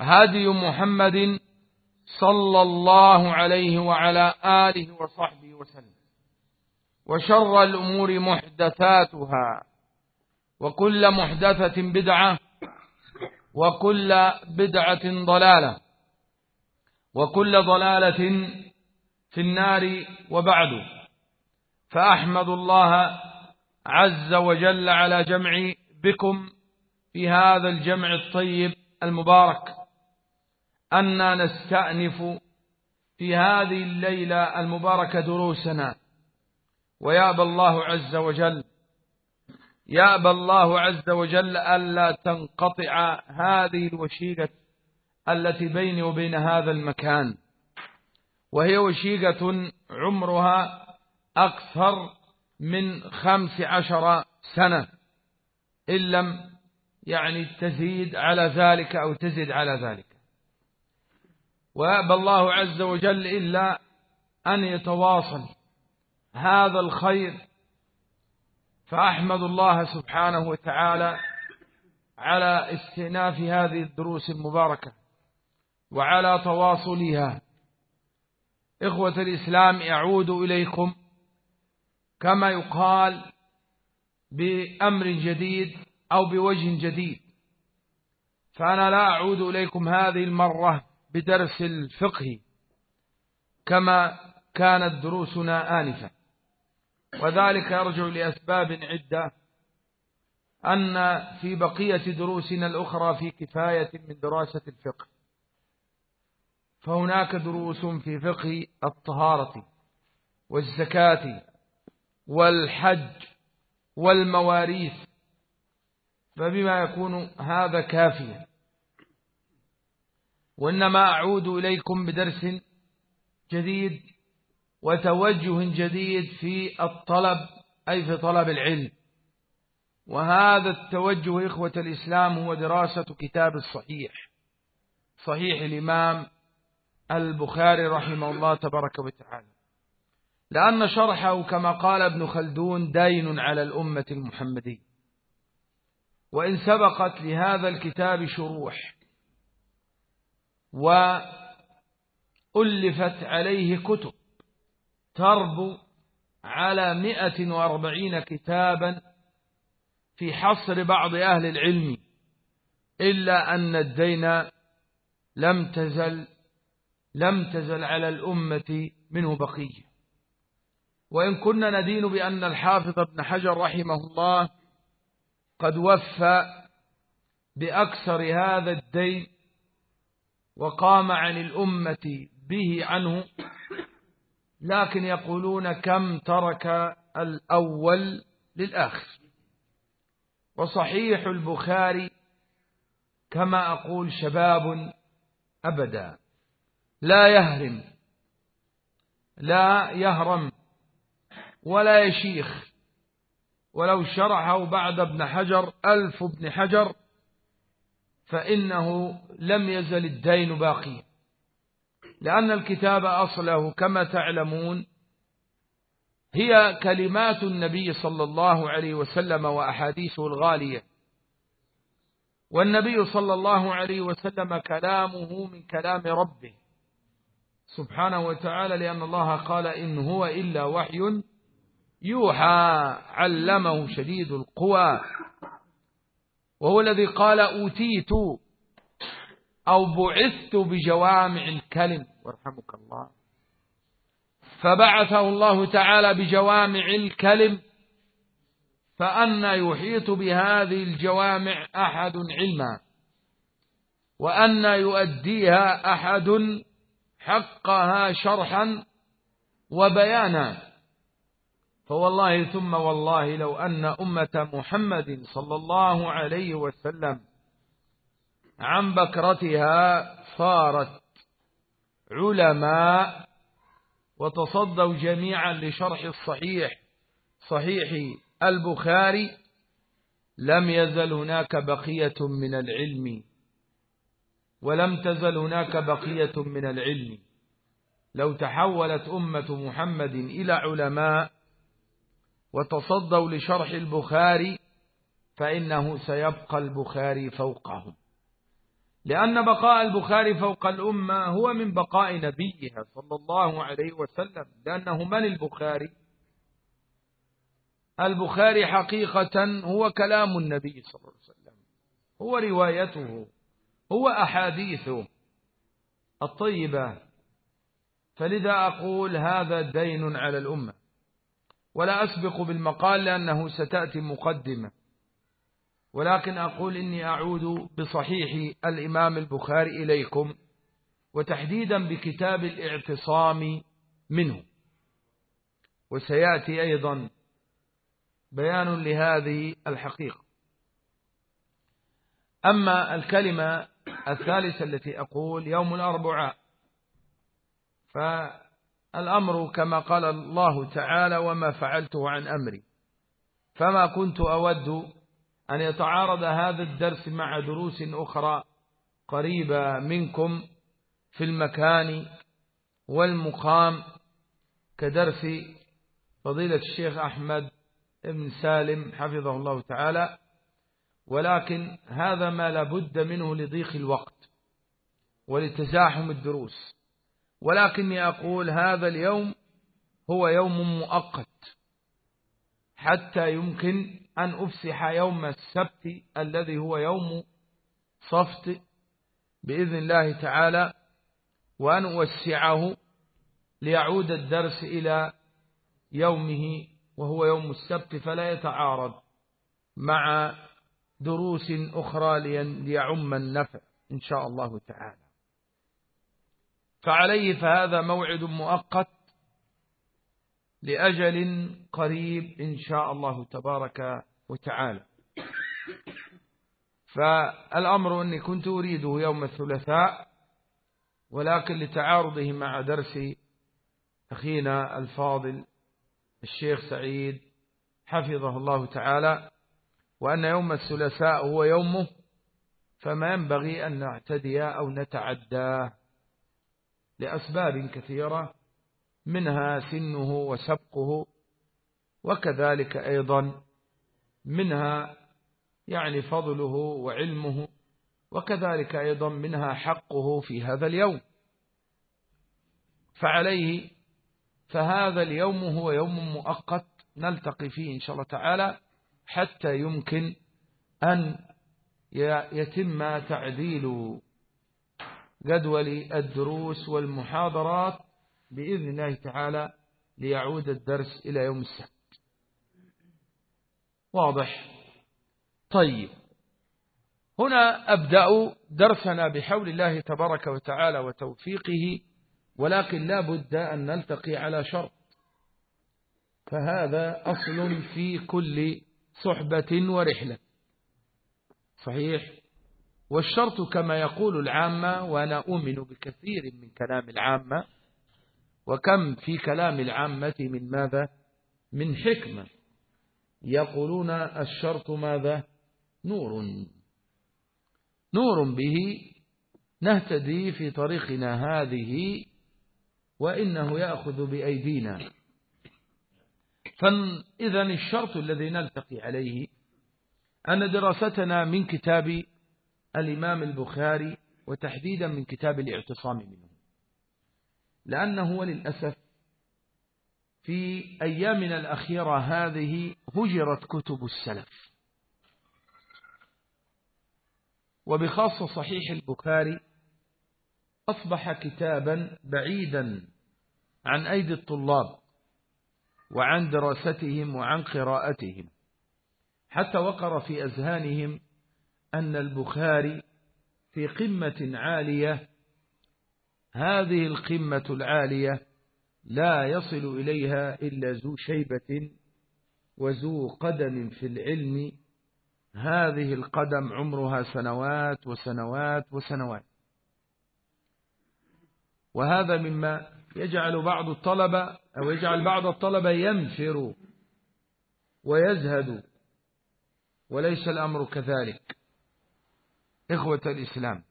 هدي محمد صلى الله عليه وعلى آله وصحبه وسلم. وشر الأمور محدثاتها. وكل محدثة بدعة. وكل بدعة ضلالة. وكل ضلالة في النار وبعد. فأحمد الله عز وجل على جمع بكم في هذا الجمع الطيب المبارك. أن نستأنف في هذه الليلة المباركة دروسنا. ويأبى الله عز وجل يأبى الله عز وجل ألا تنقطع هذه الوشيقة التي بيني وبين هذا المكان. وهي وشيقة عمرها أكثر من خمس عشر سنة. إن لم يعني تزيد على ذلك أو تزد على ذلك. ويأبى الله عز وجل إلا أن يتواصل هذا الخير فأحمد الله سبحانه وتعالى على استئناف هذه الدروس المباركة وعلى تواصلها. إخوة الإسلام أعود إليكم كما يقال بأمر جديد أو بوجه جديد فأنا لا أعود إليكم هذه المرة بدرس الفقه كما كانت دروسنا آنفا. وذلك يرجع لأسباب عدة أن في بقية دروسنا الأخرى في كفاية من دراسة الفقه. فهناك دروس في فقه الطهارة والزكاة والحج والمواريث فبما يكون هذا كافيا. وإنما أعود إليكم بدرس جديد وتوجه جديد في الطلب أي في طلب العلم. وهذا التوجه إخوة الإسلام هو دراسة كتاب الصحيح صحيح الإمام البخاري رحمه الله تبارك وتعالى. لأن شرحه كما قال ابن خلدون دين على الأمة المحمدية. وإن سبقت لهذا الكتاب شروح. وألفت عليه كتب تربو على مئة وأربعين كتابا في حصر بعض أهل العلم إلا أن الدين لم تزل لم تزل على الأمة منه بقية. وإن كنا ندين بأن الحافظ ابن حجر رحمه الله قد وفى بأكثر هذا الدين وقام عن الأمة به عنه لكن يقولون كم ترك الأول للآخر. وصحيح البخاري كما أقول شباب أبدا لا يهرم لا يهرم ولا يشيخ. ولو شرحه بعد ابن حجر ألف ابن حجر فإنه لم يزل الدين باقيا. لأن الكتاب أصله كما تعلمون هي كلمات النبي صلى الله عليه وسلم وأحاديثه الغالية. والنبي صلى الله عليه وسلم كلامه من كلام ربه. سبحانه وتعالى لأن الله قال إن هو إلا وحي يوحى علمه شديد القوى. وهو الذي قال أوتيت أو بعثت بجوامع الكلم. وارحمك الله. فبعثه الله تعالى بجوامع الكلم. فأن يحيط بهذه الجوامع أحد علما. وأن يؤديها أحد حقها شرحا وبيانا. فوالله ثم والله لو أن أمة محمد صلى الله عليه وسلم عن بكرتها صارت علماء وتصدوا جميعا لشرح الصحيح صحيح البخاري لم يزل هناك بقية من العلم ولم تزل هناك بقية من العلم. لو تحولت أمة محمد إلى علماء وتصدوا لشرح البخاري فإنه سيبقى البخاري فوقهم. لأن بقاء البخاري فوق الأمة هو من بقاء نبيها صلى الله عليه وسلم لأنه من البخاري؟ البخاري حقيقة هو كلام النبي صلى الله عليه وسلم هو روايته هو أحاديثه الطيبة. فلذا أقول هذا دين على الأمة. ولا أسبق بالمقال لأنه ستأتي مقدمة. ولكن أقول إني أعود بصحيح الإمام البخاري إليكم وتحديدا بكتاب الاعتصام منه. وسيأتي أيضا بيان لهذه الحقيقة. أما الكلمة الثالثة التي أقول يوم الأربعاء فالأمر كما قال الله تعالى وما فعلته عن أمري. فما كنت أود أن يتعارض هذا الدرس مع دروس أخرى قريبة منكم في المكان والمقام كدرس فضيلة الشيخ أحمد بن سالم حفظه الله تعالى. ولكن هذا ما لابد منه لضيق الوقت ولتزاحم الدروس. ولكني أقول هذا اليوم هو يوم مؤقت حتى يمكن أن أفسح يوم السبت الذي هو يوم صفت بإذن الله تعالى وأن أوسعه ليعود الدرس إلى يومه وهو يوم السبت فلا يتعارض مع دروس أخرى ليعم النفع إن شاء الله تعالى. فعليه فهذا موعد مؤقت لأجل قريب إن شاء الله تبارك وتعالى. فالأمر أني كنت أريده يوم الثلاثاء ولكن لتعارضه مع درس أخينا الفاضل الشيخ سعيد حفظه الله تعالى وأن يوم الثلاثاء هو يومه فما ينبغي أن نعتدي أو نتعداه. لأسباب كثيرة منها سنه وسبقه وكذلك أيضا منها يعني فضله وعلمه وكذلك أيضا منها حقه في هذا اليوم. فعليه فهذا اليوم هو يوم مؤقت نلتقي فيه إن شاء الله تعالى حتى يمكن أن يتم تعديل جدول الدروس والمحاضرات بإذن الله تعالى ليعود الدرس إلى يوم السبت. واضح؟ طيب. هنا أبدأ درسنا بحول الله تبارك وتعالى وتوفيقه ولكن لا بد أن نلتقي على شرط. فهذا أصل في كل صحبة ورحلة. صحيح؟ والشرط كما يقول العامة وأنا أؤمن بكثير من كلام العامة وكم في كلام العامة من ماذا؟ من حكمة. يقولون الشرط ماذا؟ نور. نور به نهتدي في طريقنا هذه وإنه يأخذ بأيدينا. فإذا الشرط الذي نلتقي عليه أن دراستنا من كتاب الإمام البخاري وتحديدا من كتاب الاعتصام منه. لأنه وللأسف في أيامنا الأخيرة هذه هجرت كتب السلف. وبخاصة صحيح البخاري أصبح كتابا بعيدا عن أيدي الطلاب وعن دراستهم وعن قراءتهم حتى وقر في أذهانهم أن البخاري في قمة عالية هذه القمة العالية لا يصل إليها إلا ذو شيبة وذو قدم في العلم. هذه القدم عمرها سنوات وسنوات وسنوات. وهذا مما يجعل بعض الطلبة أو يجعل بعض الطلبة ينفر ويزهد وليس الأمر كذلك. إخوة الإسلام.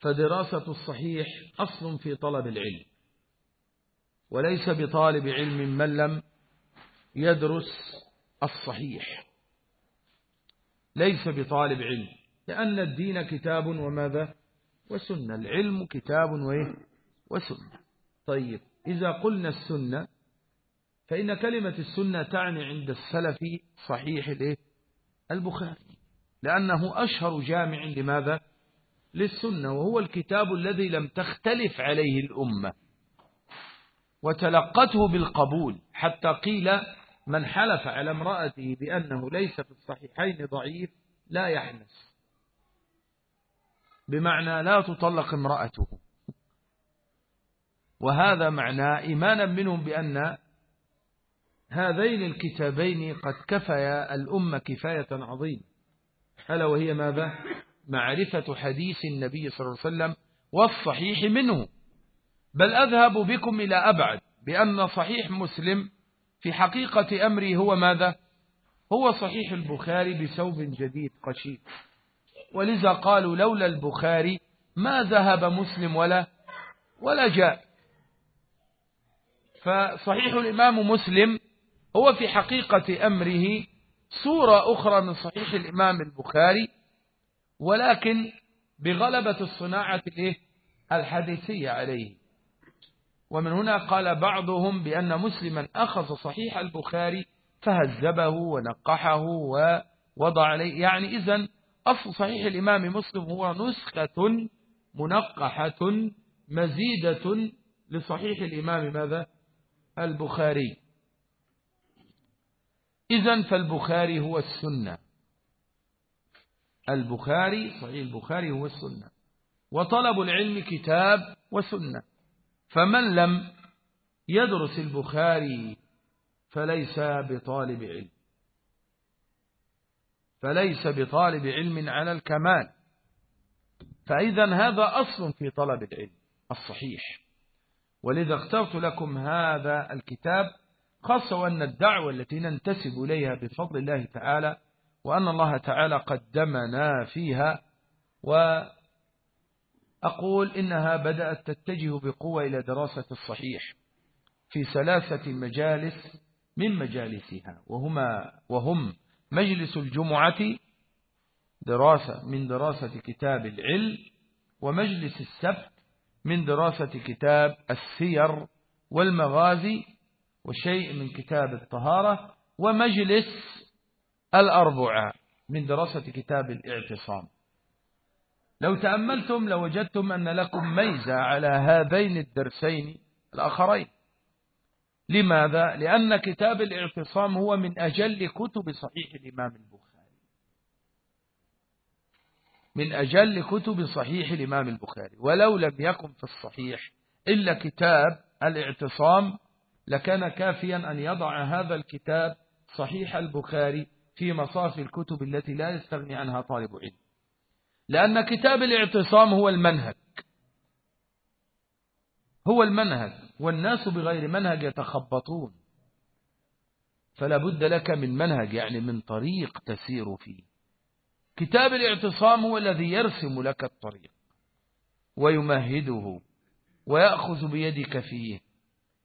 فدراسة الصحيح أصل في طلب العلم وليس بطالب علم من لم يدرس الصحيح. ليس بطالب علم لأن الدين كتاب وماذا؟ وسنة. العلم كتاب وسنة. طيب إذا قلنا السنة فإن كلمة السنة تعني عند السلف صحيح البخاري. لأنه أشهر جامع لماذا؟ للسنة وهو الكتاب الذي لم تختلف عليه الأمة. وتلقته بالقبول حتى قيل من حلف على امرأته بأنه ليس في الصحيحين ضعيف لا يحنس بمعنى لا تطلق امرأته. وهذا معنى إيمانا منهم بأن هذين الكتابين قد كفيا الأمة كفاية عظيمة. ألا وهي ماذا؟ معرفة حديث النبي صلى الله عليه وسلم والصحيح منه. بل أذهب بكم إلى أبعد بأن صحيح مسلم في حقيقة أمري هو ماذا؟ هو صحيح البخاري بثوب جديد قشيد ولذا قالوا لولا البخاري ما ذهب مسلم ولا ولا جاء. فصحيح الإمام مسلم هو في حقيقة أمره صورة أخرى من صحيح الإمام البخاري ولكن بغلبة الصناعة الحديثية عليه. ومن هنا قال بعضهم بأن مسلما أخذ صحيح البخاري فهذبه ونقحه ووضع عليه. يعني إذن أصل صحيح الإمام مسلم هو نسخة منقحة مزيدة لصحيح الإمام ماذا؟ البخاري. إذن فالبخاري هو السنة. البخاري صحيح البخاري هو السنة. وطلب العلم كتاب وسنة. فمن لم يدرس البخاري فليس بطالب علم. فليس بطالب علم على الكمال. فإذا هذا أصل في طلب العلم الصحيح. ولذا اخترت لكم هذا الكتاب خاصة أن الدعوة التي ننتسب إليها بفضل الله تعالى وأن الله تعالى قدمنا فيها وأقول إنها بدأت تتجه بقوة إلى دراسة الصحيح في ثلاثة مجالس من مجالسها وهما وهم مجلس الجمعة دراسة من دراسة كتاب العلم ومجلس السبت من دراسة كتاب السير والمغازي وشيء من كتاب الطهارة ومجلس الأربعاء من دراسة كتاب الاعتصام. لو تأملتم لوجدتم أن لكم ميزة على هذين الدرسين الآخرين. لماذا؟ لأن كتاب الاعتصام هو من أجل كتب صحيح الإمام البخاري. من أجل كتب صحيح الإمام البخاري. ولو لم يكن في الصحيح إلا كتاب الاعتصام لكان كافيا أن يضع هذا الكتاب صحيح البخاري في مصاف الكتب التي لا يستغني عنها طالب علم. لأن كتاب الاعتصام هو المنهج. هو المنهج والناس بغير منهج يتخبطون. فلا بد لك من منهج يعني من طريق تسير فيه. كتاب الاعتصام هو الذي يرسم لك الطريق ويمهده ويأخذ بيدك فيه.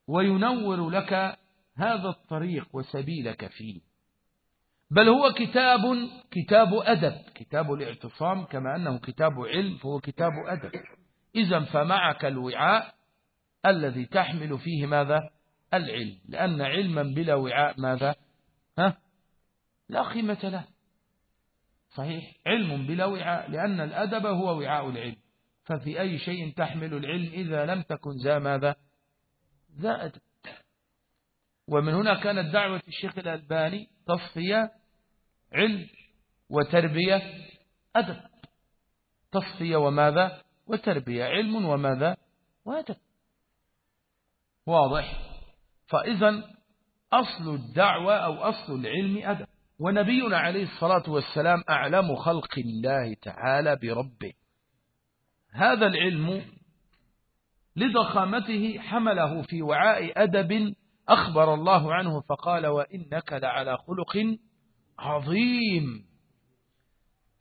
وينور لك هذا الطريق وسبيلك فيه. بل هو كتاب كتاب أدب كتاب الاعتصام كما أنه كتاب علم فهو كتاب أدب. إذا فمعك الوعاء الذي تحمل فيه ماذا؟ العلم. لأن علما بلا وعاء ماذا؟ ها؟ لا قيمة له. صحيح؟ علم بلا وعاء لأن الأدب هو وعاء العلم. ففي أي شيء تحمل العلم إذا لم تكن ذا ماذا؟ أدب ومن هنا كانت دعوة الشيخ الألباني تصفية علم وتربية أدب. تصفية وماذا؟ وتربية. علم وماذا؟ وأدب. واضح. فإذا أصل الدعوة أو أصل العلم أدب. ونبينا عليه الصلاة والسلام أعلم خلق الله تعالى بربه. هذا العلم لضخامته حمله في وعاء أدب أخبر الله عنه فقال وإنك لعلى خلق عظيم.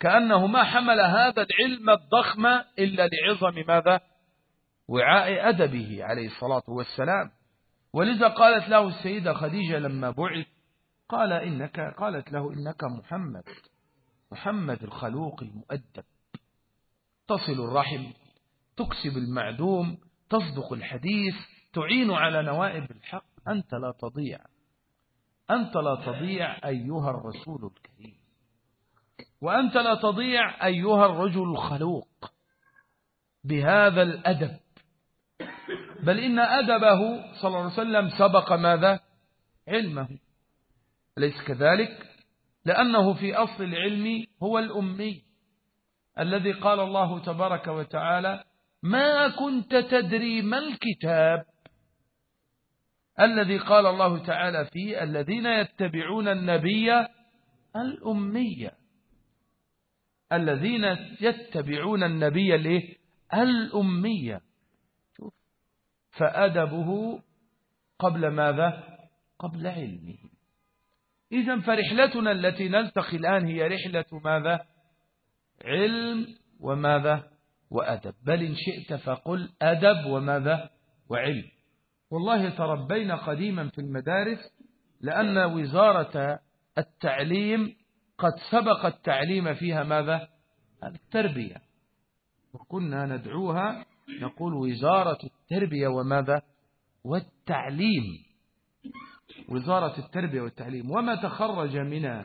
كأنه ما حمل هذا العلم الضخم إلا لعظم ماذا؟ وعاء أدبه عليه الصلاة والسلام. ولذا قالت له السيدة خديجة لما بعث قال إنك قالت له إنك محمد محمد الخلوق المؤدب. تصل الرحم تكسب المعدوم تصدق الحديث تعين على نوائب الحق أنت لا تضيع. أنت لا تضيع أيها الرسول الكريم. وأنت لا تضيع أيها الرجل الخلوق بهذا الأدب. بل إن أدبه صلى الله عليه وسلم سبق ماذا؟ علمه. أليس كذلك؟ لأنه في أصل العلم هو الأمي الذي قال الله تبارك وتعالى ما كنت تدري ما الكتاب الذي قال الله تعالى فيه الذين يتبعون النبي الأمية الذين يتبعون النبي الأمية فأدبه قبل ماذا؟ قبل علمه. إذا فرحلتنا التي نلتقي الآن هي رحلة ماذا؟ علم وماذا؟ وأدب. بل إن شئت فقل أدب وماذا؟ وعلم. والله تربينا قديما في المدارس لأن وزارة التعليم قد سبق التعليم فيها ماذا؟ التربية. وكنا ندعوها نقول وزارة التربية وماذا؟ والتعليم. وزارة التربية والتعليم. وما تخرج من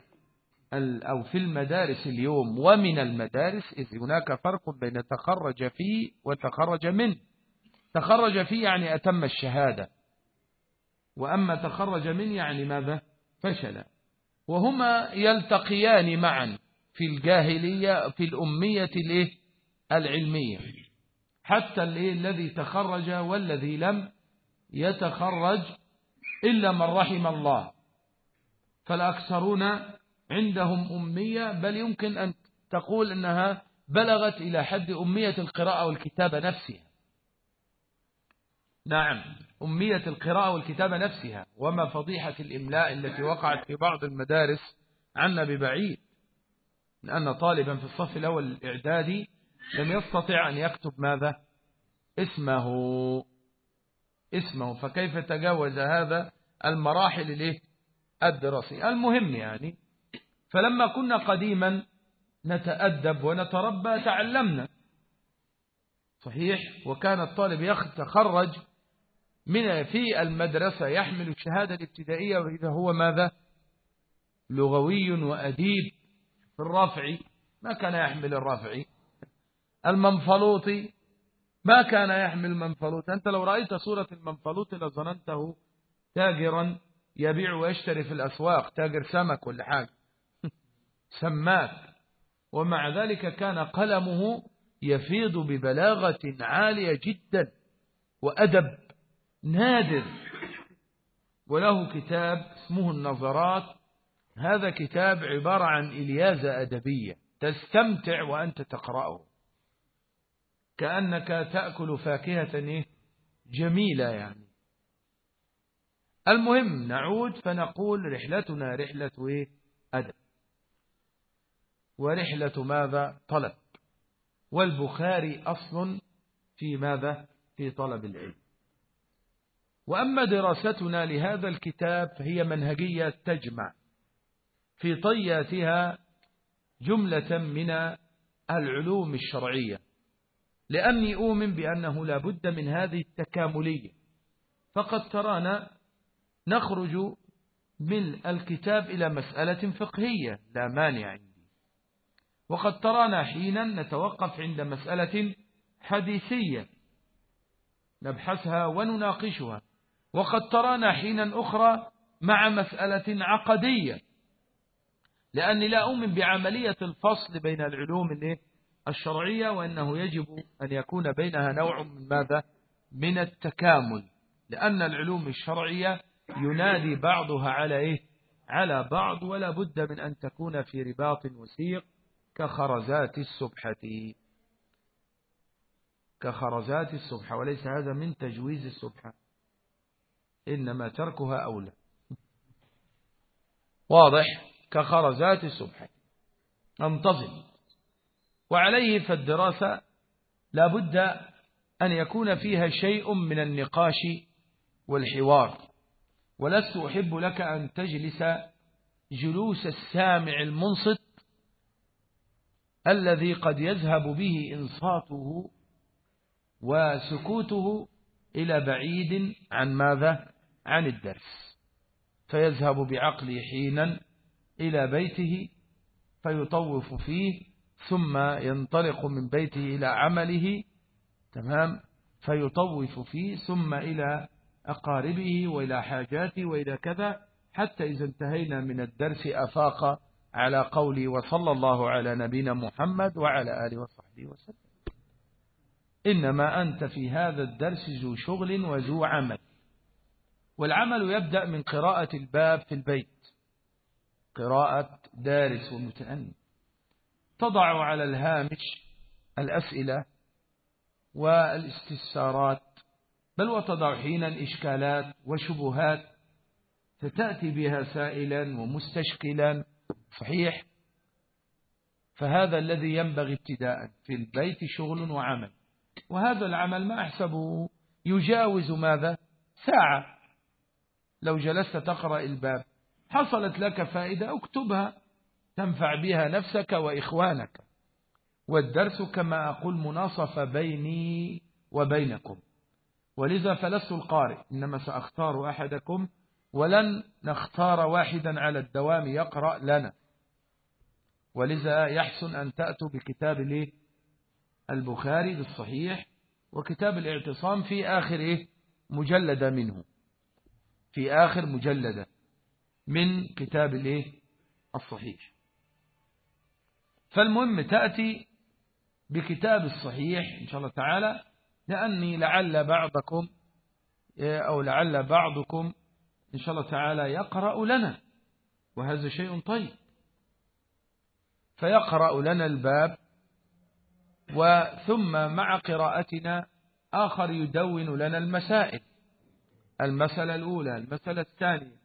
أو في المدارس اليوم ومن المدارس إذ هناك فرق بين تخرج فيه وتخرج منه. تخرج فيه يعني أتم الشهادة. وأما تخرج من يعني ماذا؟ فشل. وهما يلتقيان معا في الجاهلية في الأمية العلمية. حتى الذي تخرج والذي لم يتخرج إلا من رحم الله. فالأكثرون عندهم أمية بل يمكن أن تقول أنها بلغت إلى حد أمية القراءة والكتابة نفسها. نعم أمية القراءة والكتابة نفسها. وما فضيحة الإملاء التي وقعت في بعض المدارس عنا ببعيد لأن طالبا في الصف الأول الإعدادي لم يستطع أن يكتب ماذا؟ اسمه. اسمه فكيف تجاوز هذا المراحل الدراسية. المهم يعني فلما كنا قديما نتأدب ونتربى تعلمنا. صحيح وكان الطالب يتخرج من في المدرسة يحمل الشهادة الابتدائية وإذا هو ماذا؟ لغوي وأديب في الرافع ما كان يحمل الرافع المنفلوطي. ما كان يحمل منفلوط أنت لو رأيت صورة المنفلوط لظننته تاجرا يبيع ويشتري في الأسواق تاجر سمك ولا حاجة. سماك ومع ذلك كان قلمه يفيض ببلاغة عالية جدا وأدب نادر. وله كتاب اسمه النظرات. هذا كتاب عبارة عن إليازة أدبية تستمتع وأنت تقرأه. كأنك تأكل فاكهة جميلة يعني. المهم نعود فنقول رحلتنا رحلة؟ أدب. ورحلة ماذا؟ طلب. والبخاري أصل في ماذا؟ في طلب العلم. وأما دراستنا لهذا الكتاب فهي منهجية تجمع. في طياتها جملة من العلوم الشرعية. لأني أؤمن بأنه لا بد من هذه التكاملية. فقد ترانا نخرج من الكتاب إلى مسألة فقهية لا مانع. وقد ترانا حينا نتوقف عند مسألة حديثية نبحثها ونناقشها. وقد ترانا حينا أخرى مع مسألة عقدية لأني لا أؤمن بعملية الفصل بين العلوم الشرعية وأنه يجب أن يكون بينها نوع من ماذا؟ من التكامل لأن العلوم الشرعية ينادي بعضها على إيه؟ على بعض ولا بد من أن تكون في رباط وسيق كخرزات السبحة كخرزات السبحة وليس هذا من تجويز السبحة إنما تركها أولى. واضح؟ كخرزات السبحة انتظم. وعليه فالدراسة لابد أن يكون فيها شيء من النقاش والحوار. ولست أحب لك أن تجلس جلوس السامع المنصت الذي قد يذهب به إنصاته وسكوته إلى بعيد عن ماذا؟ عن الدرس فيذهب بعقله حينا إلى بيته فيطوف فيه ثم ينطلق من بيته إلى عمله تمام فيطوف فيه ثم إلى أقاربه وإلى حاجاته وإلى كذا حتى إذا انتهينا من الدرس أفاق على قولي وصلى الله على نبينا محمد وعلى آله وصحبه وسلم. إنما أنت في هذا الدرس ذو شغل وذو عمل. والعمل يبدأ من قراءة الباب في البيت. قراءة دارس ومتأني. تضع على الهامش الأسئلة والاستفسارات بل وتضع حينا إشكالات وشبهات. فتأتي بها سائلا ومستشكلا صحيح؟ فهذا الذي ينبغي ابتداء في البيت شغل وعمل. وهذا العمل ما أحسبه؟ يجاوز ماذا؟ ساعة. لو جلست تقرأ الباب حصلت لك فائدة اكتبها. تنفع بها نفسك وإخوانك. والدرس كما أقول مناصفة بيني وبينكم. ولذا فلست القارئ إنما سأختار أحدكم ولن نختار واحدا على الدوام يقرأ لنا. ولذا يحسن أن تأتوا بكتاب البخاري بالصحيح وكتاب الاعتصام في آخر إيه؟ مجلدة منه. في آخر مجلدة من كتاب الإيه؟ الصحيح. فالمهم تأتي بكتاب الصحيح إن شاء الله تعالى لأني لعل بعضكم أو لعل بعضكم إن شاء الله تعالى يقرأ لنا وهذا شيء طيب. فيقرأ لنا الباب وثم مع قراءتنا آخر يدون لنا المسائل. المسألة الأولى المسألة الثانية.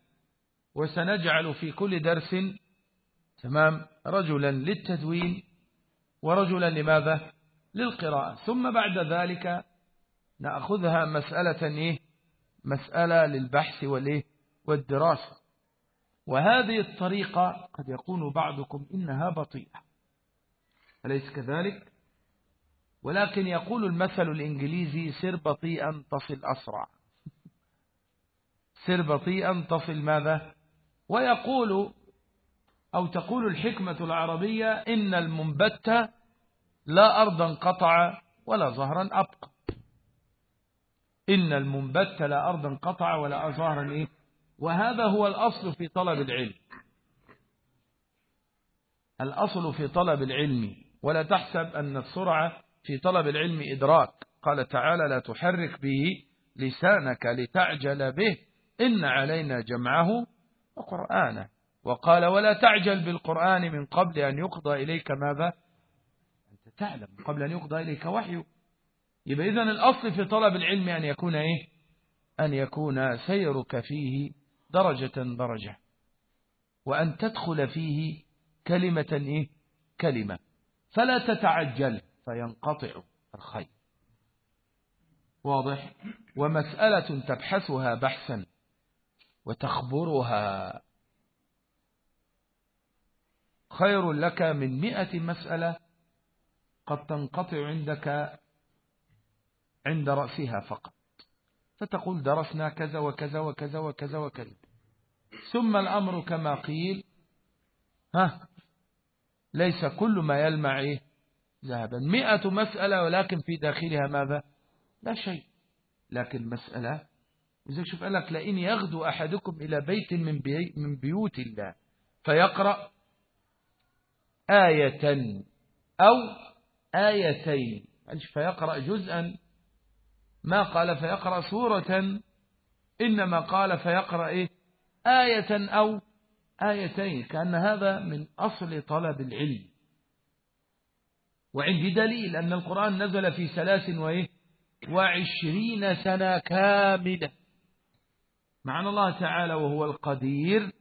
وسنجعل في كل درس تمام رجلا للتدوين ورجلا لماذا؟ للقراءة. ثم بعد ذلك نأخذها مسألة إيه؟ مسألة للبحث والإيه؟ والدراسة. وهذه الطريقة قد يقول بعضكم إنها بطيئة. أليس كذلك؟ ولكن يقول المثل الإنجليزي سر بطيئا تصل أسرع سر بطيئا تصل ماذا؟ ويقول أو تقول الحكمة العربية إن المنبت لا أرضا قطع ولا ظهرا أبقى إن المنبت لا أرضا قطع ولا ظهرا إيه؟ وهذا هو الأصل في طلب العلم. الأصل في طلب العلم ولا تحسب أن السرعة في طلب العلم إدراك. قال تعالى لا تحرك به لسانك لتعجل به إن علينا جمعه وقرآنه. وقال ولا تعجل بالقرآن من قبل أن يقضى إليك ماذا؟ أنت تعلم قبل أن يقضى إليك وحي. يبقى إذن الأصل في طلب العلم أن يكون إيه؟ أن يكون سيرك فيه درجة درجة. وأن تدخل فيه كلمة إيه؟ كلمة. فلا تتعجل فينقطع الخير. واضح؟ ومسألة تبحثها بحثا وتخبرها. خير لك من مئة مسألة قد تنقطع عندك عند رأسها فقط. فتقول درسنا كذا وكذا وكذا وكذا وكذا. ثم الأمر كما قيل ها ليس كل ما يلمع ذهبا. مئة مسألة ولكن في داخلها ماذا؟ لا شيء. لكن مسألة إذا شوف قال لك لئن يغدو أحدكم إلى بيت من, بي من بيوت الله فيقرأ آية أو آيتين. فيقرأ جزءا ما قال فيقرأ سورة إنما قال فيقرأ إيه؟ آية أو آيتين كأن هذا من أصل طلب العلم. وعندي دليل أن القرآن نزل في ثلاث وإيه؟ وعشرين سنة كاملة. معنى الله تعالى وهو القدير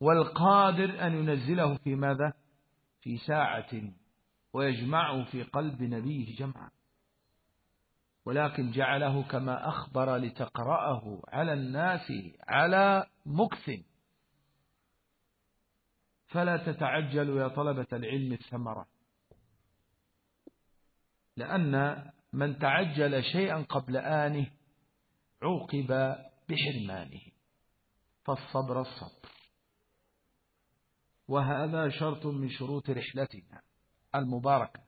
والقادر أن ينزله في ماذا؟ في ساعة ويجمعه في قلب نبيه جمعا. ولكن جعله كما أخبر لتقرأه على الناس على مكث. فلا تتعجلوا يا طلبة العلم الثمرة. لأن من تعجل شيئا قبل آنه عوقب بحرمانه. فالصبر الصبر. وهذا شرط من شروط رحلتنا المباركة.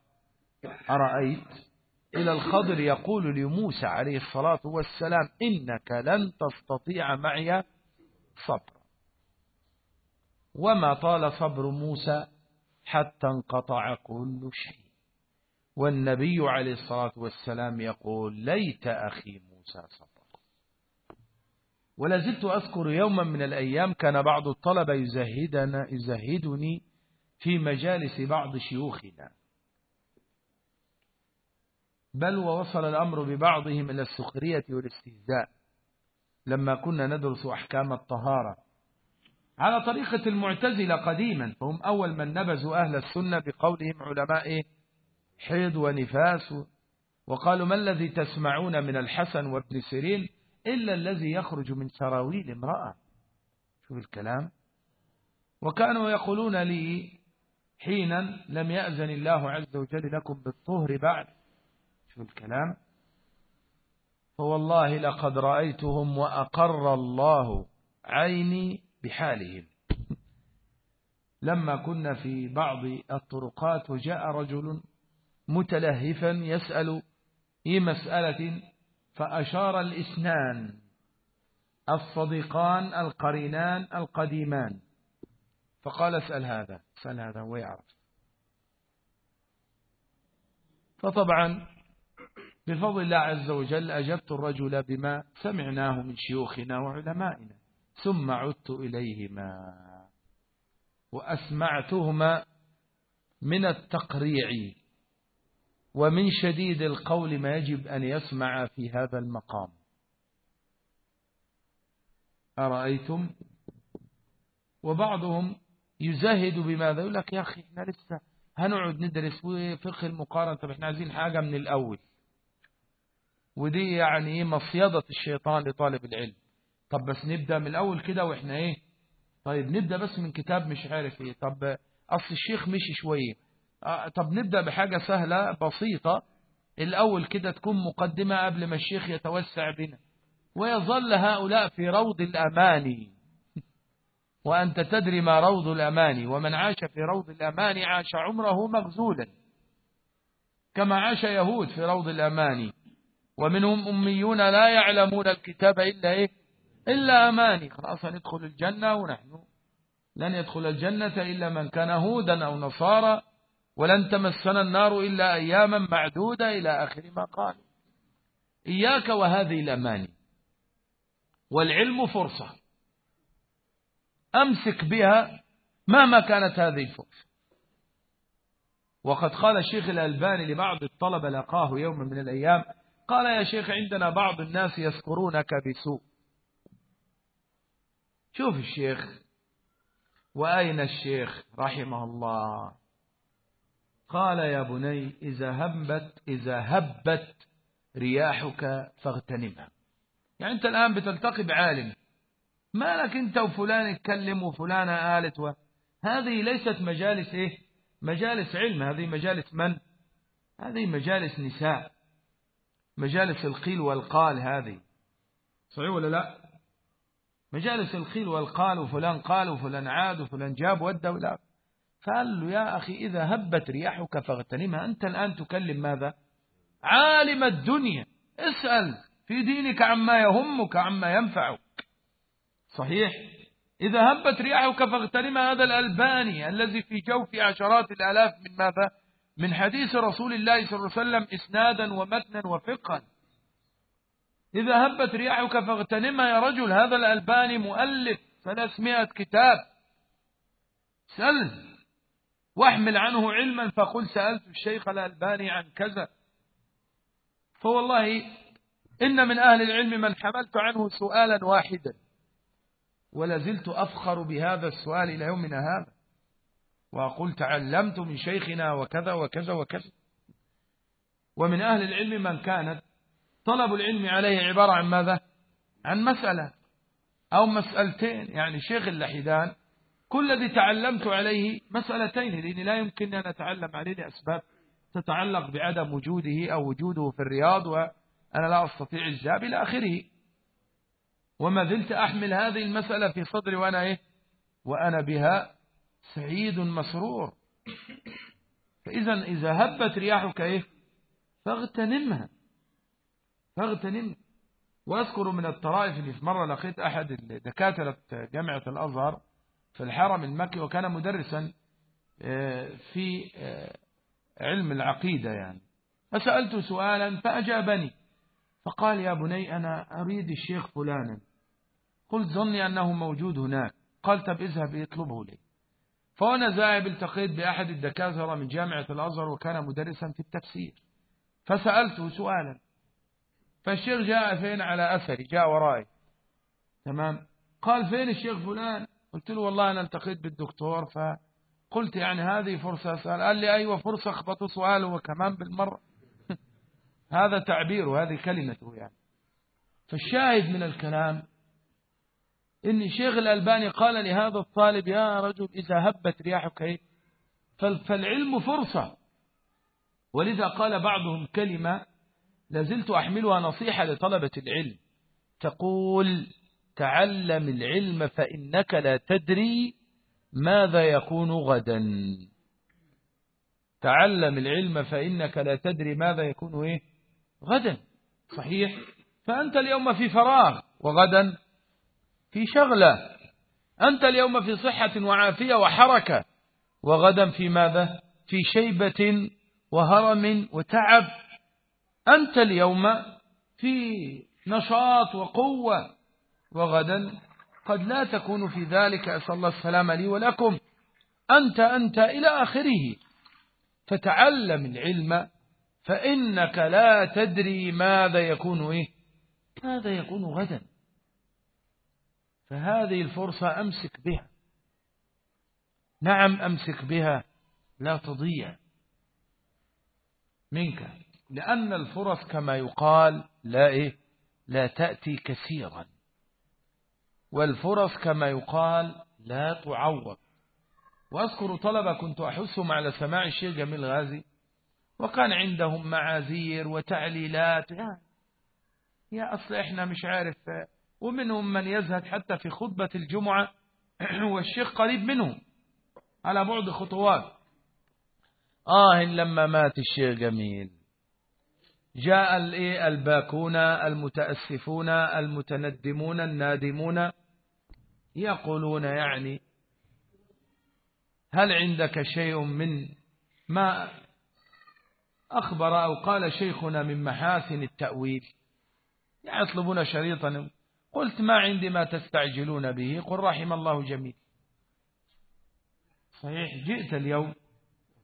أرأيت؟ إلى الخضر يقول لموسى عليه الصلاة والسلام إنك لن تستطيع معي صبر وما طال صبر موسى حتى انقطع كل شيء. والنبي عليه الصلاة والسلام يقول ليت أخي موسى صبر ولا زلت أذكر يوما من الأيام كان بعض الطلبة يزهدنا يزهدني في مجالس بعض شيوخنا. بل ووصل الأمر ببعضهم إلى السخرية والاستهزاء. لما كنا ندرس أحكام الطهارة على طريقة المعتزلة قديما فهم أول من نبذوا أهل السنة بقولهم علماء حيض ونفاس وقالوا ما الذي تسمعون من الحسن وابن سيرين إلا الذي يخرج من سراويل امرأة؟ شوف الكلام. وكانوا يقولون لي حينا لم يأذن الله عز وجل لكم بالطهر بعد. شوف الكلام. فوالله لقد رأيتهم وأقر الله عيني بحالهم. لما كنا في بعض الطرقات وجاء رجل متلهفا يسأل في مسألة فأشار الإسنان الصديقان القرينان القديمان. فقال اسأل هذا اسأل هذا هو يعرف. فطبعا بفضل الله عز وجل أجبت الرجل بما سمعناه من شيوخنا وعلمائنا ثم عدت إليهما وأسمعتهما من التقريع ومن شديد القول ما يجب أن يسمع في هذا المقام. أرأيتم؟ وبعضهم يزاهد بماذا؟ يقول لك يا أخي إحنا لسه هنقعد ندرس فقه المقارنة إحنا عايزين حاجة من الأول. ودي يعني مصيدة الشيطان لطالب العلم. طب بس نبدأ من الأول كده وإحنا إيه؟ طيب نبدأ بس من كتاب مش عارف إيه. طب أصل الشيخ مشي شوية. آه طب نبدأ بحاجة سهلة بسيطة. الأول كده تكون مقدمة قبل ما الشيخ يتوسع بنا. ويظل هؤلاء في روض الأماني وأنت تدري ما روض الأماني ومن عاش في روض الأماني عاش عمره مغزولا. كما عاش يهود في روض الأماني ومنهم أميون لا يعلمون الكتاب إلا إيه؟ إلا أماني. خلاص ندخل الجنة ونحن لن يدخل الجنة إلا من كان هودا أو نصارى ولن تمسنا النار إلا أياما معدودة إلى آخر ما قال. إياك وهذه الأماني. والعلم فرصة. أمسك بها مهما كانت هذه الفرصة. وقد قال الشيخ الألباني لبعض الطلبة لقاه يوما من الأيام قال يا شيخ عندنا بعض الناس يذكرونك بسوء. شوف الشيخ وأين الشيخ رحمه الله؟ قال يا بني إذا هبت إذا هبت رياحك فاغتنمها. يعني أنت الآن بتلتقي بعالم ما لك أنت وفلان يتكلم وفلان آلت و... هذه ليست مجالس إيه؟ مجالس علم. هذه مجالس من؟ هذه مجالس نساء. مجالس القيل والقال هذه. صحيح ولا لا؟ مجالس القيل والقال وفلان قال وفلان عاد وفلان جاب ودى ولا. فقال له يا أخي إذا هبت رياحك فاغتنمها. أنت الآن تكلم ماذا؟ عالم الدنيا. اسأل في دينك عما يهمك عما ينفعك. صحيح؟ إذا هبت رياحك فاغتنمها. هذا الألباني الذي في جوف عشرات الآلاف من ماذا؟ من حديث رسول الله صلى الله عليه وسلم إسنادا ومتنا وفقا إذا هبت رياحك فاغتنمها يا رجل هذا الألباني مؤلف ثلاثمائة كتاب. سل واحمل عنه علما فقل سألت الشيخ الألباني عن كذا. فوالله إن من أهل العلم من حملت عنه سؤالا واحدا ولازلت أفخر بهذا السؤال إلى يومنا هذا. وأقول تعلمت من شيخنا وكذا وكذا وكذا. ومن أهل العلم من كانت طلب العلم عليه عبارة عن ماذا؟ عن مسألة أو مسألتين. يعني شيخ اللحدان كل الذي تعلمت عليه مسألتين لأني لا يمكن أن أتعلم عليه لأسباب تتعلق بعدم وجوده أو وجوده في الرياض وأنا لا أستطيع الجاب إلى آخره. وما زلت أحمل هذه المسألة في صدري وأنا إيه؟ وأنا بها سعيد مسرور. فإذا إذا هبت رياحك إيه؟ فاغتنمها. فاغتنمها وأذكر من الطرائف اللي في مرة لقيت أحد دكاترة جامعة الأزهر في الحرم المكي وكان مدرسا آه، في آه، علم العقيدة يعني. فسألت سؤالا فأجابني. فقال يا بني أنا أريد الشيخ فلانا. قلت ظني أنه موجود هناك. قال طب اذهب اطلبه لي. فأنا ذاهب التقيت بأحد الدكاترة من جامعة الأزهر وكان مدرسا في التفسير. فسألته سؤالا. فالشيخ جاء فين على أثري؟ جاء ورائي تمام؟ قال فين الشيخ فلان؟ قلت له والله أنا التقيت بالدكتور. فقلت يعني هذه فرصة. أسأل قال لي أيوة فرصة أخبطوا سؤاله وكمان بالمرة. هذا تعبيره هذه كلمته يعني. فالشاهد من الكلام إن الشيخ الألباني قال لهذا الطالب يا رجل إذا هبت رياحك؟ فالعلم فرصة. ولذا قال بعضهم كلمة لازلت أحملها نصيحة لطلبة العلم. تقول تعلم العلم فإنك لا تدري ماذا يكون غدا. تعلم العلم فإنك لا تدري ماذا يكون إيه؟ غدا. صحيح. فأنت اليوم في فراغ وغدا في شغلة. أنت اليوم في صحة وعافية وحركة. وغدا في ماذا؟ في شيبة وهرم وتعب. أنت اليوم في نشاط وقوة. وغدا قد لا تكون في ذلك أسأل الله السلام لي ولكم. أنت أنت إلى آخره. فتعلم العلم فإنك لا تدري ماذا يكون إيه؟ ماذا يكون غدا. فهذه الفرصة أمسك بها. نعم أمسك بها. لا تضيع منك لأن الفرص كما يقال لا إيه؟ لا تأتي كثيرا. والفرص كما يقال لا تعوض. وأذكر طلبة كنت أحثهم على سماع الشيخ جميل غازي وكان عندهم معاذير وتعليلات. يا, يا أصل إحنا مش عارف ومنهم من يزهد حتى في خطبة الجمعة والشيخ قريب منهم على بعد خطوات. آه لما مات الشيخ جميل جاء الباكون المتأسفون المتندمون النادمون يقولون يعني هل عندك شيء من ما أخبر أو قال شيخنا من محاسن التأويل؟ يطلبون شريطا. قلت ما عندي ما تستعجلون به. قل رحم الله جميل صحيح جئت اليوم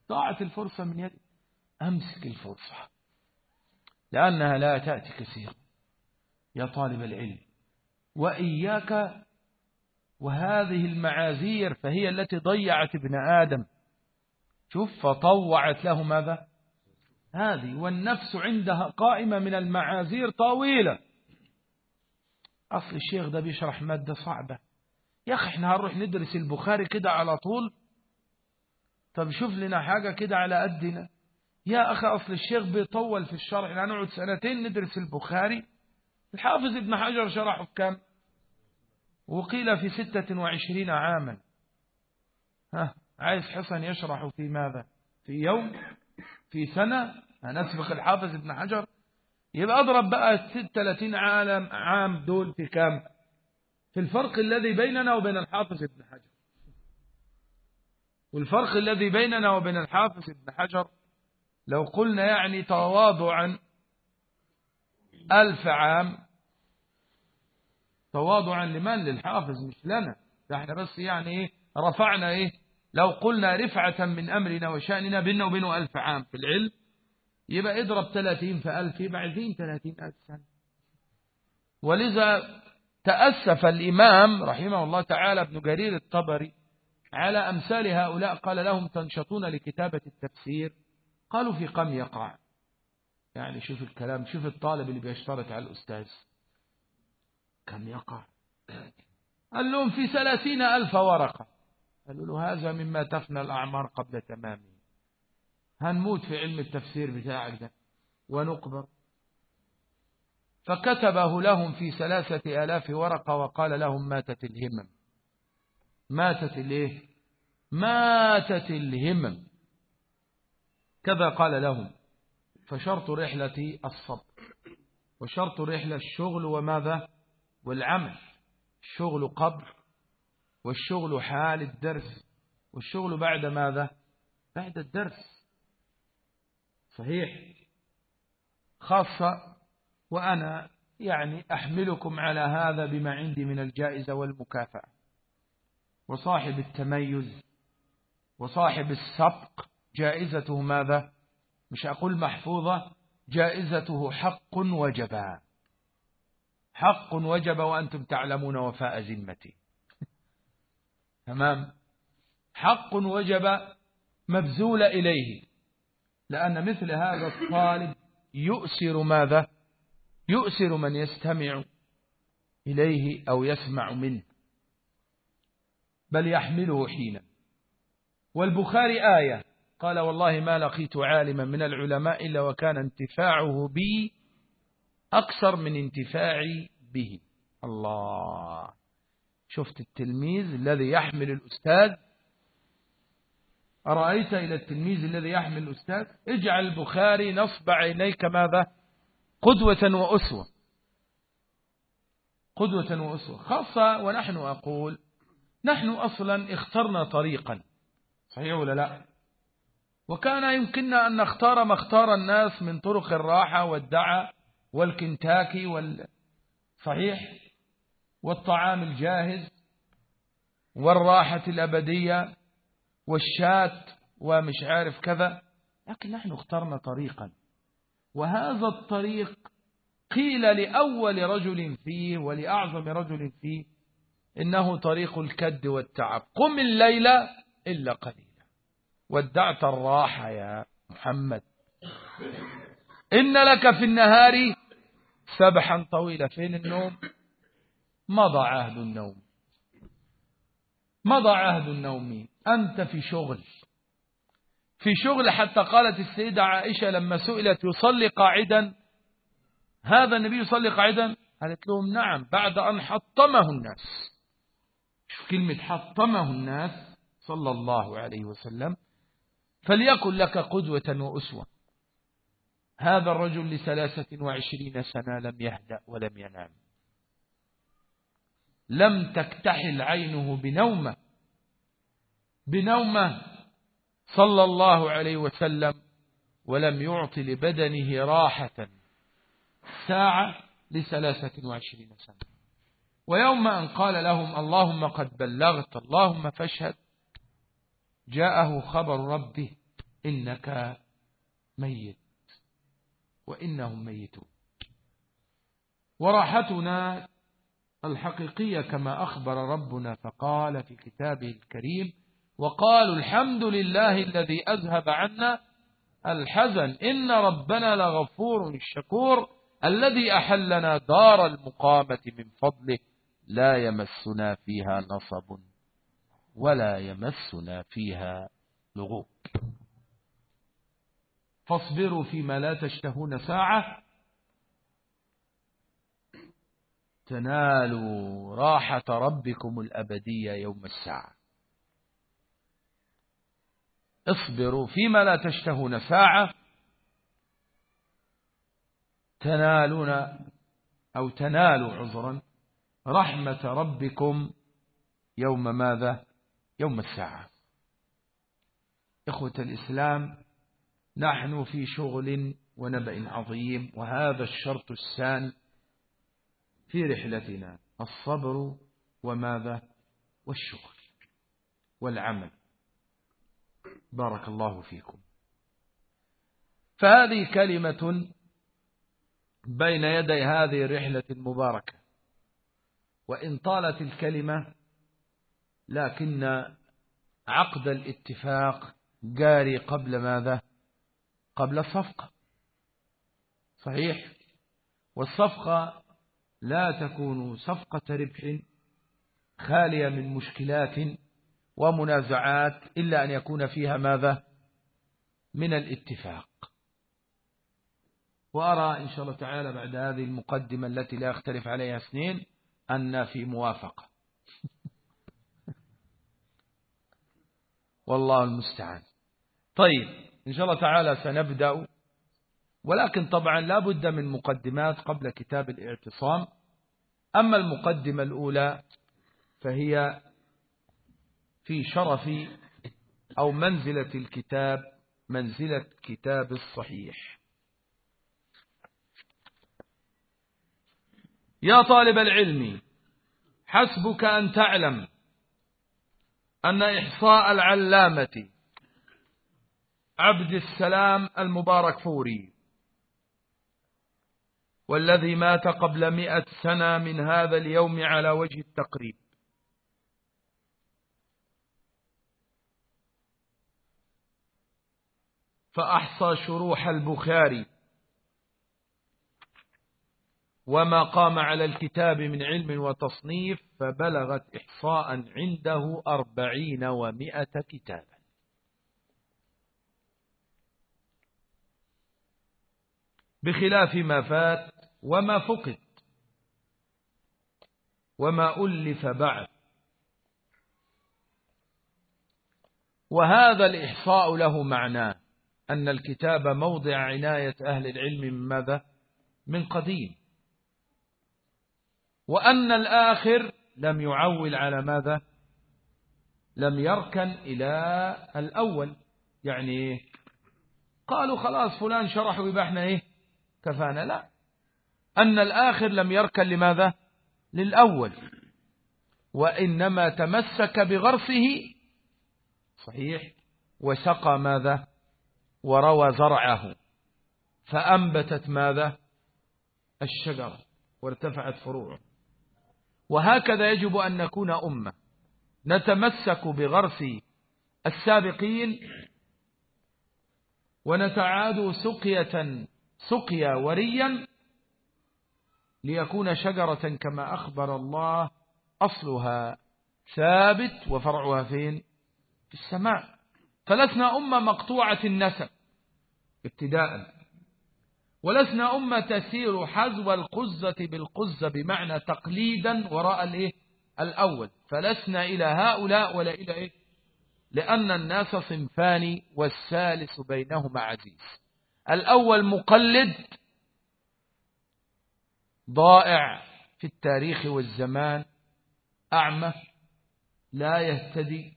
ضاعت الفرصة من يدي. أمسك الفرصة لأنها لا تأتي كثيرا. يا طالب العلم وإياك وهذه المعاذير فهي التي ضيعت ابن آدم. شوف فطوعت له ماذا؟ هذه والنفس عندها قائمة من المعاذير طويلة. أصل الشيخ ده بيشرح مادة صعبة. يا أخي إحنا هنروح ندرس البخاري كده على طول؟ طب شوف لنا حاجة كده على قدنا. يا أخي أصل الشيخ بيطول في الشرح. يعني نقعد سنتين ندرس البخاري. الحافظ ابن حجر شرحه بكم؟ وقيل في ستة وعشرين عاما. ها عايز حسن يشرح في ماذا؟ في يوم؟ في سنة؟ هنسبق الحافظ ابن حجر؟ يبقى أضرب بقى 36 عالم عام دول في كام؟ في الفرق الذي بيننا وبين الحافظ ابن حجر. والفرق الذي بيننا وبين الحافظ ابن حجر لو قلنا يعني تواضعا ألف عام تواضعا لمن؟ للحافظ مش لنا. ده إحنا بس يعني إيه رفعنا إيه لو قلنا رفعة من أمرنا وشأننا بيننا وبينه ألف عام في العلم يبقى اضرب 30 في ألف يبقى عايزين 30 ألف سنة. ولذا تأسف الإمام رحمه الله تعالى ابن جرير الطبري على أمثال هؤلاء قال لهم تنشطون لكتابة التفسير؟ قالوا في قم يقع. يعني شوف الكلام شوف الطالب اللي بيشترط على الأستاذ. كم يقع؟ قال لهم في ثلاثين ألف ورقة. قالوا له هذا مما تفنى الأعمار قبل تمامه. هنموت في علم التفسير بتاعك ده ونقبر. فكتبه لهم في ثلاثة آلاف ورقة وقال لهم ماتت الهمم. ماتت الإيه؟ ماتت الهمم. كذا قال لهم. فشرط رحلتي الصبر. وشرط رحلة الشغل وماذا؟ والعمل. الشغل قبل والشغل حال الدرس. والشغل بعد ماذا؟ بعد الدرس. صحيح؟ خاصة وأنا يعني أحملكم على هذا بما عندي من الجائزة والمكافأة. وصاحب التميز وصاحب السبق جائزته ماذا؟ مش أقول محفوظة جائزته حق وجبا حق وجب وأنتم تعلمون وفاء ذمتي. تمام؟ حق وجب مبذول إليه. لأن مثل هذا الطالب يؤسر ماذا؟ يؤسر من يستمع إليه أو يسمع منه بل يحمله حينا والبخاري آية قال والله ما لقيت عالما من العلماء إلا وكان انتفاعه بي أكثر من انتفاعي به. الله. شفت التلميذ الذي يحمل الأستاذ أرأيت إلى التلميذ الذي يحمل الأستاذ؟ اجعل البخاري نصب عينيك ماذا؟ قدوة وأسوة. قدوة وأسوة. خاصة ونحن أقول نحن أصلا اخترنا طريقا. صحيح ولا لا؟ وكان يمكننا أن نختار ما اختار الناس من طرق الراحة والدعاء والكنتاكي وال... صحيح؟ والطعام الجاهز والراحة الأبدية. والشات ومش عارف كذا لكن نحن اخترنا طريقا. وهذا الطريق قيل لأول رجل فيه ولأعظم رجل فيه إنه طريق الكد والتعب قم الليلة إلا قليلا. ودعت الراحة يا محمد. إن لك في النهار سبحا طويلا. فين النوم؟ مضى عهد النوم. مضى عهد النوم. أنت في شغل. في شغل حتى قالت السيدة عائشة لما سئلت يصلي قاعدا. هذا النبي يصلي قاعدا؟ قالت لهم نعم بعد أن حطمه الناس. شوف كلمة حطمه الناس صلى الله عليه وسلم. فليكن لك قدوة وأسوة. هذا الرجل لثلاثة وعشرين سنة لم يهدأ ولم ينام. لم تكتحل عينه بنومة. بنومة صلى الله عليه وسلم ولم يعط لبدنه راحة. ساعة لثلاثة وعشرين سنة. ويوم أن قال لهم اللهم قد بلغت اللهم فاشهد جاءه خبر ربه إنك ميت وإنهم ميتون. وراحتنا الحقيقية كما أخبر ربنا فقال في كتابه الكريم وقالوا الحمد لله الذي أذهب عنا الحزن. إن ربنا لغفور شكور الذي أحلنا دار المقامة من فضله. لا يمسنا فيها نصب ولا يمسنا فيها لغوب. فاصبروا فيما لا تشتهون ساعة. تنالوا راحة ربكم الأبدية يوم الساعة. اصبروا فيما لا تشتهون ساعة تنالون أو تنالوا عذرا رحمة ربكم يوم ماذا؟ يوم الساعة. إخوة الإسلام نحن في شغل ونبأ عظيم وهذا الشرط الثاني في رحلتنا الصبر وماذا؟ والشغل والعمل. بارك الله فيكم. فهذه كلمة بين يدي هذه الرحلة المباركة. وإن طالت الكلمة لكن عقد الاتفاق جاري قبل ماذا؟ قبل الصفقة. صحيح؟ والصفقة لا تكون صفقة ربح خالية من مشكلات ومنازعات إلا أن يكون فيها ماذا؟ من الاتفاق. وأرى إن شاء الله تعالى بعد هذه المقدمة التي لا يختلف عليها اثنين أن في موافقة. والله المستعان. طيب إن شاء الله تعالى سنبدأ ولكن طبعا لا بد من مقدمات قبل كتاب الاعتصام. أما المقدمة الأولى فهي في شرف أو منزلة الكتاب منزلة كتاب الصحيح. يا طالب العلم حسبك أن تعلم أن إحصاء العلامة عبد السلام المبارك فوري والذي مات قبل مئة سنة من هذا اليوم على وجه التقريب. فأحصى شروح البخاري وما قام على الكتاب من علم وتصنيف فبلغت إحصاء عنده أربعين ومائة كتابا. بخلاف ما فات وما فقد وما ألف بعد. وهذا الإحصاء له معناه أن الكتاب موضع عناية أهل العلم من ماذا؟ من قديم. وأن الآخر لم يعول على ماذا؟ لم يركن إلى الأول. يعني قالوا خلاص فلان شرح ويبقى إحنا إيه؟ كفانا. لا. أن الآخر لم يركن لماذا؟ للأول. وإنما تمسك بغرسه صحيح وسقى ماذا؟ وروى زرعه. فأنبتت ماذا؟ الشجرة وارتفعت فروعه. وهكذا يجب أن نكون أمة. نتمسك بغرس السابقين ونتعاد سقية سقيا وريا ليكون شجرة كما أخبر الله أصلها ثابت وفرعها فين؟ في السماء. فلسنا أمة مقطوعة النسب ابتداء. ولسنا أمة تسير حذو القزة بالقزة بمعنى تقليدا وراء الإيه؟ الأول. فلسنا إلى هؤلاء ولا إلى إيه؟ لأن الناس صنفان والثالث بينهما عزيز. الأول مقلد ضائع في التاريخ والزمان أعمى لا يهتدي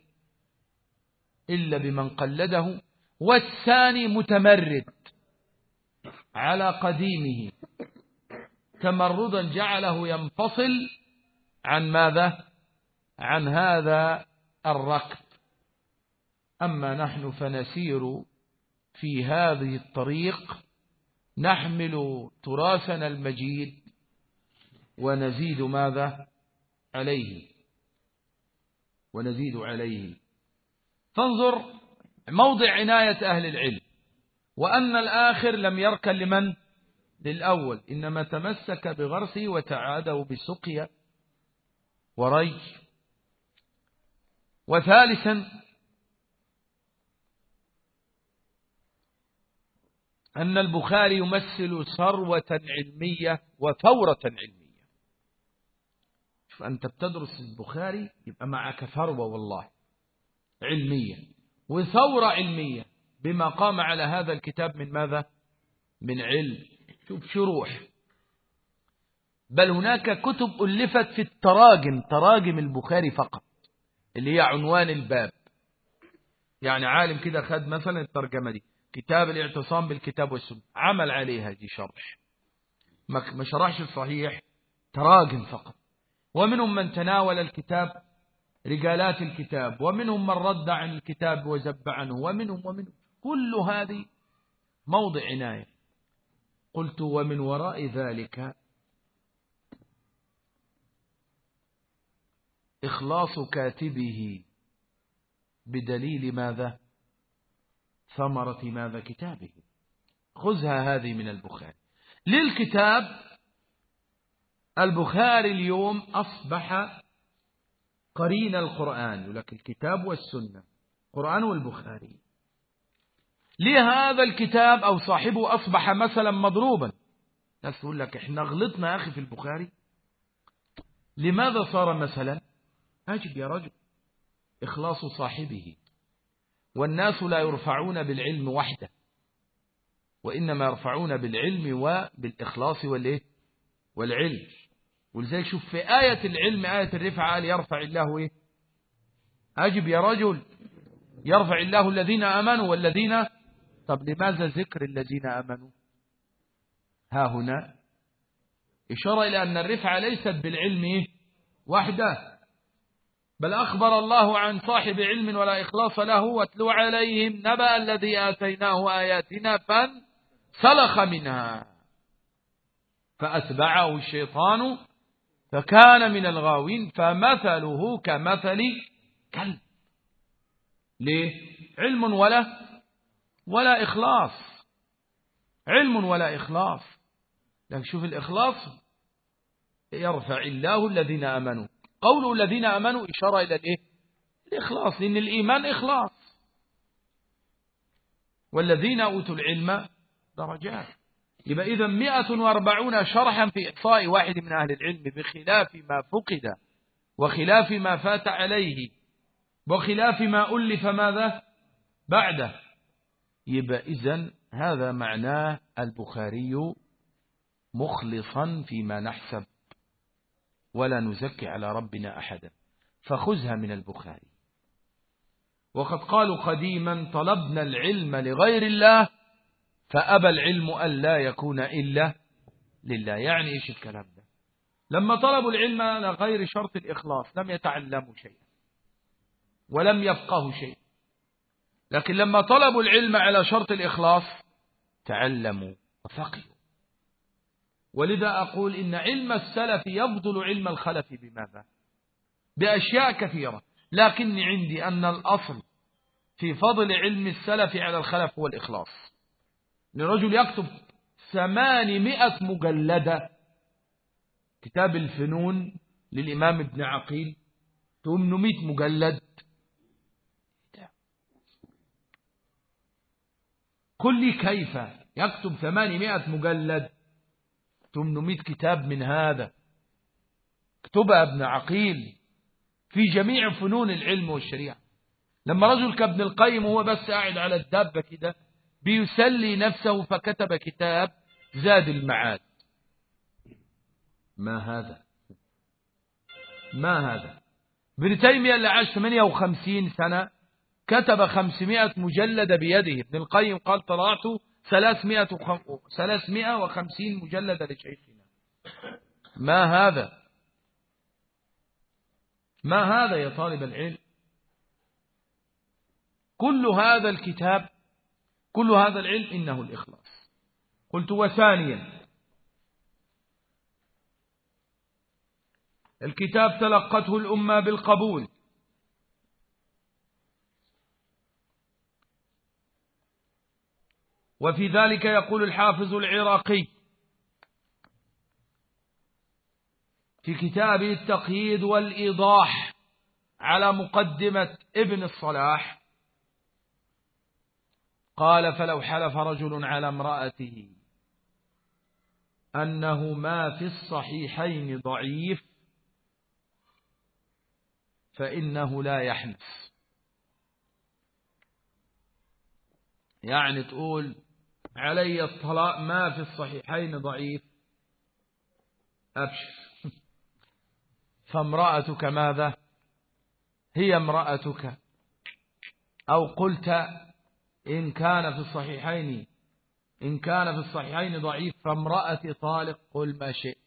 إلا بمن قلده والثاني متمرد على قديمه. تمردا جعله ينفصل عن ماذا؟ عن هذا الركب. أما نحن فنسير في هذه الطريق نحمل تراثنا المجيد ونزيد ماذا؟ عليه. ونزيد عليه. فانظر موضع عناية أهل العلم. وأن الآخر لم يركن لمن؟ للأول. إنما تمسك بغرسه وتعاده بسقيا وري وثالثا أن البخاري يمثل ثروة علمية وثورة علمية. فأنت بتدرس البخاري يبقى معك ثروة والله علمية وثورة علمية بما قام على هذا الكتاب من ماذا؟ من علم. شوف شروح بل هناك كتب ألفت في التراجم تراجم البخاري فقط اللي هي عنوان الباب. يعني عالم كده خد مثلا الترجمة دي كتاب الاعتصام بالكتاب والسنة عمل عليها دي شرح. ما شرحش الصحيح تراجم فقط. ومنهم من تناول الكتاب رجالات الكتاب ومنهم من رد عن الكتاب وزب عنه ومنهم ومنهم. كل هذه موضع عناية قلت ومن وراء ذلك إخلاص كاتبه بدليل ماذا؟ ثمرة ماذا؟ كتابه. خذها هذه من البخاري. للكتاب البخاري اليوم أصبح قرين القرآن يقول لك الكتاب والسنة القرآن والبخاري. لهذا الكتاب أو صاحبه أصبح مثلا مضروبا. ناس تقول لك إحنا غلطنا يا أخي في البخاري. لماذا صار مثلا؟ أجب يا رجل إخلاص صاحبه. والناس لا يرفعون بالعلم وحده وإنما يرفعون بالعلم وبالإخلاص والإيه؟ والعلم. ولذلك شوف في آية العلم آية الرفعة قال يرفع الله إيه أجب يا رجل يرفع الله الذين آمنوا والذين طب لماذا ذكر الذين آمنوا ها هنا إشارة إلى أن الرفعة ليست بالعلم؟ وحده بل أخبر الله عن صاحب علم ولا إخلاص له واتلو عليهم نبأ الذي آتيناه آياتنا فانسلخ منها فأتبعه الشيطان فكان من الغاوين فمثله كمثل كلب. ليه؟ علم ولا ولا إخلاص. علم ولا إخلاص. لكن شوف الإخلاص يرفع الله الذين أمنوا. قوله الذين أمنوا إشارة إلى الإيه؟ الإخلاص لأن الإيمان إخلاص. والذين أوتوا العلم درجات. يبقى إذا 140 شرحا في إحصاء واحد من أهل العلم بخلاف ما فقد وخلاف ما فات عليه وخلاف ما ألف ماذا؟ بعده. يبقى إذن هذا معناه البخاري مخلصا فيما نحسب. ولا نزكي على ربنا أحدا. فخذها من البخاري. وقد قالوا قديما طلبنا العلم لغير الله فأبى العلم أن لا يكون إلا لله. يعني إيش الكلام ده؟ لما طلبوا العلم لغير شرط الإخلاص لم يتعلموا شيئا ولم يفقهوا شيئا. لكن لما طلبوا العلم على شرط الإخلاص تعلموا وفقهوا. ولذا أقول إن علم السلف يفضل علم الخلف بماذا؟ بأشياء كثيرة. لكن عندي أن الأصل في فضل علم السلف على الخلف هو الإخلاص. لرجل يكتب ثمانمائة مجلدة كتاب الفنون للإمام ابن عقيل 800 مجلد. كل كيف يكتب 800 مجلد؟ 800 كتاب من هذا. اكتبها ابن عقيل في جميع فنون العلم والشريعة. لما رجل كابن القيم وهو بس قاعد على الدابة كده بيسلي نفسه فكتب كتاب زاد المعاد. ما هذا؟ ما هذا؟ ابن تيمية اللي عاش 58 سنة كتب 500 مجلد بيده. ابن القيم قال طلعت 300 350 مجلد لشيخنا. ما هذا؟ ما هذا يا طالب العلم؟ كل هذا الكتاب كل هذا العلم إنه الإخلاص. قلت وثانيا الكتاب تلقته الأمة بالقبول. وفي ذلك يقول الحافظ العراقي في كتابه التقييد والإيضاح على مقدمة ابن الصلاح قال فلو حلف رجل على امرأته أنه ما في الصحيحين ضعيف فإنه لا يحنث. يعني تقول علي الطلاق ما في الصحيحين ضعيف. أبشر. فامرأتك ماذا؟ هي امرأتك. أو قلت إن كان في الصحيحين إن كان في الصحيحين ضعيف فامرأتي طالق قل ما شئت.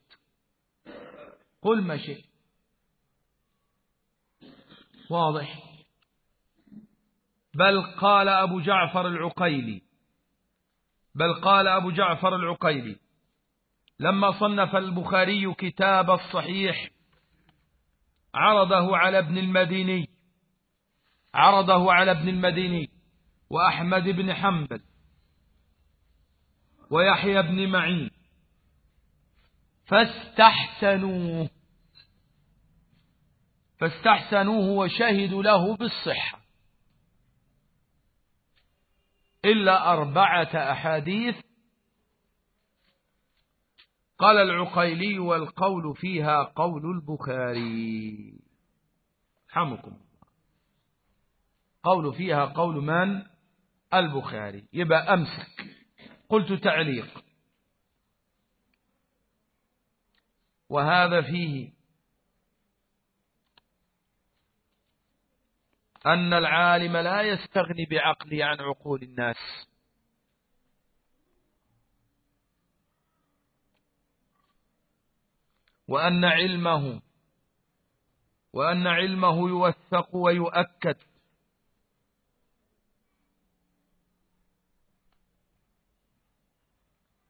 قل ما شئت. واضح. بل قال أبو جعفر العقيلي بل قال أبو جعفر العقيلي لما صنف البخاري كتاب الصحيح عرضه على ابن المديني عرضه على ابن المديني. وأحمد بن حنبل ويحيى بن معين. فاستحسنوه. فاستحسنوه وشهدوا له بالصحة. إلا أربعة أحاديث. قال العقيلي والقول فيها قول البخاري. حمكم قول فيها قول من؟ البخاري. يبقى أمسك. قلت تعليق. وهذا فيه أن العالم لا يستغني بعقله عن عقول الناس. وأن علمه وأن علمه يوثق ويؤكد.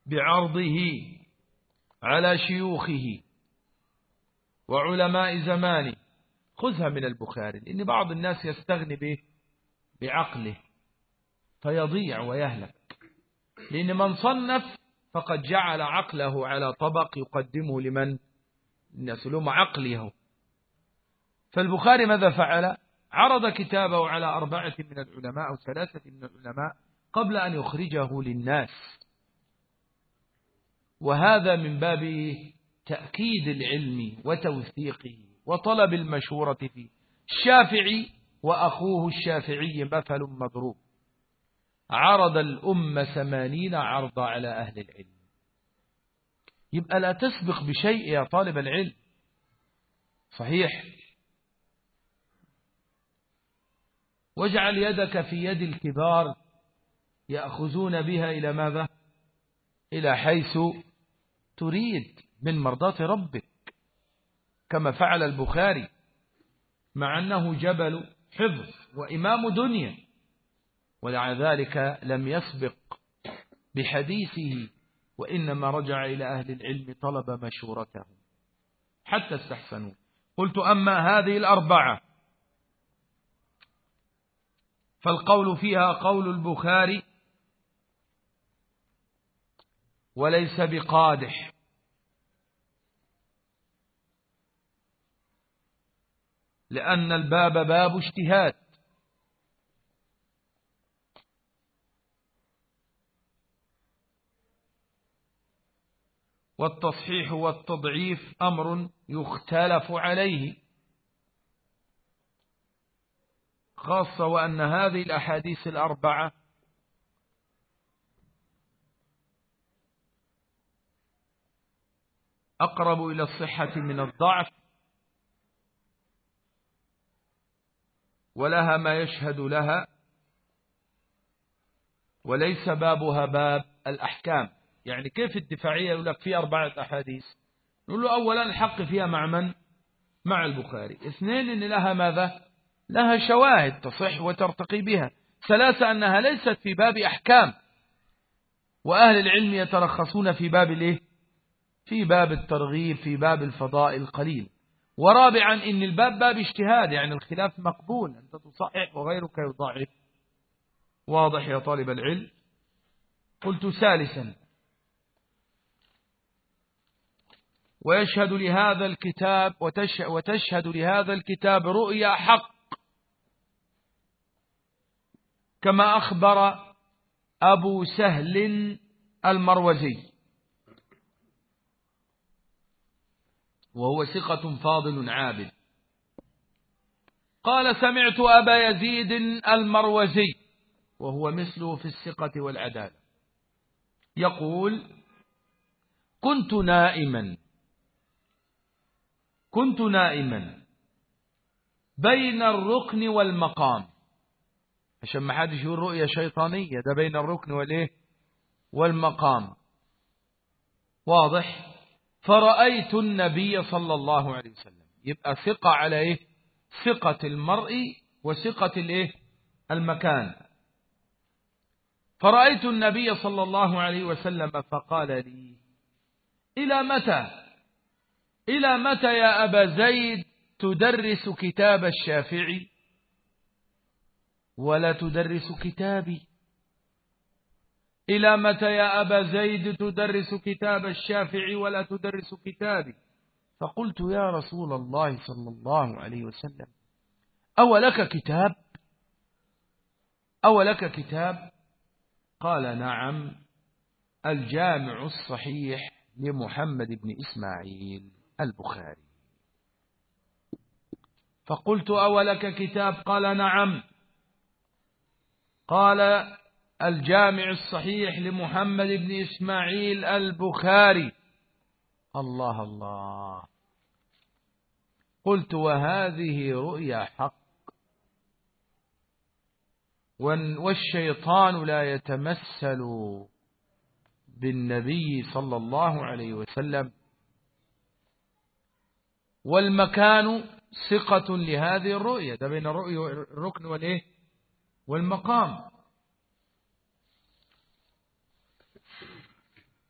بعرضه على شيوخه وعلماء زمانه. خذها من البخاري لأن بعض الناس يستغني به بعقله فيضيع ويهلك. لأن من صنف فقد جعل عقله على طبق يقدمه لمن الناس لهم عقله. فالبخاري ماذا فعل؟ عرض كتابه على أربعة من العلماء أو ثلاثة من العلماء قبل أن يخرجه للناس. وهذا من باب تأكيد العلم وتوثيقه وطلب المشورة فيه الشافعي وأخوه الشافعي مثل مضروب. عرض الأمة ثمانين عرض على أهل العلم. يبقى لا تسبق بشيء يا طالب العلم. صحيح؟ واجعل يدك في يد الكبار يأخذون بها إلى ماذا؟ إلى حيث تريد من مرضاة ربك كما فعل البخاري مع أنه جبل حفظ وإمام دنيا ولع ذلك لم يسبق بحديثه وإنما رجع إلى أهل العلم طلب مشورته. حتى استحسنوا. قلت أما هذه الأربعة فالقول فيها قول البخاري وليس بقادح. لأن الباب باب اجتهاد. والتصحيح والتضعيف أمر يختلف عليه. خاصة وأن هذه الأحاديث الأربعة أقرب إلى الصحة من الضعف. ولها ما يشهد لها. وليس بابها باب الأحكام. يعني كيف الدفاعية يقول لك في أربعة أحاديث؟ نقول له أولا الحق فيها مع من؟ مع البخاري. اثنين إن لها ماذا؟ لها شواهد تصح وترتقي بها. ثلاثة أنها ليست في باب أحكام. وأهل العلم يترخصون في باب الايه في باب الترغيب في باب الفضائل القليل. ورابعا إن الباب باب اجتهاد يعني الخلاف مقبول. أنت تصحح وغيرك يضعف. واضح يا طالب العلم. قلت ثالثا ويشهد لهذا الكتاب وتشهد لهذا الكتاب رؤيا حق. كما أخبر أبو سهل المروزي. وهو ثقة فاضل عابد. قال سمعت أبا يزيد المروزي وهو مثله في الثقة والعدالة يقول كنت نائما كنت نائما بين الركن والمقام. عشان ما حدش يقول رؤية شيطانية ده بين الركن والإيه؟ والمقام. واضح؟ فرأيت النبي صلى الله عليه وسلم. يبقى ثقة على إيه؟ ثقة المرء وثقة الإيه؟ المكان. فرأيت النبي صلى الله عليه وسلم فقال لي إلى متى؟ إلى متى يا أبا زيد تدرس كتاب الشافعي؟ ولا تدرس كتابي. إلى متى يا أبا زيد تدرس كتاب الشافعي ولا تدرس كتابي فقلت يا رسول الله صلى الله عليه وسلم أو لك كتاب؟ أو لك كتاب؟ قال نعم الجامع الصحيح لمحمد بن إسماعيل البخاري. فقلت أولك كتاب؟ قال نعم. قال الجامع الصحيح لمحمد بن إسماعيل البخاري. الله الله. قلت وهذه رؤيا حق. والشيطان لا يتمثل بالنبي صلى الله عليه وسلم. والمكان ثقة لهذه الرؤية. ده بين الرؤية الركن والإيه؟ والمقام.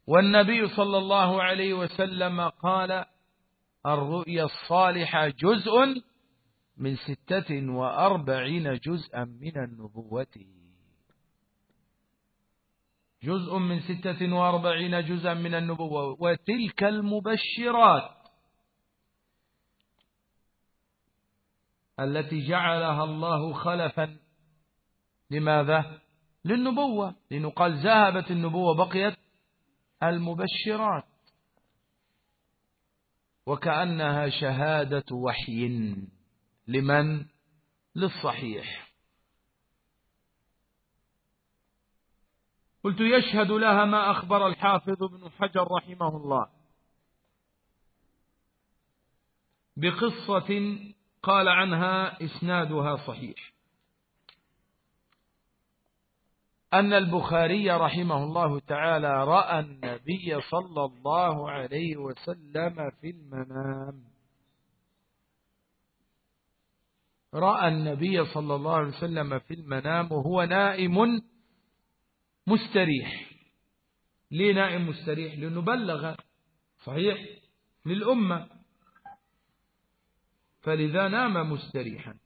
والنبي صلى الله عليه وسلم قال الرؤيا الصالحة جزء من ستة وأربعين جزءا من النبوة. جزء من ستة وأربعين جزءا من النبوة. وتلك المبشرات التي جعلها الله خلفا لماذا؟ للنبوة. لأنه قال ذهبت النبوة بقيت المبشرات. وكأنها شهادة وحي. لمن؟ للصحيح. قلت يشهد لها ما أخبر الحافظ ابن حجر رحمه الله. بقصة قال عنها إسنادها صحيح. أن البخاري رحمه الله تعالى رأى النبي صلى الله عليه وسلم في المنام. رأى النبي صلى الله عليه وسلم في المنام وهو نائم مستريح. ليه نائم مستريح؟ لأنه بلغ. صحيح؟ للأمة. فلذا نام مستريحا.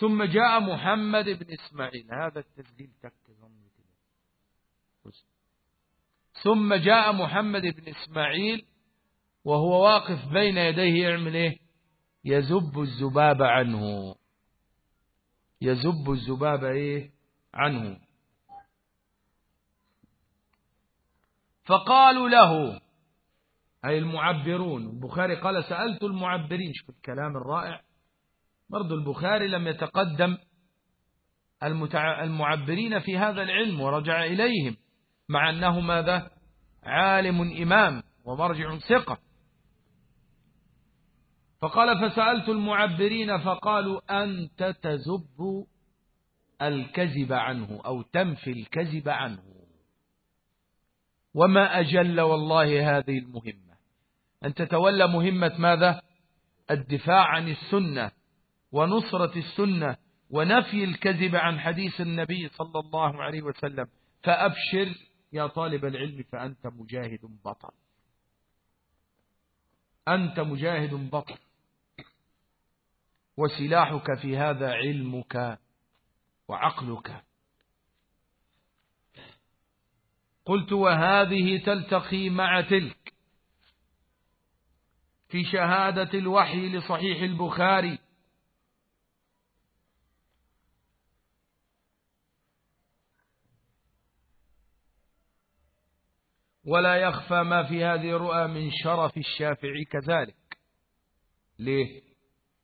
ثم جاء محمد بن إسماعيل. هذا التسجيل تك ثم جاء محمد بن إسماعيل وهو واقف بين يديه يعمل إيه؟ يزب الزباب عنه. يزب الزباب إيه؟ عنه. فقالوا له أي المعبرون البخاري قال سألت المعبرين شوف الكلام الرائع. برضو البخاري لم يتقدم المعبرين في هذا العلم ورجع إليهم مع أنه ماذا؟ عالم إمام ومرجع ثقة. فقال فسألت المعبرين فقالوا أنت تزب الكذب عنه أو تنفي الكذب عنه. وما أجل والله هذه المهمة. أن تتولى مهمة ماذا؟ الدفاع عن السنة ونصرة السنة ونفي الكذب عن حديث النبي صلى الله عليه وسلم. فأبشر يا طالب العلم فأنت مجاهد بطل أنت مجاهد بطل وسلاحك في هذا علمك وعقلك. قلت وهذه تلتقي مع تلك. في شهادة الوحي لصحيح البخاري ولا يخفى ما في هذه الرؤى من شرف الشافعي كذلك. ليه؟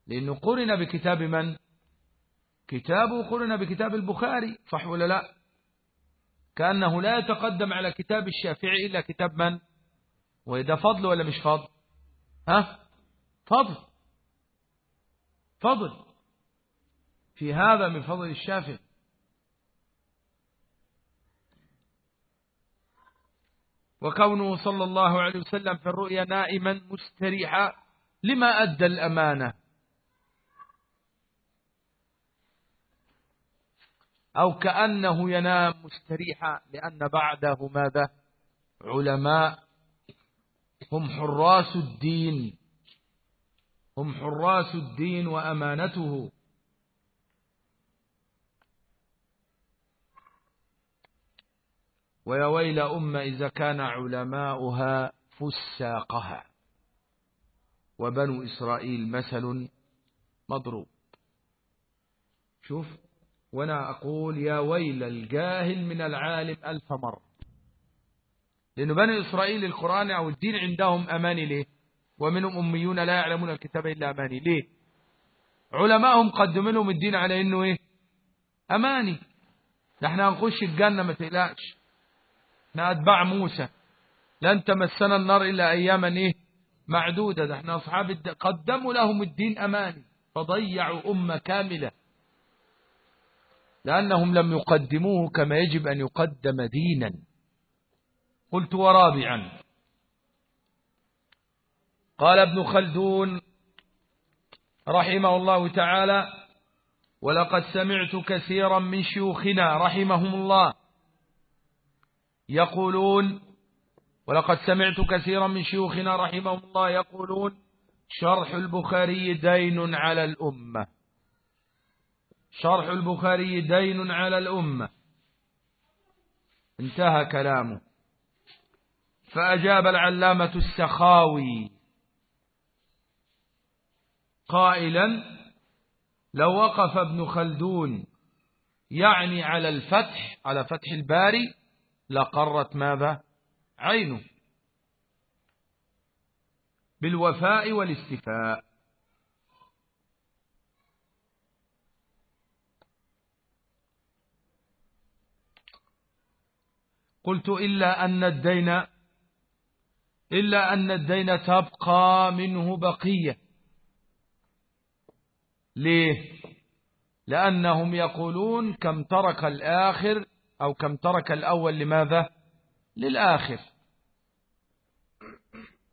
لأنه قرن بكتاب من؟ كتابه قرن بكتاب البخاري صح ولا لا؟ كأنه لا يتقدم على كتاب الشافعي إلا كتاب من؟ وإذا فضل ولا مش فضل؟ ها؟ فضل. فضل. في هذا من فضل الشافعي. وكونه صلى الله عليه وسلم في الرؤيا نائما مستريحا لما أدى الأمانة؟ أو كأنه ينام مستريحا لأن بعده ماذا؟ علماء هم حراس الدين هم حراس الدين وأمانته. ويا ويل أمة إذا كان علماؤها فساقها. وبنو إسرائيل مثل مضروب. شوف وأنا أقول يا ويل الجاهل من العالم ألف مرة. لأن بني إسرائيل القرآن أو الدين عندهم أماني ليه؟ ومنهم أميون لا يعلمون الكتاب إلا أماني. ليه؟ علماءهم قدموا لهم الدين على إنه إيه؟ أماني. نحن هنخش الجنة ما تقلقش. إحنا أتباع موسى. لن تمسنا النار إلا أياما إيه؟ معدودة. ده إحنا أصحاب الد... قدموا لهم الدين أماني. فضيعوا أمة كاملة. لأنهم لم يقدموه كما يجب أن يقدم دينا. قلت ورابعا. قال ابن خلدون رحمه الله تعالى ولقد سمعت كثيرا من شيوخنا رحمهم الله يقولون ولقد سمعت كثيرا من شيوخنا رحمهم الله يقولون شرح البخاري دين على الأمة. شرح البخاري دين على الأمة. انتهى كلامه. فأجاب العلامة السخاوي قائلا لو وقف ابن خلدون يعني على الفتح على فتح الباري لقرت ماذا؟ عينه. بالوفاء والاستفاء قلت إلا أن الدين إلا أن الدين تبقى منه بقية. ليه؟ لأنهم يقولون كم ترك الآخر أو كم ترك الأول لماذا؟ للآخر.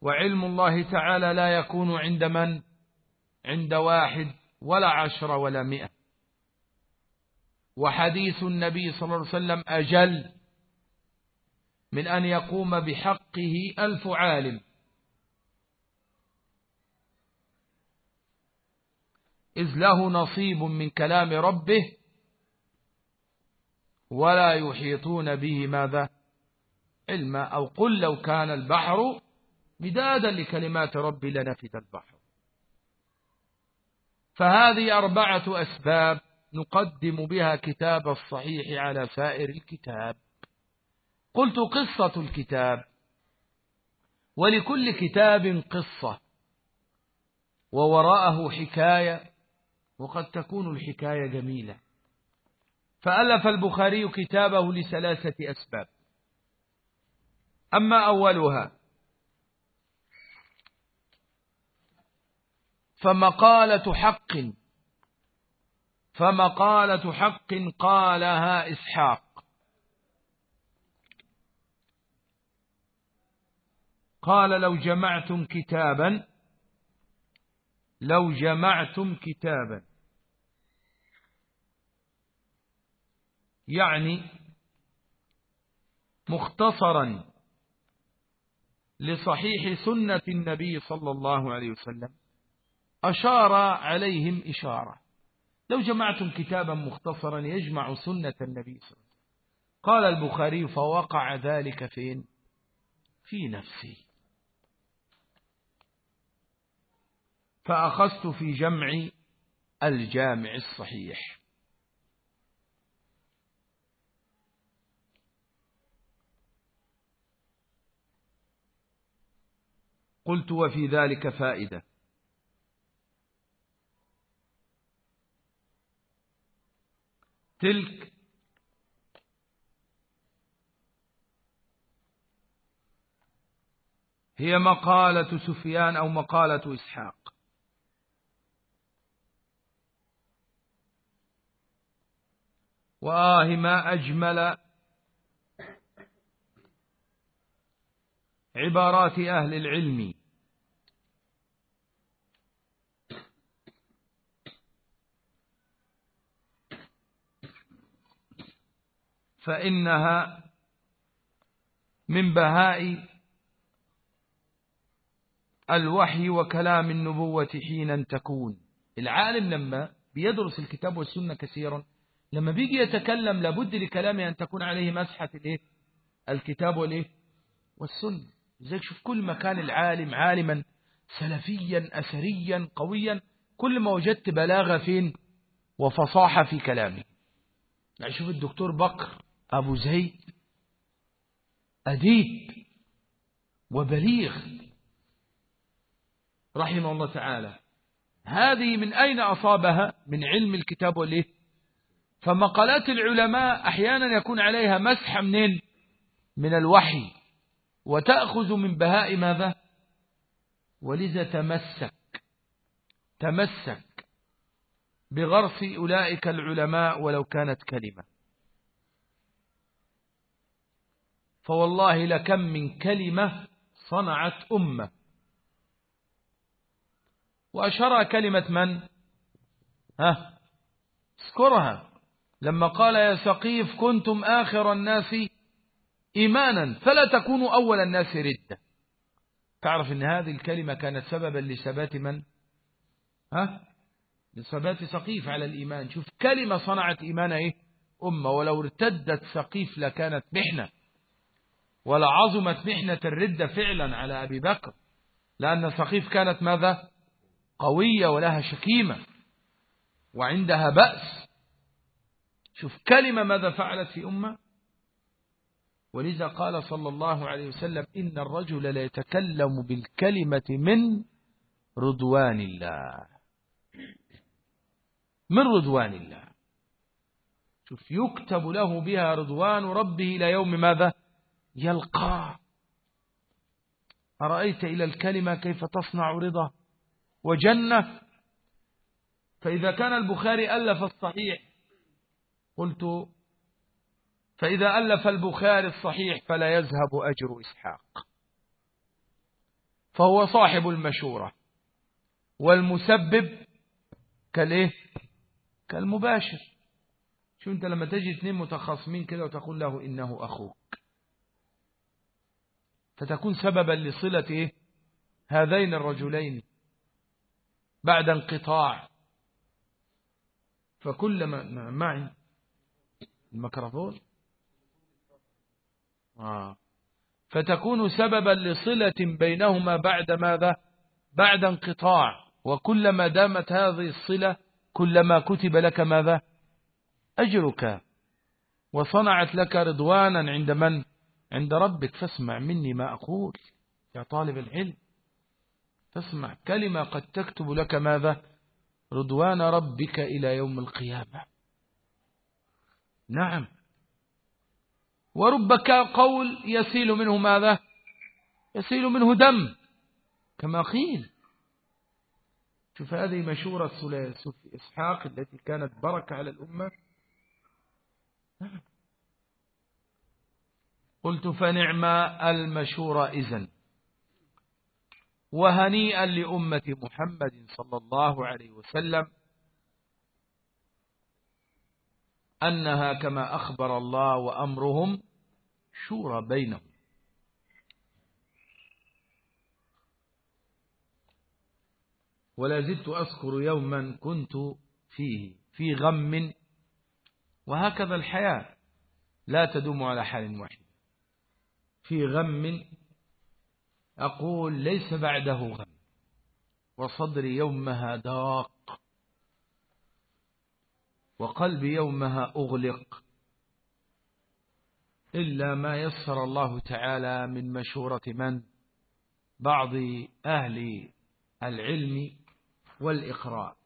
وعلم الله تعالى لا يكون عند من؟ عند واحد ولا عشر ولا مئة. وحديث النبي صلى الله عليه وسلم أجل من أن يقوم بحقه ألف عالم. إذ له نصيب من كلام ربه ولا يحيطون به ماذا؟ علما أو قل لو كان البحر مدادا لكلمات ربي لنفد البحر. فهذه أربعة أسباب نقدم بها كتاب الصحيح على سائر الكتاب. قلت قصة الكتاب. ولكل كتاب قصة. ووراءه حكاية. وقد تكون الحكاية جميلة. فألف البخاري كتابه لثلاثة أسباب. أما أولها فمقالة حق فمقالة حق قالها إسحاق. قال لو جمعتم كتابا لو جمعتم كتابا. يعني مختصرا لصحيح سنة النبي صلى الله عليه وسلم أشار عليهم إشارة. لو جمعتم كتابا مختصرا يجمع سنة النبي صلى الله عليه وسلم. قال البخاري فوقع ذلك فين في نفسي. فأخذت في جمع الجامع الصحيح. قلت وفي ذلك فائدة. تلك هي مقالة سفيان أو مقالة إسحاق. وآه ما أجمل عبارات أهل العلم. فإنها من بهاء الوحي وكلام النبوة حينا تكون. العالم لما بيدرس الكتاب والسنة كثيرا لما بيجي يتكلم لابد لكلامه أن تكون عليه مسحة الإيه؟ الكتاب والإيه؟ والسنة. لذلك شوف كل ما كان العالم عالما سلفيا أثريا قويا كل ما وجدت بلاغة فين؟ وفصاحة في كلامه. يعني شوف الدكتور بكر أبو زيد أديب وبليغ. رحمه الله تعالى. هذه من أين أصابها؟ من علم الكتاب والإيه؟ فمقالات العلماء أحيانا يكون عليها مسح منين؟ من الوحي. وتأخذ من بهاء ماذا؟ ولذا تمسك. تمسك بغرس أولئك العلماء ولو كانت كلمة. فوالله لكم من كلمة صنعت أمة. وأشرها كلمة من؟ ها اذكرها. لما قال يا سقيف كنتم آخر الناس إيمانا فلا تكونوا أول الناس ردة تعرف أن هذه الكلمة كانت سببا لثبات من؟ ها لثبات سقيف على الإيمان. شوف كلمة صنعت إيمان إيه؟ أمة. ولو ارتدت سقيف لكانت محنة. ولعظمت محنة الردة فعلا على أبي بكر لأن سقيف كانت ماذا؟ قوية ولها شكيمة وعندها بأس. شوف كلمة ماذا فعلت في أمة؟ ولذا قال صلى الله عليه وسلم إن الرجل لا يتكلم بالكلمة من رضوان الله. من رضوان الله؟ شوف يكتب له بها رضوان ربه إلى يوم ماذا؟ يلقى. أرأيت إلى الكلمة كيف تصنع رضا وجنة؟ فإذا كان البخاري ألف الصحيح قلت فإذا ألف البخاري الصحيح فلا يذهب أجر إسحاق. فهو صاحب المشورة والمسبب كالإيه؟ كالمباشر. شو أنت لما تجي اثنين متخاصمين كده وتقول له إنه أخوك. فتكون سببا لصلة إيه؟ هذين الرجلين بعد انقطاع. فكلما معي الميكروفون. آه. فتكون سببا لصلة بينهما بعد ماذا؟ بعد انقطاع. وكلما دامت هذه الصلة كلما كتب لك ماذا؟ أجرك. وصنعت لك رضوانا عند من؟ عند ربك فاسمع مني ما أقول يا طالب العلم. فاسمع كلمة قد تكتب لك ماذا؟ رضوان ربك إلى يوم القيامة. نعم. ورب قول يسيل منه ماذا؟ يسيل منه دم. كما قيل. شوف هذه مشورة إسحاق التي كانت بركة على الأمة. نعم. قلت فنعم المشورة إذن. وهنيئا لأمة محمد صلى الله عليه وسلم أنها كما أخبر الله وأمرهم شورى بينهم. ولا زلت أذكر يوما كنت فيه في غم. وهكذا الحياة لا تدوم على حال واحد. في غم أقول ليس بعده غم وصدري يومها داق وقلبي يومها أغلق إلا ما يسر الله تعالى من مشورة من؟ بعض أهل العلم والإقراء.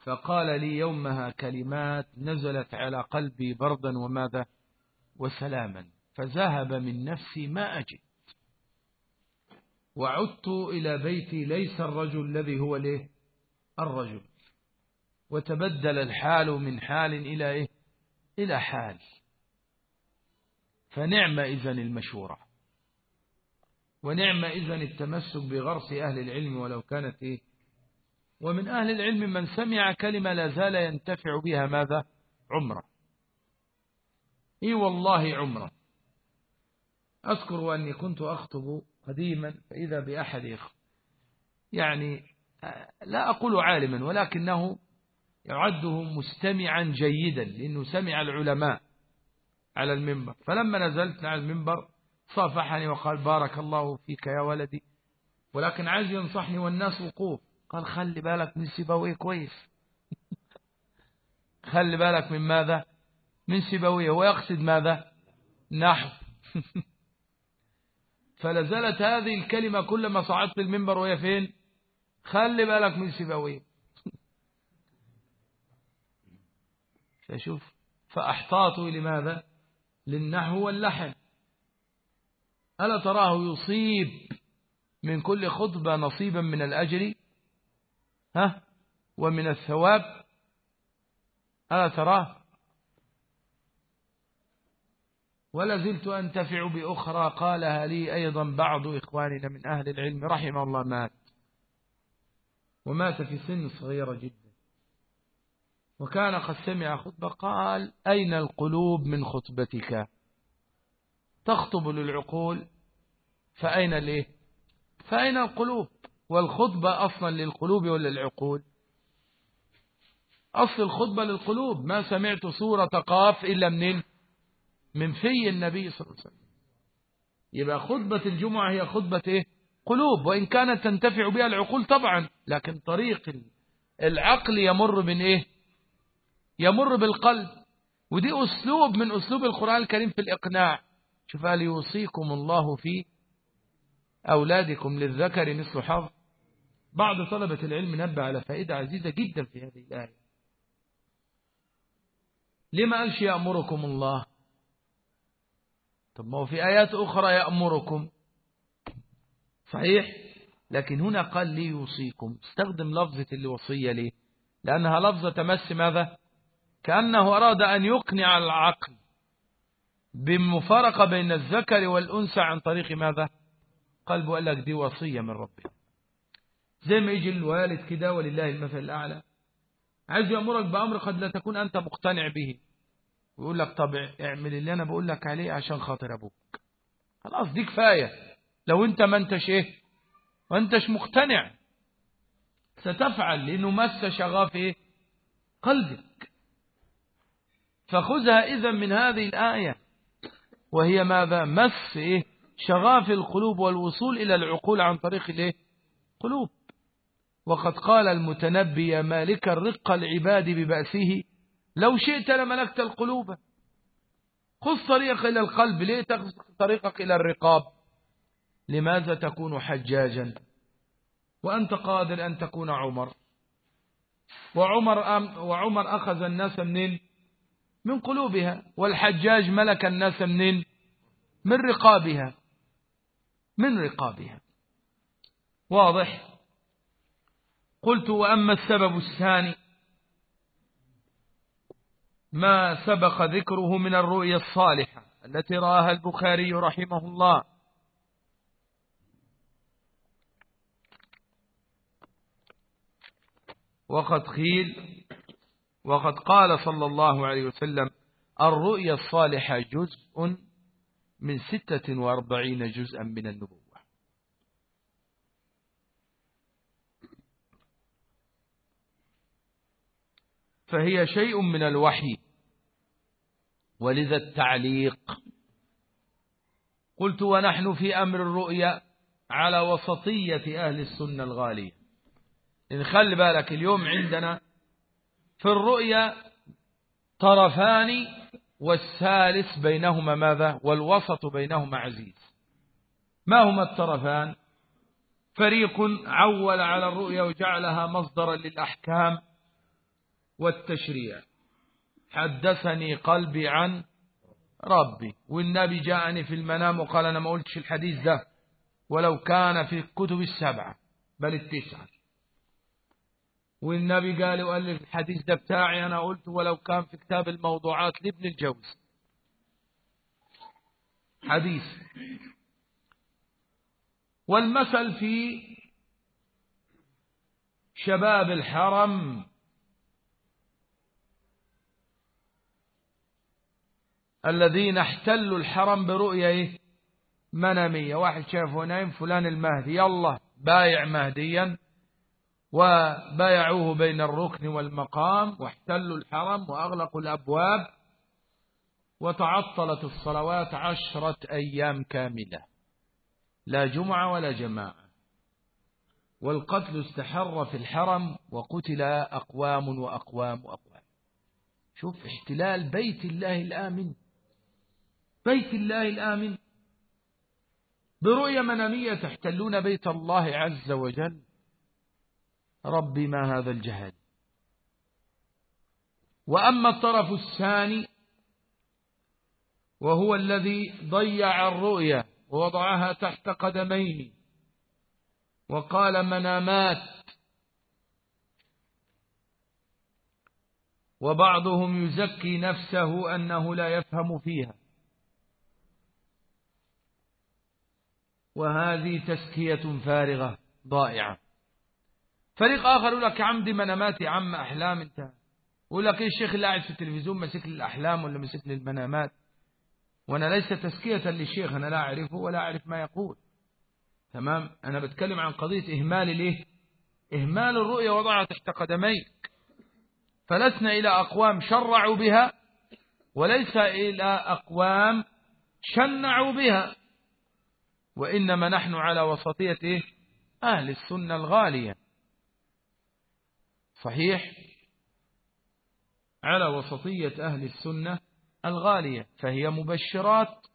فقال لي يومها كلمات نزلت على قلبي بردا وماذا؟ وسلاما. فذهب من نفسي ما أجد. وعدت إلى بيتي ليس الرجل الذي هو له الرجل. وتبدل الحال من حال إلى إيه؟ إلى حال. فنعم إذن المشورة. ونعم إذن التمسك بغرس أهل العلم ولو كانت إيه؟ ومن أهل العلم من سمع كلمة لا زال ينتفع بها ماذا؟ عمرة. إي والله عمرة. أذكر أني كنت أخطب قديما فإذا بأحد يعني لا أقول عالما ولكنه يعده مستمعا جيدا لأنه سمع العلماء على المنبر. فلما نزلت على المنبر صافحني وقال بارك الله فيك يا ولدي. ولكن عايز ينصحني والناس وقوف. قال خلي بالك من سيبويه كويس. خلي بالك من ماذا؟ من سيبويه. ويقصد ماذا؟ نحو. فلازالت هذه الكلمة كلما صعدت المنبر وهي فين؟ خلي بالك من سيبويه. فشوف فأحتاطوا لماذا؟ للنحو واللحن. ألا تراه يصيب من كل خطبة نصيبا من الأجر؟ ها؟ ومن الثواب؟ ألا تراه؟ ولا زلت أنتفع بأخرى قالها لي أيضا بعض إخواننا من أهل العلم رحمه الله مات. ومات في سن صغيرة جدا. وكان قد سمع خطبة قال أين القلوب من خطبتك؟ تخطب للعقول فأين ليه؟ فأين القلوب؟ والخطبة أصلا للقلوب ولا للعقول أصل الخطبة للقلوب ما سمعت سورة قاف إلا منين؟ من في النبي صلى الله عليه وسلم. يبقى خطبة الجمعة هي خطبة إيه؟ قلوب وإن كانت تنتفع بها العقول طبعا لكن طريق العقل يمر من إيه؟ يمر بالقلب. ودي أسلوب من أسلوب القرآن الكريم في الإقناع. شوف قال يوصيكم الله في أولادكم للذكر مثل حظ؟ بعض طلبة العلم نبه على فائدة عزيزة جدا في هذه الآية. لما قالش يأمركم الله؟ طب ما هو في آيات أخرى يأمركم. صحيح؟ لكن هنا قال لي يوصيكم. استخدم لفظة الوصية ليه لأنها لفظة تمس ماذا؟ كأنه أراد أن يقنع العقل بمفارقة بين الذكر والأنثى عن طريق ماذا؟ قلبه قال لك دي وصية من ربنا زي ما يجي الوالد كده ولله المثل الأعلى. عايز يأمرك بأمر قد لا تكون أنت مقتنع به. ويقول لك طب اعمل اللي أنا بقول لك عليه عشان خاطر أبوك. خلاص دي كفاية. لو أنت ما أنتش إيه ما أنتش مقتنع ستفعل لأنه مس شغاف إيه؟ قلبك. فخذها إذا من هذه الآية. وهي ماذا؟ مس إيه؟ شغاف القلوب والوصول إلى العقول عن طريق الإيه؟ قلوب. وقد قال المتنبي يا مالك الرق العباد ببأسه لو شئت لملكت القلوب. خذ طريق إلى القلب. ليه تخذ طريقك إلى الرقاب؟ لماذا تكون حجاجا؟ وأنت قادر أن تكون عمر. وعمر, أم وعمر أخذ الناس منين؟ من قلوبها. والحجاج ملك الناس منين؟ من رقابها. من رقابها. واضح؟ قلت وأما السبب الثاني ما سبق ذكره من الرؤيا الصالحة التي رآها البخاري رحمه الله. وقد قيل وقد قال صلى الله عليه وسلم الرؤيا الصالحة جزء من ستة وأربعين جزءا من النبوة. فهي شيء من الوحي. ولذا التعليق؟ قلت ونحن في أمر الرؤيا على وسطية أهل السنة الغالية. إن خلي بالك اليوم عندنا في الرؤيا طرفان والثالث بينهما ماذا؟ والوسط بينهما عزيز. ما هما الطرفان؟ فريق عول على الرؤيا وجعلها مصدرا للأحكام. والتشريع. حدثني قلبي عن ربي. والنبي جاءني في المنام وقال أنا ما قلتش الحديث ده. ولو كان في الكتب السبعة بل التسعة. والنبي قال وقال لي الحديث ده بتاعي أنا قلت ولو كان في كتاب الموضوعات لابن الجوز. حديث. والمثل في شباب الحرم الذين احتلوا الحرم برؤية إيه؟ منامية. واحد شافه نايم فلان المهدي. يلا بايع مهديا وبايعوه بين الركن والمقام واحتلوا الحرم وأغلقوا الأبواب وتعطلت الصلوات عشرة أيام كاملة. لا جمعة ولا جماعة. والقتل استحر في الحرم وقتل أقوام وأقوام وأقوام. شوف احتلال بيت الله الآمن. بيت الله الآمن. برؤية منامية تحتلون بيت الله عز وجل. ربي ما هذا الجهل. وأما الطرف الثاني وهو الذي ضيع الرؤية ووضعها تحت قدميه وقال منامات. وبعضهم يزكي نفسه أنه لا يفهم فيها. وهذه تزكية فارغة ضائعة. فريق آخر يقول لك عمدي منامات يا عم أحلام أنت. يقول لك إيه الشيخ اللي قاعد في التلفزيون ماسك لي الأحلام ولا ماسك لي المنامات؟ وأنا ليس تزكية للشيخ أنا لا أعرفه ولا أعرف ما يقول. تمام؟ أنا بتكلم عن قضية إهمال الإيه إهمال الرؤية وضعها تحت قدميك. فلسنا إلى أقوام شرعوا بها وليس إلى أقوام شنعوا بها. وإنما نحن على وسطية إيه؟ أهل السنة الغالية. صحيح؟ على وسطية أهل السنة الغالية فهي مبشرات.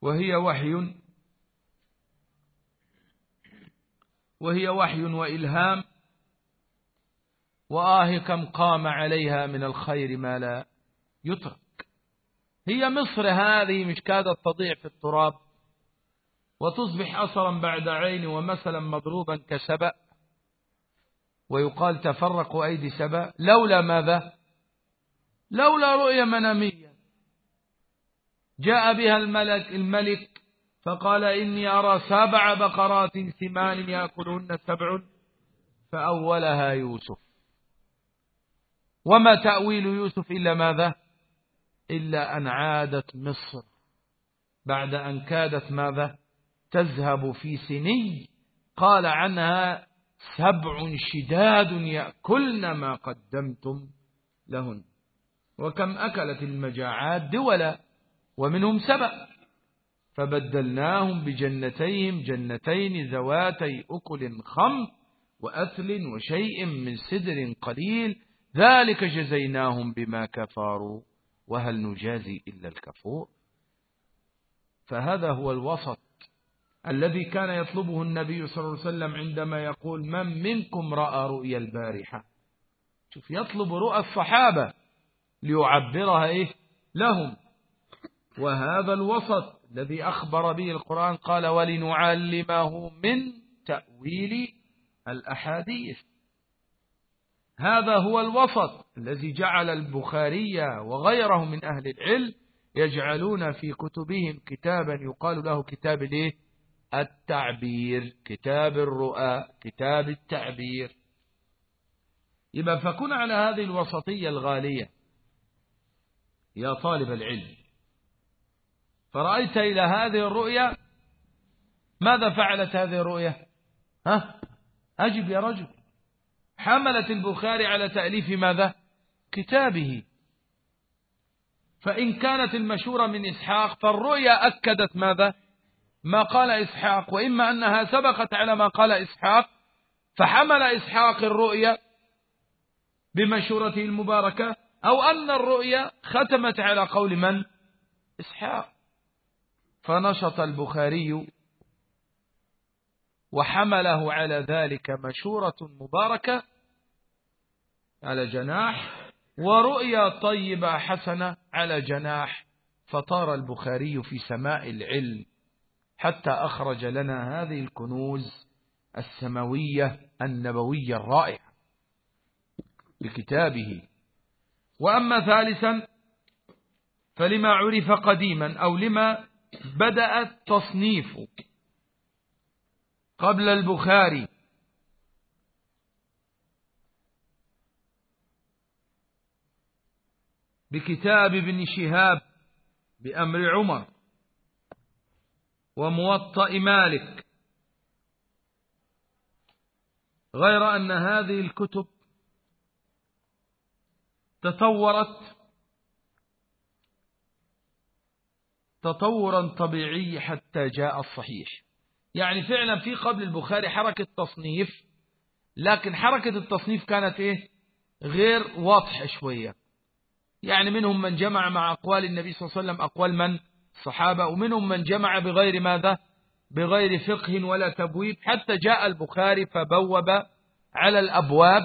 وهي وحي. وهي وحي وإلهام. وآه كم قام عليها من الخير ما لا يترك. هي مصر هذه مش كادت تضيع في التراب وتصبح أثرا بعد عين ومثلا مضروبا كسبأ ويقال تفرقوا أيدي سبأ لولا ماذا؟ لولا رؤيا منامية. جاء بها الملك الملك فقال إني أرى سبع بقرات ثمان يأكلهن سبع فأولها يوسف. وما تأويل يوسف إلا ماذا؟ إلا أن عادت مصر بعد أن كادت ماذا؟ تذهب في سني. قال عنها سبع شداد يأكلن ما قدمتم لهن. وكم أكلت المجاعات دولا ومنهم سبع. فبدلناهم بجنتيهم جنتين ذواتي أكل خمر وأثل وشيء من سدر قليل. ذلك جزيناهم بما كفروا. وهل نجازي إلا الكفور؟ فهذا هو الوسط الذي كان يطلبه النبي صلى الله عليه وسلم عندما يقول من منكم رأى رؤيا البارحة؟ شوف يطلب رؤى الصحابة ليعبرها إيه؟ لهم. وهذا الوسط الذي أخبر به القرآن قال ولنعلمه من تأويل الأحاديث. هذا هو الوسط الذي جعل البخاري وغيره من أهل العلم يجعلون في كتبهم كتابا يقال له كتاب الإيه؟ التعبير كتاب الرؤى كتاب التعبير. يبقى فكن على هذه الوسطية الغالية يا طالب العلم فرأيت إلى هذه الرؤية؟ ماذا فعلت هذه الرؤية؟ ها؟ أجب يا رجل. حملت البخاري على تأليف ماذا؟ كتابه. فإن كانت المشورة من إسحاق فالرؤيا أكدت ماذا؟ ما قال إسحاق وإما أنها سبقت على ما قال إسحاق فحمل إسحاق الرؤيا بمشورته المباركة أو أن الرؤيا ختمت على قول من؟ إسحاق. فنشط البخاري وحمله على ذلك مشورة مباركة على جناح ورؤيا طيبة حسنة على جناح فطار البخاري في سماء العلم. حتى أخرج لنا هذه الكنوز السماوية النبوية الرائعة بكتابه وأما ثالثا فلما عرف قديما أو لما بدأ التصنيف قبل البخاري بكتاب ابن شهاب بأمر عمر وموطأ مالك. غير أن هذه الكتب تطورت تطورا طبيعي حتى جاء الصحيح. يعني فعلا في قبل البخاري حركة تصنيف لكن حركة التصنيف كانت إيه؟ غير واضحة شوية. يعني منهم من جمع مع أقوال النبي صلى الله عليه وسلم أقوال من؟ الصحابة ومنهم من جمع بغير ماذا؟ بغير فقه ولا تبويب. حتى جاء البخاري فبوب على الأبواب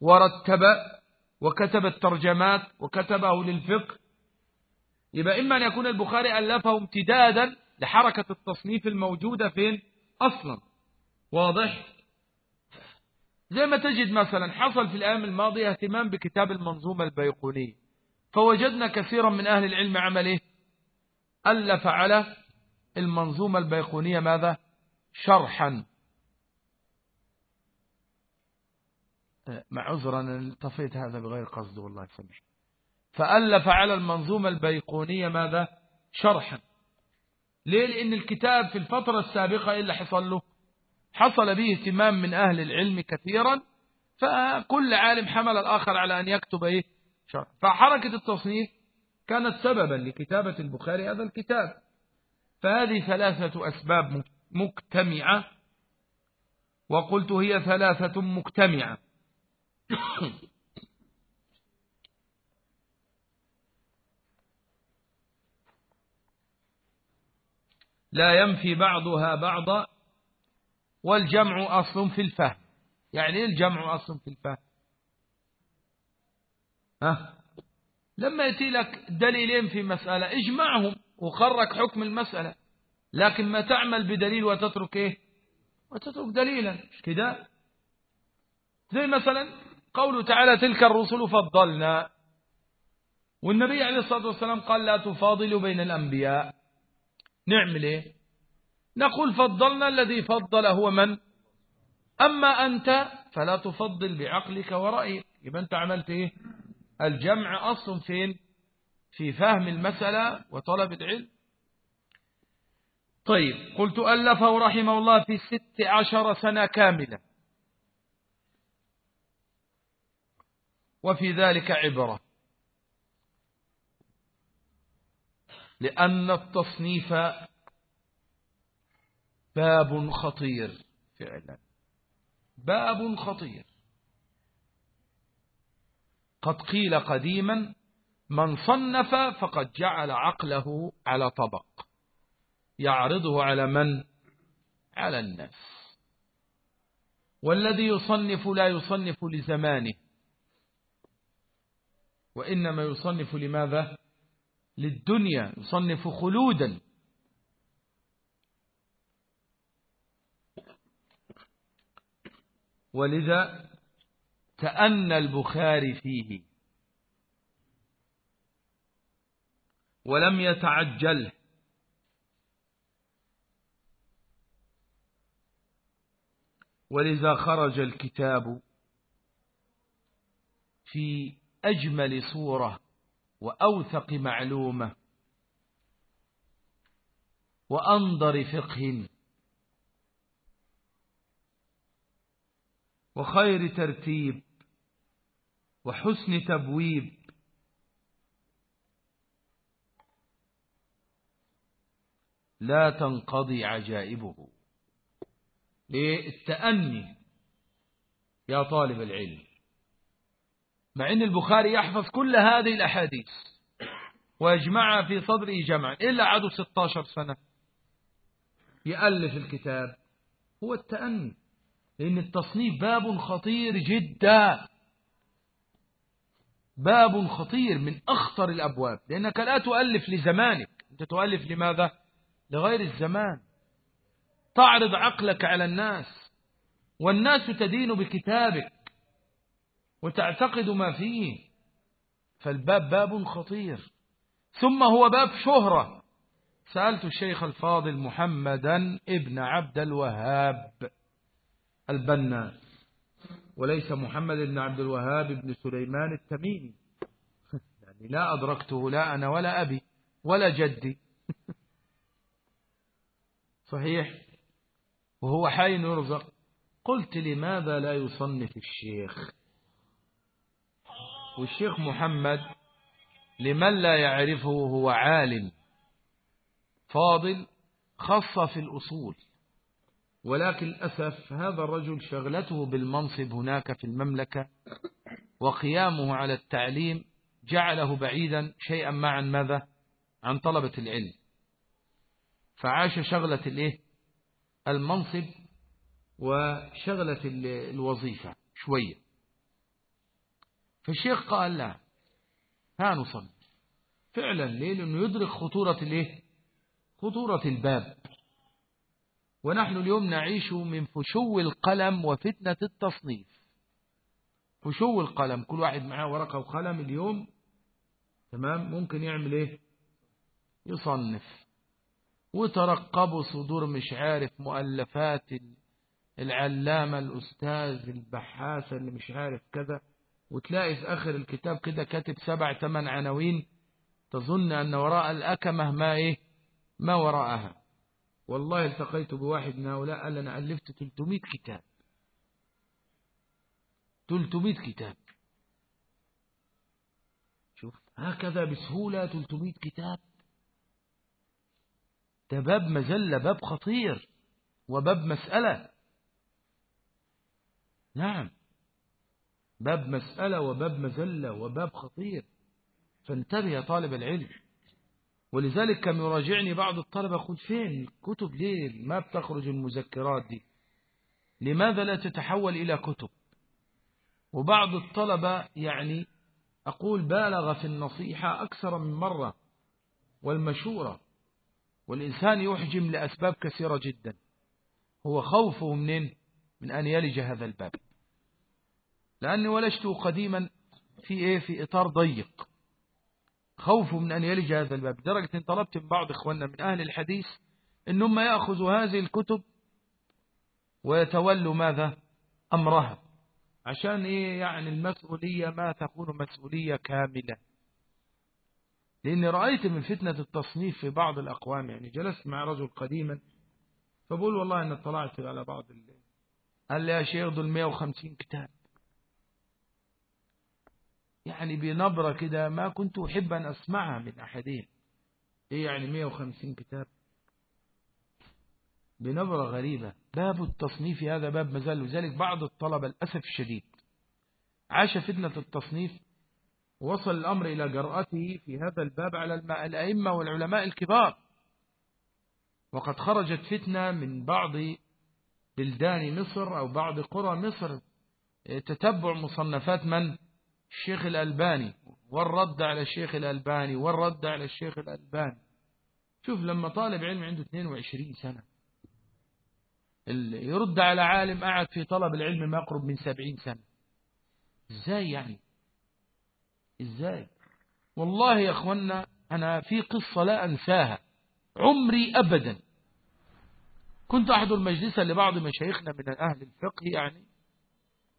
ورتب وكتب الترجمات وكتبه للفقه. يبقى إما أن يكون البخاري ألفه امتدادا لحركة التصنيف الموجودة فين؟ أصلا. واضح؟ زي ما تجد مثلا حصل في الأيام الماضية اهتمام بكتاب المنظومة البيقونية. فوجدنا كثيرا من أهل العلم عمله ألف على المنظومة البيقونية ماذا؟ شرحا. مع عذر أنا التفيت هذا بغير قصد والله سمح فألف على المنظومة البيقونية ماذا؟ شرحا. ليه؟ لأن الكتاب في الفترة السابقة إيه اللي حصل له حصل به اهتمام من أهل العلم كثيرا فكل عالم حمل الآخر على أن يكتب إيه؟ فحركة التصنيف كانت سببا لكتابة البخاري هذا الكتاب. فهذه ثلاثة أسباب مجتمعة وقلت هي ثلاثة مجتمعة لا ينفي بعضها بعضا والجمع أصل في الفهم. يعني إيه الجمع أصل في الفهم؟ ها؟ لما يأتي لك دليلين في مسألة اجمعهم وخرج حكم المسألة. لكن ما تعمل بدليل وتترك إيه؟ وتترك دليلا. مش كده؟ زي مثلا قوله تعالى تلك الرسل فضلنا. والنبي عليه الصلاة والسلام قال لا تفاضلوا بين الأنبياء. نعمل إيه نقول فضلنا الذي فضل هو من؟ أما أنت فلا تفضل بعقلك ورأيك. يبقى أنت عملت إيه؟ الجمع أصل فين في فهم المسألة وطلب العلم. طيب قلت ألفه رحمه الله في ست عشر سنة كاملة. وفي ذلك عبرة. لأن التصنيف باب خطير فعلا. باب خطير. قد قيل قديما من صنف فقد جعل عقله على طبق يعرضه على من؟ على الناس. والذي يصنف لا يصنف لزمانه وإنما يصنف لماذا؟ للدنيا يصنف خلودا. ولذا تأنى البخاري فيه. ولم يتعجله ولذا خرج الكتاب في أجمل صورة وأوثق معلومة وأنظر فقه. وخير ترتيب. وحسن تبويب. لا تنقضي عجائبه. للتأني يا طالب العلم. مع أن البخاري يحفظ كل هذه الأحاديث ويجمعها في صدره جمعا إلا عدو 16 سنة. يألف الكتاب. هو التأني. لأن التصنيف باب خطير جدا. باب خطير من أخطر الأبواب لأنك لا تؤلف لزمانك. أنت تؤلف لماذا؟ لغير الزمان. تعرض عقلك على الناس والناس تدين بكتابك وتعتقد ما فيه. فالباب باب خطير. ثم هو باب شهرة. سألت الشيخ الفاضل محمدا ابن عبد الوهاب البنا. وليس محمد بن عبد الوهاب بن سليمان التميمي. يعني لا أدركته لا أنا ولا أبي ولا جدي. صحيح؟ وهو حي يرزق. قلت لماذا لا يصنف الشيخ؟ والشيخ محمد لمن لا يعرفه هو عالم فاضل خاصة في الأصول. ولكن للأسف هذا الرجل شغلته بالمنصب هناك في المملكة وقيامه على التعليم جعله بعيدا شيئا ما عن ماذا؟ عن طلبة العلم. فعاش شغلة الإيه؟ المنصب وشغلة الوظيفة شوية. فالشيخ قال لا ها نصلي. فعلا ليه؟ لأنه يدرك خطورة الإيه؟ خطورة الباب. ونحن اليوم نعيش من فشو القلم وفتنة التصنيف. فشو القلم كل واحد معاه ورقة وقلم اليوم تمام؟ ممكن يعمل إيه؟ يصنف. وترقبوا صدور مش عارف مؤلفات العلامة الأستاذ البحاثة اللي مش عارف كذا. وتلاقي في آخر الكتاب كده كاتب سبع ثمان عناوين تظن أن وراء الأكمة ما إيه؟ ما وراءها. والله التقيت بواحد من هؤلاء قال أنا ألفت 300 كتاب. 300 كتاب. شوف هكذا بسهولة 300 كتاب. ده باب مزلة باب خطير وباب مسألة. نعم. باب مسألة وباب مزلة وباب خطير. فانتبه يا طالب العلم. ولذلك كم يراجعني بعض الطلبة يقول فين الكتب ليه ما بتخرج المذكرات دي؟ لماذا لا تتحول إلى كتب؟ وبعض الطلبة يعني أقول بالغ في النصيحة أكثر من مرة والمشورة. والإنسان يحجم لأسباب كثيرة جدا. هو خوفه منين؟ من أن يلج هذا الباب. لأني ولجت قديما في إيه؟ في إطار ضيق. خوف من أن يلج هذا الباب. درجة إن طلبت من بعض إخواننا من أهل الحديث إنهم يأخذوا هذه الكتب ويتولوا ماذا؟ أمرها. عشان إيه يعني المسؤولية ما تكون مسؤولية كاملة. لأني رأيت من فتنة التصنيف في بعض الأقوام يعني جلست مع رجل قديما فبقول والله أن اطلعت على بعض قال لي يا شيخ دول 150 كتاب. يعني بنبرة كده ما كنت أحب أن أسمعها من أحدين إيه يعني 150 كتاب؟ بنبرة غريبة. باب التصنيف هذا باب مازال. لذلك بعض الطلبة للأسف الشديد عاش فتنة التصنيف. وصل الأمر إلى جرأته في هذا الباب على الأئمة والعلماء الكبار. وقد خرجت فتنة من بعض بلدان مصر أو بعض قرى مصر. تتبع مصنفات من؟ الشيخ الألباني والرد على الشيخ الألباني والرد على الشيخ الألباني. شوف لما طالب علم عنده 22 سنة يرد على عالم قعد في طلب العلم ما يقرب من 70 سنة. إزاي يعني؟ إزاي؟ والله يا اخوانا أنا في قصة لا أنساها. عمري ابدا. كنت أحضر مجلسا لبعض مشايخنا من أهل الفقه يعني.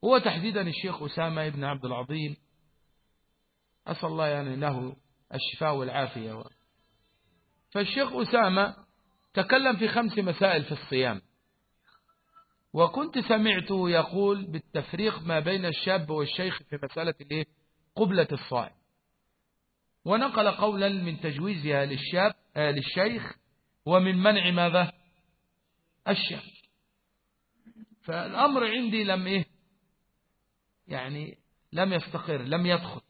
هو تحديدا الشيخ أسامة ابن عبد العظيم. أسأل الله يعني له الشفاء والعافية. فالشيخ أسامة تكلم في خمس مسائل في الصيام. وكنت سمعته يقول بالتفريق ما بين الشاب والشيخ في مسألة الايه قبلة الصائم. ونقل قولا من تجويزها للشاب آه للشيخ ومن منع ماذا؟ الشاب فالأمر عندي لم إيه؟ يعني لم يستقر لم يدخل.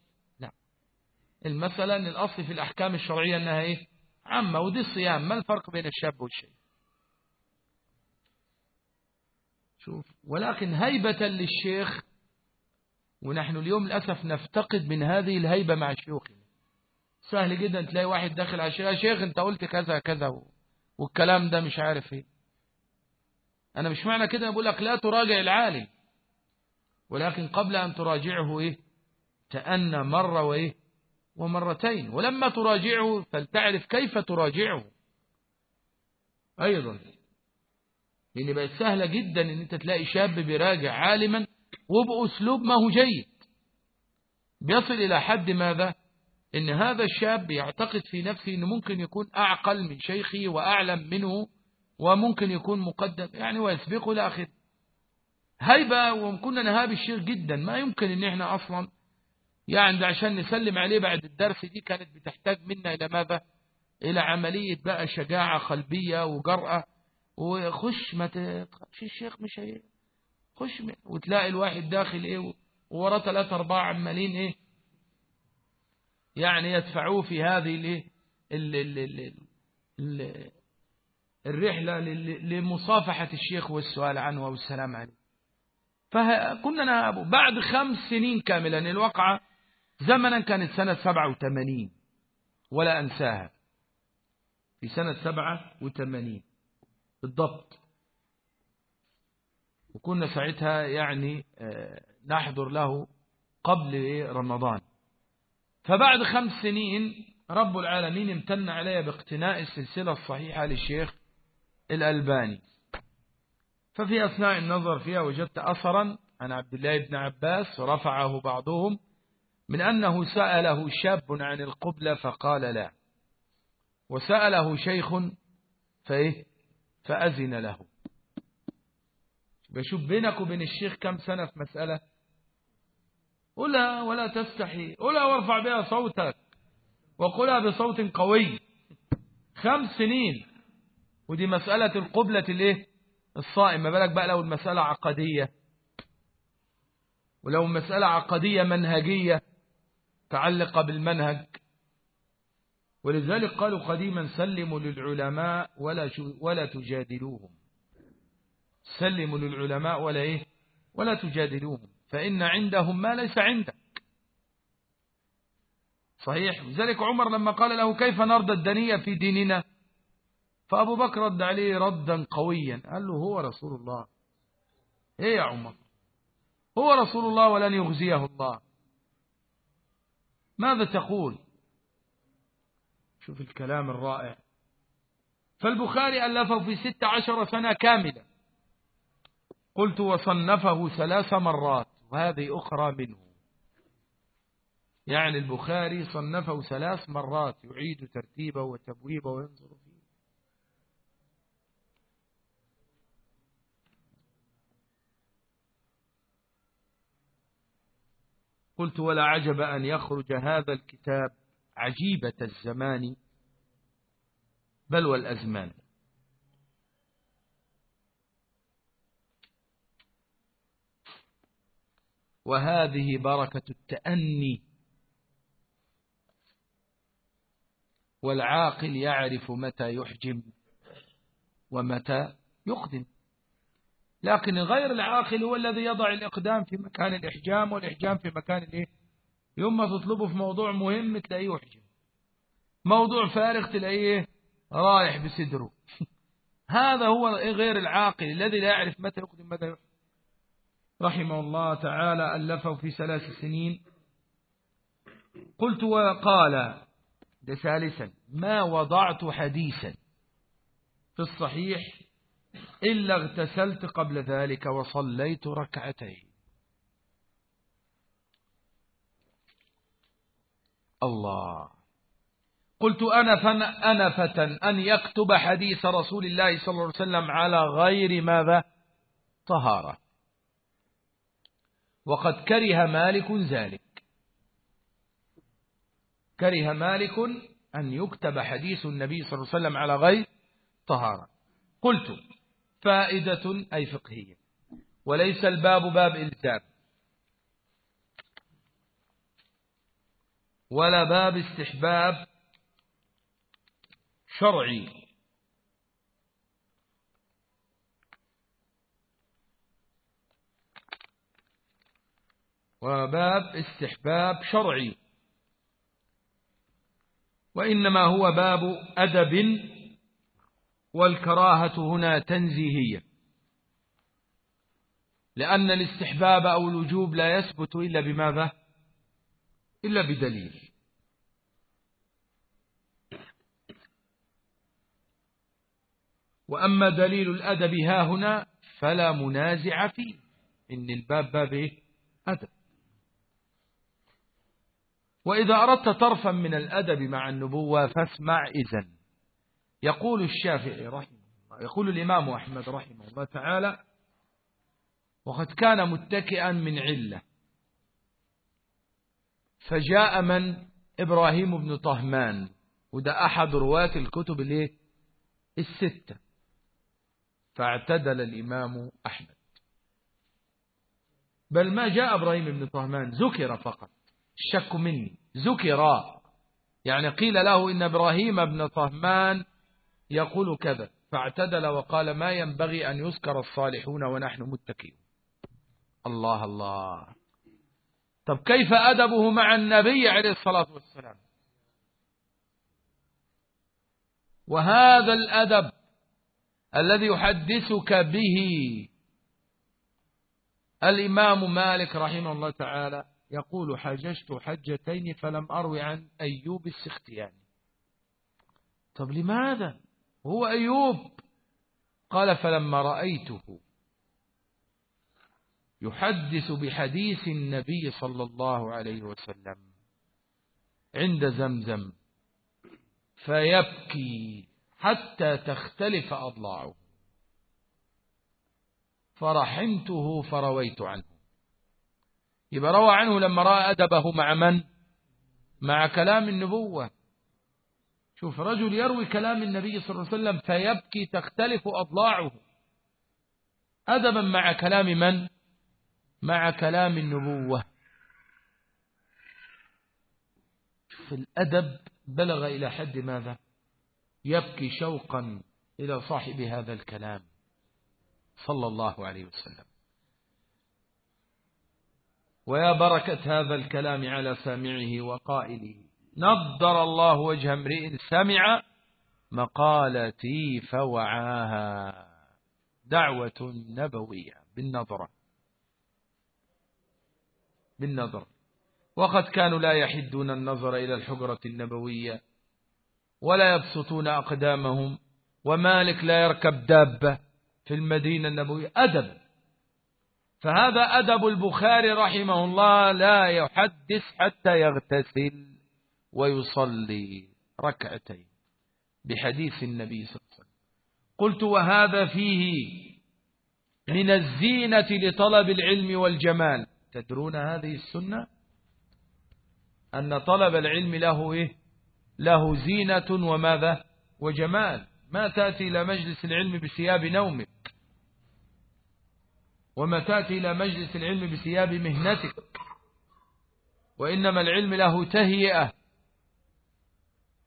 المسألة أن الأصل في الأحكام الشرعية أنها إيه؟ عامة ودي الصيام ما الفرق بين الشاب والشيخ؟ شوف ولكن هيبة للشيخ ونحن اليوم للأسف نفتقد من هذه الهيبة مع شيوخنا سهل جدا تلاقي واحد داخل على الشيخ يا شيخ أنت قلت كذا كذا والكلام ده مش عارف إيه. أنا مش معنى كده بقول لك لا تراجع العالم. ولكن قبل أن تراجعه إيه؟ تأنى مرة وإيه؟ ومرتين. ولما تراجعه فلتعرف كيف تراجعه. أيضا لأن بقت سهلة جدا إن أنت تلاقي شاب بيراجع عالما وبأسلوب ما هو جيد. بيصل إلى حد ماذا؟ إن هذا الشاب يعتقد في نفسه أنه ممكن يكون أعقل من شيخه وأعلم منه وممكن يكون مقدم. يعني ويسبقه لآخر هيبة وكنا نهاب الشيخ جدا ما يمكن إن إحنا أصلا يعني عشان نسلم عليه بعد الدرس دي كانت بتحتاج منا إلى ماذا؟ إلى عملية بقى شجاعة قلبية وجرأة. وخش ما تخافش الشيخ مش هي خش وتلاقي الواحد داخل إيه؟ ووراه ثلاثة أربعة عمالين إيه؟ يعني يدفعوه في هذه الايه الرحلة لمصافحة الشيخ والسؤال عنه والسلام عليه. فكنا بعد خمس سنين كاملا الواقعة زمنا كانت سنة سبعة وثمانين ولا أنساها. في سنة سبعة وثمانين. بالضبط. وكنا ساعتها يعني آه، نحضر له قبل رمضان. فبعد خمس سنين رب العالمين امتن علي باقتناء السلسلة الصحيحة للشيخ الألباني. ففي أثناء النظر فيها وجدت أثرا عن عبد الله بن عباس رفعه بعضهم من أنه سأله شاب عن القبلة فقال لا. وسأله شيخ فإيه؟ فأذن له. بشوف بينك وبين الشيخ كم سنة في مسألة؟ قلها ولا تستحي. قلها وارفع بها صوتك. وقلها بصوت قوي. خمس سنين. ودي مسألة القبلة الايه الصائم. ما بالك بقى لو المسألة عقدية؟ ولو المسألة عقدية منهجية؟ تعلق بالمنهج. ولذلك قالوا قديما سلموا للعلماء ولا ولا تجادلوهم. سلموا للعلماء ولا إيه؟ ولا تجادلوهم. فإن عندهم ما ليس عندك. صحيح؟ لذلك عمر لما قال له كيف نرضى الدنية في ديننا؟ فأبو بكر رد عليه ردا قويا. قال له هو رسول الله. إيه يا عمر؟ هو رسول الله ولن يغزيه الله. ماذا تقول؟ شوف الكلام الرائع. فالبخاري ألفه في ست عشر سنة كاملة. قلت وصنفه ثلاث مرات وهذه أخرى منه. يعني البخاري صنفه ثلاث مرات يعيد ترتيبه وتبويبه وينظر قلت ولا عجب أن يخرج هذا الكتاب عجيبة الزمان بل والأزمان. وهذه بركة التأني. والعاقل يعرف متى يحجم ومتى يقدم لكن غير العاقل هو الذي يضع الإقدام في مكان الإحجام والإحجام في مكان الإيه يوم تطلبه في موضوع مهم تلاقيه يحجم موضوع فارغ تلاقيه رايح بصدره. هذا هو غير العاقل الذي لا يعرف متى يقدم متى يحجم رحمه الله تعالى ألفه في ثلاث سنين. قلت وقال ثالثا ما وضعت حديثا في الصحيح إلا اغتسلت قبل ذلك وصليت ركعتين. الله. قلت أنا أنفة أن يكتب حديث رسول الله صلى الله عليه وسلم على غير ماذا؟ طهارة. وقد كره مالك ذلك. كره مالك أن يكتب حديث النبي صلى الله عليه وسلم على غير طهارة. قلت فائدة أي فقهية. وليس الباب باب إلزام. ولا باب استحباب شرعي. وباب استحباب شرعي. وإنما هو باب أدب والكراهة هنا تنزيهية. لأن الاستحباب أو الوجوب لا يثبت إلا بماذا؟ إلا بدليل. وأما دليل الأدب ها هنا فلا منازع فيه. إن الباب باب إيه؟ أدب. وإذا أردت طرفا من الأدب مع النبوة فاسمع إذن. يقول الشافعي رحمه يقول الإمام أحمد رحمه الله تعالى وقد كان متكئا من علة. فجاء من؟ إبراهيم بن طهمان وده أحد رواة الكتب الايه الستة. فاعتدل الإمام أحمد. بل ما جاء إبراهيم بن طهمان ذكر فقط الشك مني ذكر. يعني قيل له إن إبراهيم بن طهمان يقول كذا فاعتدل وقال ما ينبغي أن يذكر الصالحون ونحن متكئون. الله الله. طب كيف أدبه مع النبي عليه الصلاة والسلام؟ وهذا الأدب الذي يحدثك به الإمام مالك رحمه الله تعالى يقول حججت حجتين فلم أروي عن أيوب السختياني. طب لماذا؟ هو أيوب. قال فلما رأيته يحدث بحديث النبي صلى الله عليه وسلم عند زمزم فيبكي حتى تختلف أضلاعه. فرحمته فرويت عنه. يبقى روى عنه لما رأى أدبه مع من؟ مع كلام النبوة. شوف رجل يروي كلام النبي صلى الله عليه وسلم فيبكي تختلف أضلاعه. أدبا مع كلام من؟ مع كلام النبوة. شوف الأدب بلغ إلى حد ماذا؟ يبكي شوقا إلى صاحب هذا الكلام صلى الله عليه وسلم. ويا بركة هذا الكلام على سامعه وقائله. نضر الله وجه امرئ سمع مقالتي فوعاها. دعوة نبوية بالنظرة بالنظر. وقد كانوا لا يحدون النظر إلى الحجرة النبوية ولا يبسطون أقدامهم ومالك لا يركب دابة في المدينة النبوية. أدب. فهذا أدب البخاري رحمه الله لا يحدث حتى يغتسل. ويصلي ركعتين بحديث النبي صلى الله عليه وسلم. قلت وهذا فيه من الزينة لطلب العلم والجمال. تدرون هذه السنة؟ أن طلب العلم له إيه؟ له زينة وماذا؟ وجمال. ما تأتي إلى مجلس العلم بثياب نومك. وما تأتي إلى مجلس العلم بثياب مهنتك. وإنما العلم له تهيئة.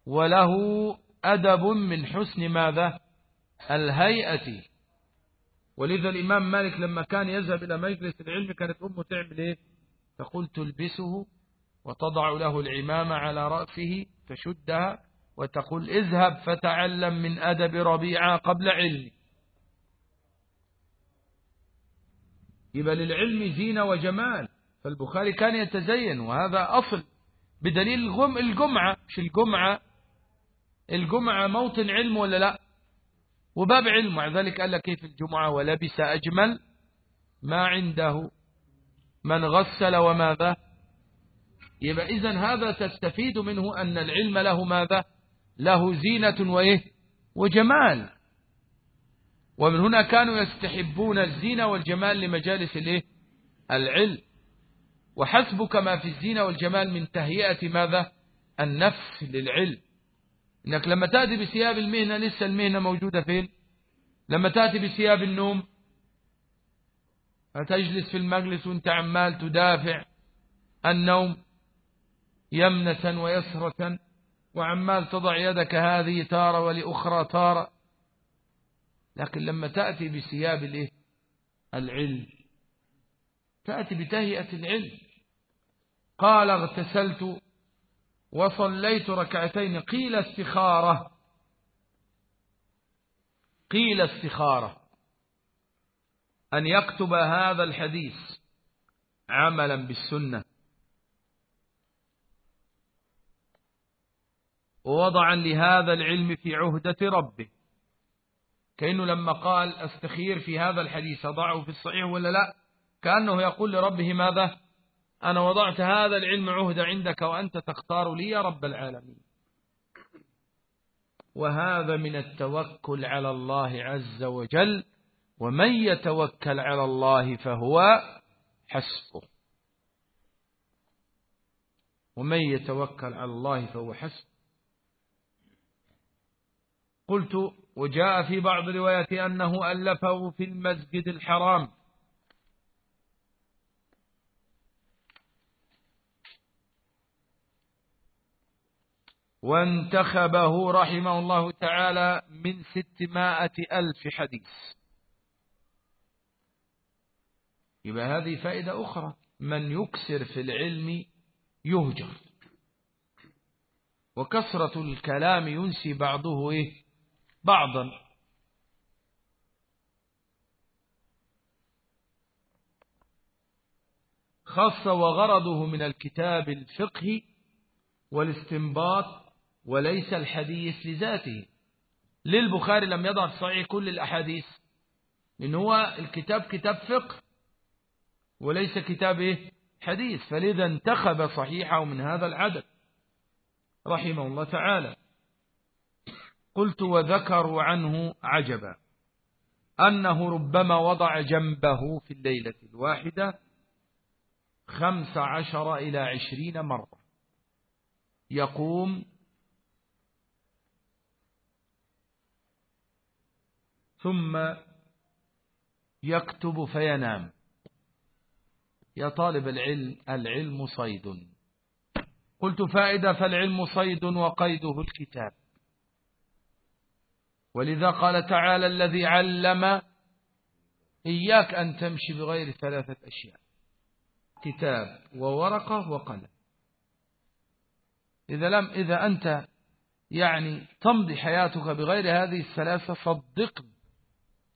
وله أدب من حسن ماذا؟ الهيئة. ولذا الإمام مالك لما كان يذهب إلى مجلس العلم كانت أمه تعمل إيه؟ تقول تلبسه وتضع له العمامة على رأسه تشدها وتقول اذهب فتعلم من أدب ربيعة قبل علمي. يبقى للعلم زينة وجمال. فالبخاري كان يتزين وهذا أصل بدليل الجمعة مش الجمعة. الجمعة موطن علم ولا لا؟ وباب علم. مع ذلك قال لك كيف الجمعة؟ ولبس أجمل ما عنده. من غسل وماذا؟ يبقى إذن هذا تستفيد منه أن العلم له ماذا؟ له زينة وإيه؟ وجمال. ومن هنا كانوا يستحبون الزينة والجمال لمجالس الإيه؟ العلم. وحسبك ما في الزينة والجمال من تهيئة ماذا؟ النفس للعلم. إنك لما تأتي بثياب المهنة لسه المهنة موجودة فين؟ لما تأتي بثياب النوم هتجلس في المجلس وأنت عمال تدافع النوم يمنة ويسرة وعمال تضع يدك هذه تارة ولأخرى تارة. لكن لما تأتي بثياب الإيه؟ العلم. تأتي بتهيئة العلم. قال اغتسلت وصليت ركعتين. قيل استخارة. قيل استخارة. أن يكتب هذا الحديث عملا بالسنة. ووضعا لهذا العلم في عهدة ربه. كأنه لما قال أستخير في هذا الحديث أضعه في الصحيح ولا لا؟ كأنه يقول لربه ماذا؟ أنا وضعت هذا العلم عهد عندك وأنت تختار لي يا رب العالمين. وهذا من التوكل على الله عز وجل ومن يتوكل على الله فهو حسبه. ومن يتوكل على الله فهو حسبه. قلت وجاء في بعض الروايات أنه ألفه في المسجد الحرام. وانتخبه رحمه الله تعالى من ستمائة ألف حديث. يبقى هذه فائدة أخرى. من يكسر في العلم يهجر. وكثرة الكلام ينسي بعضه إيه؟ بعضا. خاص وغرضه من الكتاب الفقهي والاستنباط وليس الحديث لذاته. للبخاري لم يضع في صحيح كل الأحاديث إن هو الكتاب كتاب فقه وليس كتاب إيه؟ حديث. فلذا انتخب صحيحه من هذا العدد رحمه الله تعالى. قلت وذكروا عنه عجبا أنه ربما وضع جنبه في الليلة الواحدة خمس عشر إلى عشرين مرة. يقوم ثم يكتب فينام. يا طالب العلم العلم صيد. قلت فائدة فالعلم صيد وقيده الكتاب. ولذا قال تعالى الذي علم إياك أن تمشي بغير ثلاثة أشياء. كتاب وورقة وقلم. إذا لم إذا أنت يعني تمضي حياتك بغير هذه الثلاثة صدقني.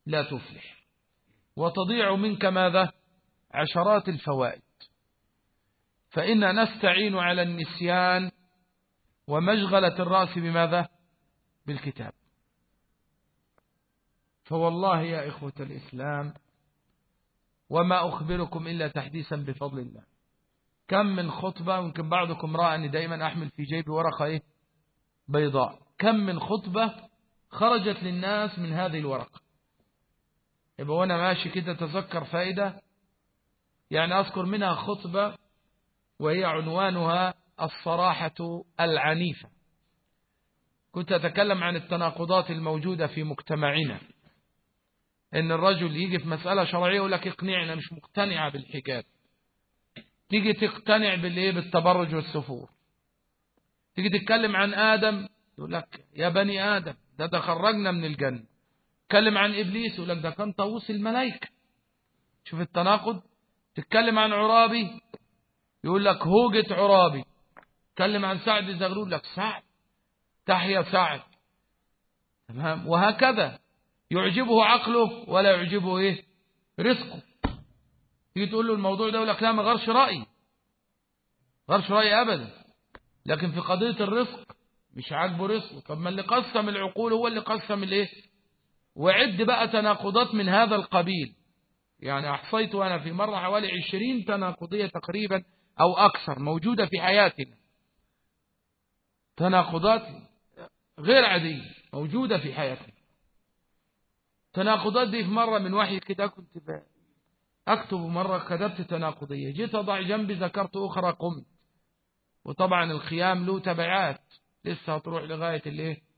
لا تفلح. وتضيع منك ماذا؟ عشرات الفوائد. فإن نستعين على النسيان ومشغلة الرأس بماذا؟ بالكتاب. فوالله يا إخوة الإسلام وما أخبركم إلا تحديثا بفضل الله. كم من خطبة يمكن بعضكم رأى أني دائما أحمل في جيبي ورقة إيه؟ بيضاء. كم من خطبة خرجت للناس من هذه الورقة. يبقى وأنا ماشي كده تذكر فائدة؟ يعني أذكر منها خطبة وهي عنوانها الصراحة العنيفة. كنت أتكلم عن التناقضات الموجودة في مجتمعنا. إن الرجل يجي في مسألة شرعية يقول لك اقنعنا مش مقتنعة بالحجاب تيجي تقتنع بالإيه؟ بالتبرج والسفور. تيجي تتكلم عن آدم يقول لك يا بني آدم ده ده خرجنا من الجنة. تتكلم عن إبليس يقول لك ده كان طاووس الملائكة. شوف التناقض. تتكلم عن عرابي. يقول لك هوجة عرابي. تكلم عن سعد زغلول. لك سعد. تحيا سعد. تمام؟ وهكذا. يعجبه عقله ولا يعجبه إيه؟ رزقه. تيجي تقول له الموضوع ده يقول لك لا ما غيرش رأيي. غيرش رأيي أبدا. لكن في قضية الرزق مش عاجبه رزقه. طب ما اللي قسم العقول هو اللي قسم الإيه؟ وعد بقى تناقضات من هذا القبيل. يعني أحصيت أنا في مرة حوالي عشرين تناقضية تقريبا أو أكثر موجودة في حياتنا. تناقضات غير عادية موجودة في حياتنا. تناقضات دي في مرة من وحي كده كنت أكتب مرة كتبت تناقضية. جيت أضع جنبي ذكرت أخرى قمت. وطبعا الخيام له تبعات. لسه هتروح لغاية الإيه؟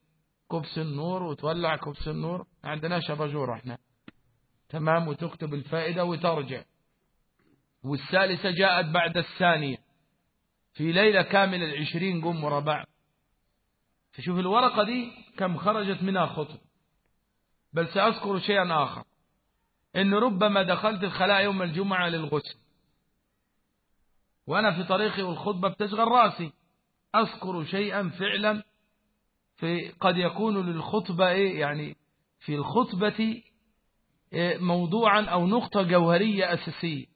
كبس النور وتولع كبس النور. عندنا شبجور إحنا. تمام وتكتب الفائدة وترجع. والثالثة جاءت بعد الثانية. في ليلة كاملة العشرين قم وربع فشوف الورقة دي كم خرجت منها خطب. بل سأذكر شيئا آخر. إن ربما دخلت الخلاء يوم الجمعة للغسل. وأنا في طريقي والخطبة بتشغل رأسي. أذكر شيئا فعلا في قد يكون للخطبة إيه؟ يعني في الخطبة إيه؟ موضوعا أو نقطة جوهرية أساسية.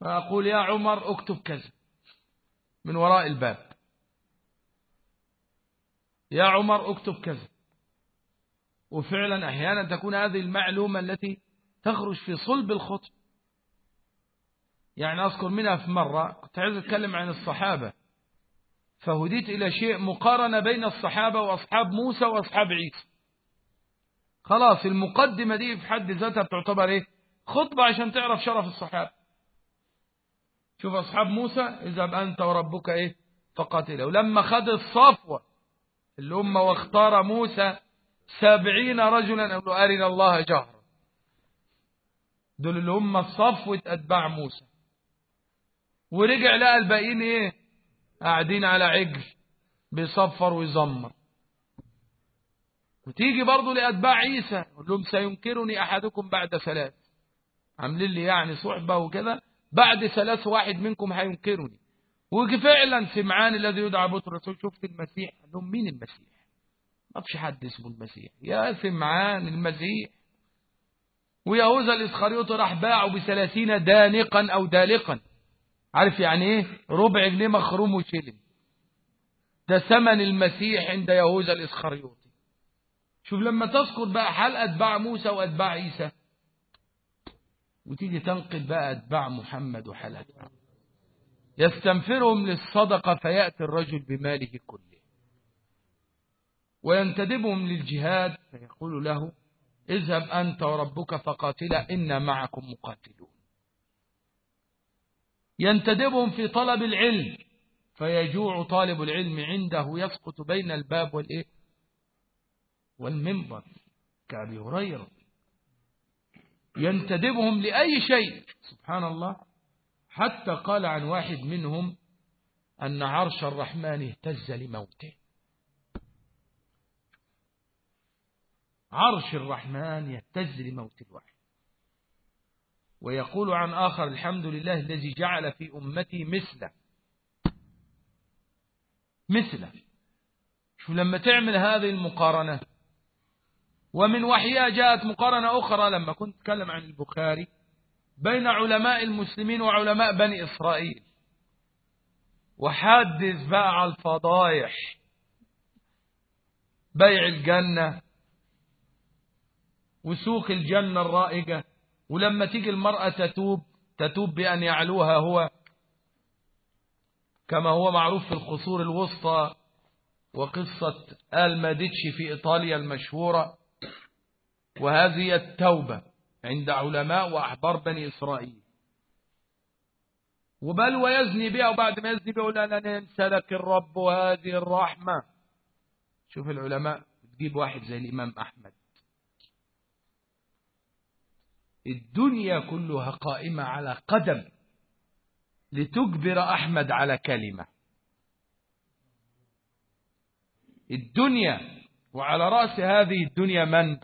فأقول يا عمر اكتب كذا من وراء الباب. يا عمر اكتب كذا. وفعلا أحيانا تكون هذه المعلومة التي تخرج في صلب الخطب. يعني أذكر منها في مرة كنت عايز أتكلم عن الصحابة. فهديت إلى شيء مقارنة بين الصحابة وأصحاب موسى وأصحاب عيسى. خلاص المقدمة دي في حد ذاتها بتعتبر إيه؟ خطبة عشان تعرف شرف الصحابة. شوف أصحاب موسى اذهب أنت وربك إيه؟ فقاتله. ولما خد الصفوة هم واختار موسى سبعين رجلا أقول أرنا الله جهرا. دول اللي هم صفوة أتباع موسى. ورجع لقى الباقيين إيه؟ قاعدين على عجل بيصفر ويزمر. وتيجي برضه لأتباع عيسى يقول لهم سينكرني أحدكم بعد ثلاث. عاملين لي يعني صحبة وكذا بعد ثلاث واحد منكم هينكرني. وفعلا فعلا سمعان الذي يدعى بطرس شفت المسيح. قال لهم مين المسيح؟ ما فيش حد اسمه المسيح. يا سمعان المسيح. ويهوذا الإسخريوط راح باعه بثلاثين دانقا أو دالقا. عارف يعني إيه؟ ربع جنيه مخروم وشلم ده ثمن المسيح عند يهوذا الإسخريوطي. شوف لما تذكر بقى حال أتباع موسى وأتباع عيسى؟ وتيجي تنقل بقى أتباع محمد وحال يستنفرهم للصدقة فيأتي الرجل بماله كله. وينتدبهم للجهاد فيقول له اذهب أنت وربك فقاتلا إنا معكم مقاتلون. ينتدبهم في طلب العلم فيجوع طالب العلم عنده يسقط بين الباب والإيه؟ والمنبر كأبي هريرة. ينتدبهم لأي شيء. سبحان الله. حتى قال عن واحد منهم أن عرش الرحمن اهتز لموته. عرش الرحمن يهتز لموت الواحد. ويقول عن آخر الحمد لله الذي جعل في أمتي مثله. مثله. شو لما تعمل هذه المقارنة ومن وحيها جاءت مقارنة أخرى لما كنت أتكلم عن البخاري بين علماء المسلمين وعلماء بني إسرائيل. وحدث بقى على الفضايح. بيع الجنة. وسوق الجنة الرائجة ولما تيجي المرأة تتوب تتوب بأن يعلوها هو كما هو معروف في القصور الوسطى وقصة آل ماديتشي في إيطاليا المشهورة وهذه التوبة عند علماء وأحبار بني إسرائيل. وبل ويزني بها وبعد ما يزني بها يقول أنا ننسى لك الرب وهذه الرحمة. شوف العلماء تجيب واحد زي الإمام أحمد. الدنيا كلها قائمة على قدم لتجبر أحمد على كلمة. الدنيا وعلى رأس هذه الدنيا من؟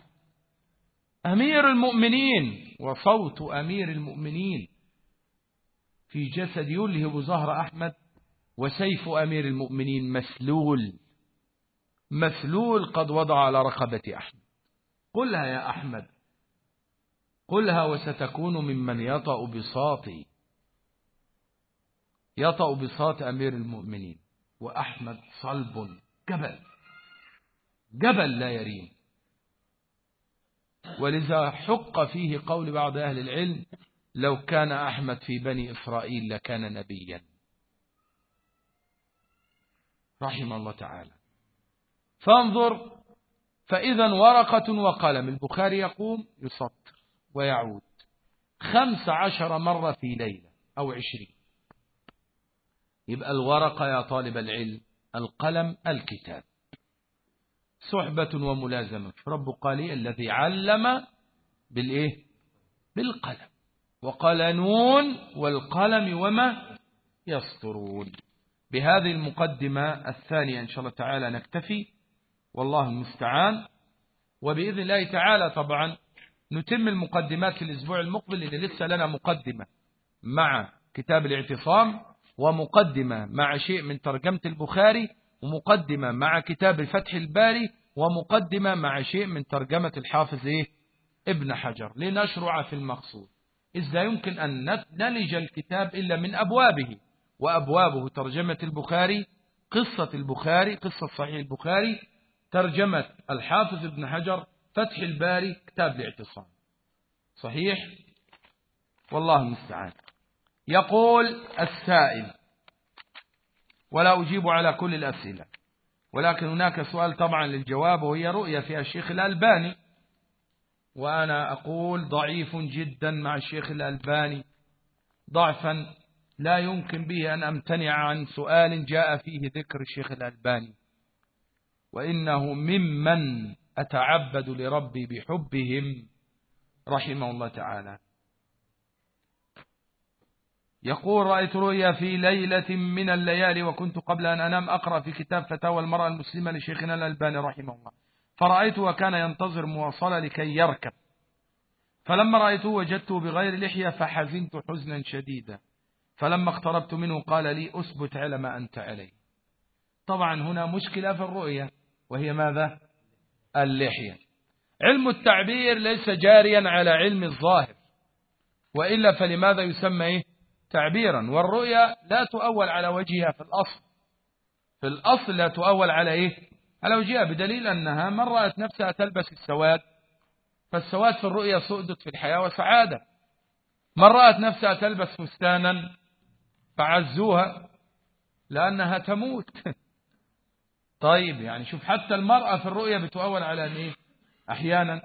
أمير المؤمنين وصوت أمير المؤمنين في جسد يلهب ظهر أحمد وسيف أمير المؤمنين مسلول. مسلول قد وضع على رقبة أحمد. قلها يا أحمد. قلها وستكون ممن يطأ بساطي يطأ بساط أمير المؤمنين وأحمد صلب جبل جبل لا يريم. ولذا حق فيه قول بعض أهل العلم لو كان أحمد في بني إسرائيل لكان نبيا. رحم الله تعالى. فانظر فإذا ورقة وقلم. البخاري يقوم يسطر ويعود. خمس عشر مرة في ليلة أو عشرين. يبقى الورقة يا طالب العلم القلم الكتاب. صحبة وملازمة. رب قال الذي علم بالإيه؟ بالقلم. وقال نون والقلم وما يسطرون. بهذه المقدمة الثانية إن شاء الله تعالى نكتفي. والله المستعان. وبإذن الله تعالى طبعا نتم المقدمات في الأسبوع المقبل لأن لسه لنا مقدمة مع كتاب الاعتصام ومقدمة مع شيء من ترجمة البخاري ومقدمة مع كتاب الفتح الباري ومقدمة مع شيء من ترجمة الحافظ إيه؟ ابن حجر لنشرع في المقصود إذ لا يمكن أن نلج الكتاب إلا من أبوابه وأبوابه ترجمة البخاري قصة البخاري قصة صحيح البخاري ترجمة الحافظ ابن حجر فتح الباري كتاب الاعتصام. صحيح؟ والله المستعان. يقول السائل ولا أجيب على كل الأسئلة ولكن هناك سؤال طبعا للجواب وهي رؤية في الشيخ الألباني. وأنا أقول ضعيف جدا مع الشيخ الألباني. ضعفا لا يمكن به أن أمتنع عن سؤال جاء فيه ذكر الشيخ الألباني. وإنه ممن أتعبد لربي بحبهم رحمه الله تعالى. يقول رأيت رؤيا في ليلة من الليالي وكنت قبل أن أنام أقرأ في كتاب فتاوى المرأة المسلمة لشيخنا الألباني رحمه الله. فرأيته وكان ينتظر مواصلة لكي يركب. فلما رأيته وجدته بغير لحية فحزنت حزنا شديدا. فلما اقتربت منه قال لي أثبت على ما أنت عليه. طبعا هنا مشكلة في الرؤية. وهي ماذا؟ اللحية. علم التعبير ليس جاريا على علم الظاهر وإلا فلماذا يسمى إيه؟ تعبيرا. والرؤيا لا تؤول على وجهها في الأصل. في الأصل لا تؤول على إيه؟ على وجهها بدليل أنها من رأت نفسها تلبس السواد فالسواد في الرؤيا سؤدة في الحياة وسعادة. من رأت نفسها تلبس فستانا فعزوها لأنها تموت. طيب يعني شوف حتى المرأة في الرؤيا بتؤول على أن إيه أحيانا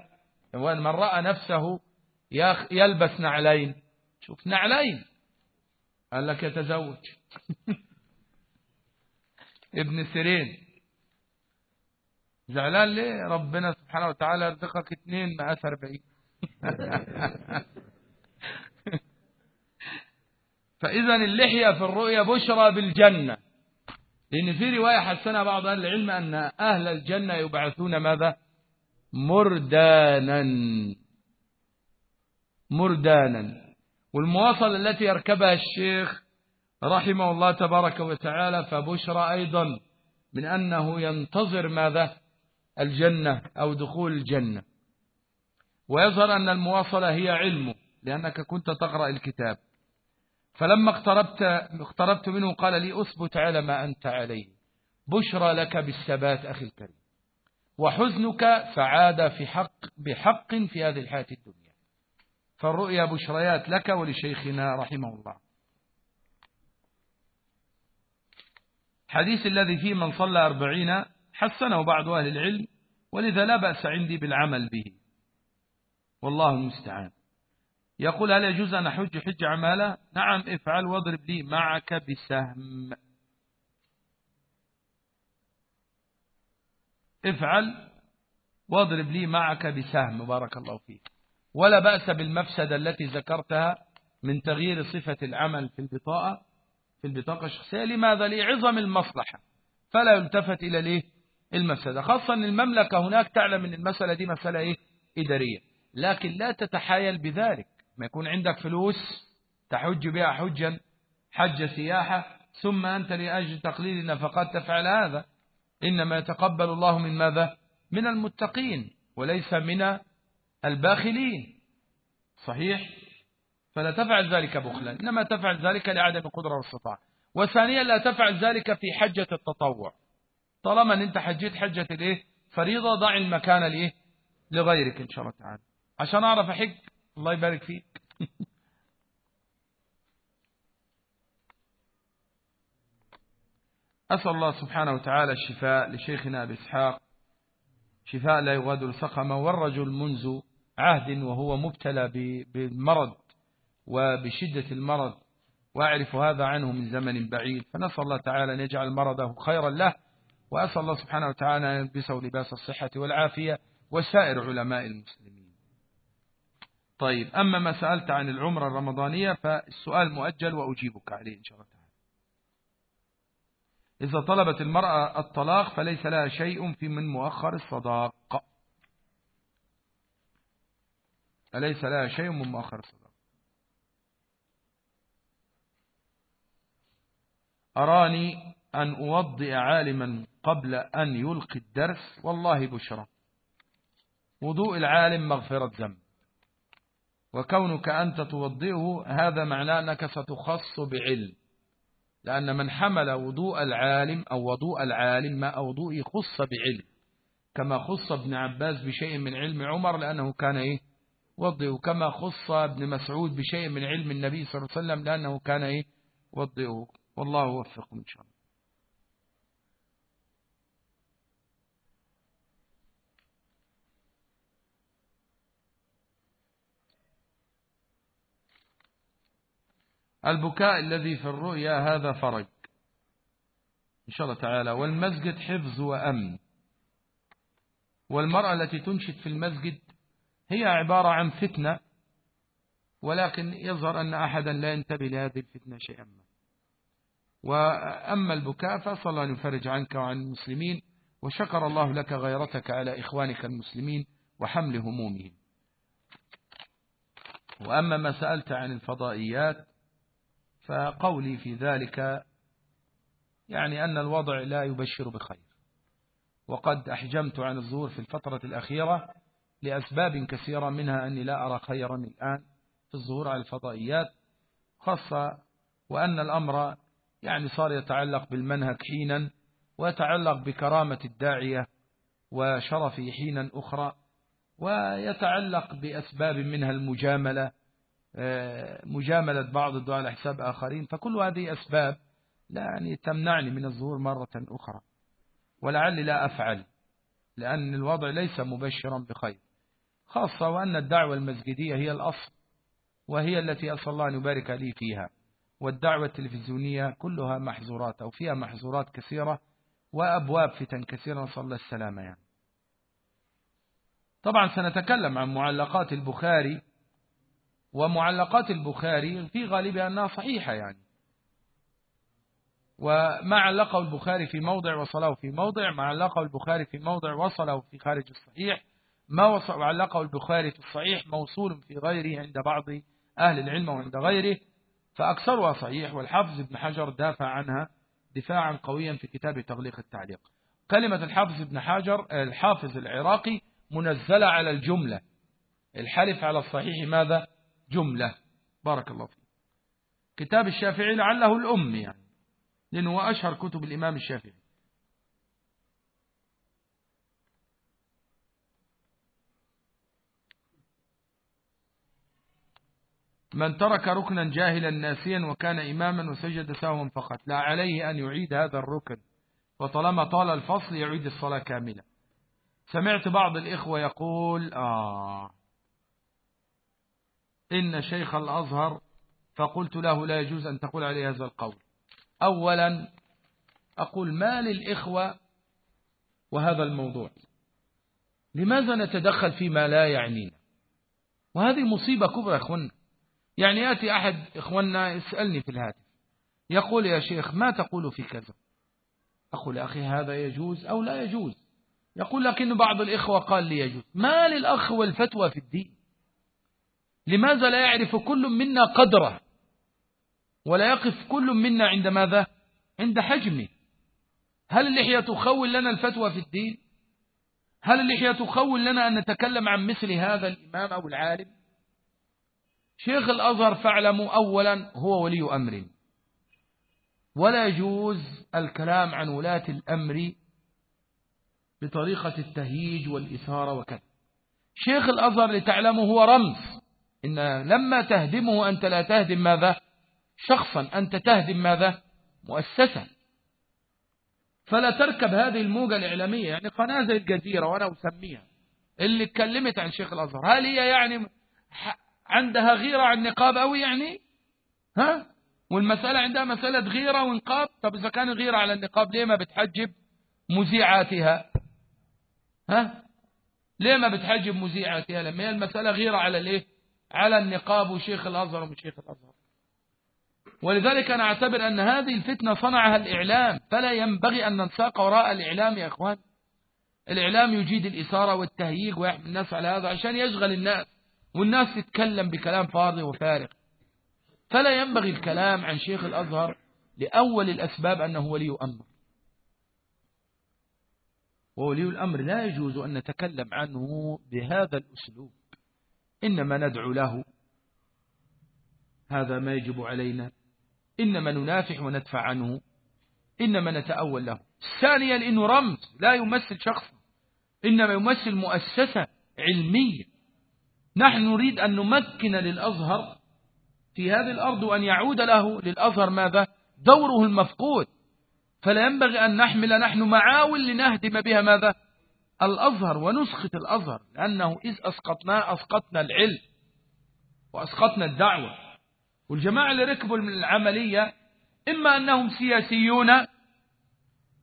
من رأى نفسه يلبس نعلين. شوف نعلين. قال لك يتزوج. ابن سيرين. زعلان ليه؟ ربنا سبحانه وتعالى يرزقك اثنين مقاس 40 فإذا اللحية في الرؤيا بشرى بالجنة. لأن في رواية حسنها بعض أهل العلم أن أهل الجنة يبعثون ماذا؟ مردانا مردانا والمواصلة التي يركبها الشيخ رحمه الله تبارك وتعالى فبشرى أيضا من أنه ينتظر ماذا؟ الجنة أو دخول الجنة. ويظهر أن المواصلة هي علمه لأنك كنت تقرأ الكتاب. فلما اقتربت, اقتربت منه قال لي أثبت على ما أنت عليه. بشرى لك بالثبات أخي الكريم. وحزنك فعاد في حق بحق في هذه الحياة الدنيا. فالرؤيا بشريات لك ولشيخنا رحمه الله. حديث الذي فيه من صلى أربعين حسنه بعض أهل العلم ولذا لا بأس عندي بالعمل به. والله المستعان. يقول هل يجوز أن أحج حج عمالة؟ نعم افعل واضرب لي معك بسهم. افعل واضرب لي معك بسهم بارك الله فيك. ولا بأس بالمفسدة التي ذكرتها من تغيير صفة العمل في البطاقة في البطاقة الشخصية. لماذا؟ لعظم المصلحة. فلا يلتفت إلى ليه المفسدة. خاصة أن المملكة هناك تعلم أن المسألة دي مسألة إيه؟ إدارية. لكن لا تتحايل بذلك. ما يكون عندك فلوس تحج بها حجا حج سياحة ثم أنت لأجل تقليل النفقات تفعل هذا. إنما يتقبل الله من ماذا؟ من المتقين وليس من الباخلين. صحيح؟ فلا تفعل ذلك بخلا إنما تفعل ذلك لعدم القدرة والصفاء وثانيا لا تفعل ذلك في حجة التطوع. طالما إن أنت حجيت حجة الإيه؟ فريضة ضع المكان لإيه؟ لغيرك إن شاء الله تعالى. عشان أعرف أحج الله يبارك فيك. أسأل الله سبحانه وتعالى الشفاء لشيخنا أبي إسحاق. شفاء لا يغادر سقما والرجل منذ عهد وهو مبتلى بالمرض وبشدة المرض. وأعرف هذا عنه من زمن بعيد. فنسأل الله تعالى أن يجعل مرضه خيرا له. وأسأل الله سبحانه وتعالى أن يلبسه لباس الصحة والعافية. وسائر علماء المسلمين. طيب أما ما سألت عن العمرة الرمضانية فالسؤال مؤجل وأجيبك عليه إن شاء الله تعالى. إذا طلبت المرأة الطلاق فليس لها شيء في من مؤخر الصداق. أليس لها شيء من مؤخر الصداق؟ أراني أن أوضئ عالما قبل أن يلقي الدرس والله بشرى. وضوء العالم مغفرة ذنب. وكونك أنت توضئه هذا معناه أنك ستخص بعلم. لأن من حمل وضوء العالم أو وضوء العالم ما وضوء خص بعلم. كما خص ابن عباس بشيء من علم عمر لأنه كان إيه؟ وضئه كما خص ابن مسعود بشيء من علم النبي صلى الله عليه وسلم لأنه كان إيه؟ وضئه والله وفقكم إن شاء الله. البكاء الذي في الرؤيا هذا فرج إن شاء الله تعالى. والمسجد حفظ وأمن. والمرأة التي تنشد في المسجد هي عبارة عن فتنة ولكن يظهر أن أحدا لا ينتبه لهذه الفتنة شيئا ما. وأما البكاء فأصل الله أن يفرج عنك وعن المسلمين وشكر الله لك غيرتك على إخوانك المسلمين وحمل همومهم. وأما ما سألت عن الفضائيات فقولي في ذلك يعني أن الوضع لا يبشر بخير. وقد أحجمت عن الظهور في الفترة الأخيرة لأسباب كثيرة منها أني لا أرى خيرا الآن في الظهور على الفضائيات خاصة وأن الأمر يعني صار يتعلق بالمنهج حينا ويتعلق بكرامة الداعية وشرفه حينا أخرى ويتعلق بأسباب منها المجاملة مجاملة بعض الدعاء على حساب آخرين فكل هذه أسباب لا يعني تمنعني من الظهور مرة أخرى ولعلي لا أفعل لأن الوضع ليس مبشرا بخير خاصة وأن الدعوة المسجدية هي الأصل وهي التي أسأل الله أن يبارك لي فيها والدعوة التلفزيونية كلها محظورات أو فيها محظورات كثيرة وأبواب فتن كثيرة نسأل الله السلامة يعني. طبعا سنتكلم عن معلقات البخاري ومعلقات البخاري في غالبها أنها صحيحة يعني. وما علقه البخاري في موضع وصله في موضع ما علقه البخاري في موضع وصله في خارج الصحيح ما علقه البخاري في الصحيح موصول في غيره عند بعض أهل العلم وعند غيره فأكثرها صحيح والحافظ ابن حجر دافع عنها دفاعا قويا في كتاب تغليق التعليق. كلمة الحافظ ابن حجر الحافظ العراقي منزلة على الجملة. الحلف على الصحيح ماذا؟ جملة. بارك الله فيك. كتاب الشافعي لعله الأم يعني لأنه هو أشهر كتب الإمام الشافعي. من ترك ركنا جاهلا ناسيا وكان إماما وسجد سهوا فقط. لا عليه أن يعيد هذا الركن وطالما طال الفصل يعيد الصلاة كاملة. سمعت بعض الإخوة يقول آه إن شيخ الأزهر فقلت له لا يجوز أن تقول عليه هذا القول. أولا أقول ما للإخوة وهذا الموضوع. لماذا نتدخل فيما لا يعنينا؟ وهذه مصيبة كبرى أخوانا يعني يأتي أحد إخواننا يسألني في الهاتف. يقول يا شيخ ما تقول في كذا؟ أقول أخي هذا يجوز أو لا يجوز؟ يقول لكن بعض الإخوة قال لي يجوز. ما للأخ والفتوى في الدين؟ لماذا لا يعرف كل منا قدره؟ ولا يقف كل منا عند ماذا؟ عند حجمه. هل اللحية تخول لنا الفتوى في الدين؟ هل اللحية تخول لنا أن نتكلم عن مثل هذا الإمام أو العالم؟ شيخ الأزهر فاعلموا أولا هو ولي أمر. ولا يجوز الكلام عن ولاة الأمر بطريقة التهييج والإثارة وكذا. شيخ الأزهر لتعلموا هو رمز. إن لما تهدمه أنت لا تهدم ماذا؟ شخصا أنت تهدم ماذا؟ مؤسسة فلا تركب هذه الموجة الإعلامية يعني قناة زي الجزيرة وأنا أسميها اللي اتكلمت عن شيخ الأزهر. هل هي يعني عندها غيرة عن النقاب أو يعني؟ ها؟ والمسألة عندها مسألة غيرة ونقاب؟ طب إذا كان غيرة على النقاب ليه ما بتحجب مذيعاتها؟ ها؟ ليه ما بتحجب مذيعاتها؟ لما هي المسألة غيرة على الإيه؟ على النقاب وشيخ الأزهر ومش شيخ الأزهر. ولذلك أنا أعتبر أن هذه الفتنة صنعها الإعلام فلا ينبغي أن ننساق وراء الإعلام يا أخوان. الإعلام يجيد الإثارة والتهييج ويحمل الناس على هذا عشان يشغل الناس والناس تتكلم بكلام فاضي وفارغ. فلا ينبغي الكلام عن شيخ الأزهر لأول الأسباب أنه ولي أمر. وولي الأمر لا يجوز أن نتكلم عنه بهذا الأسلوب. إنما ندعو له. هذا ما يجب علينا. إنما ننافح وندفع عنه. إنما نتأول له. ثانيا إنه رمز. لا يمثل شخص. إنما يمثل مؤسسة علمية. نحن نريد أن نمكن للأزهر في هذه الأرض وأن يعود له. للأزهر ماذا؟ دوره المفقود. فلا ينبغي أن نحمل. نحن معاول لنهدم بها ماذا؟ الأزهر ونسخة الأزهر لأنه إذ أسقطنا أسقطنا العلم وأسقطنا الدعوة. والجماعة اللي ركبوا من العملية إما أنهم سياسيون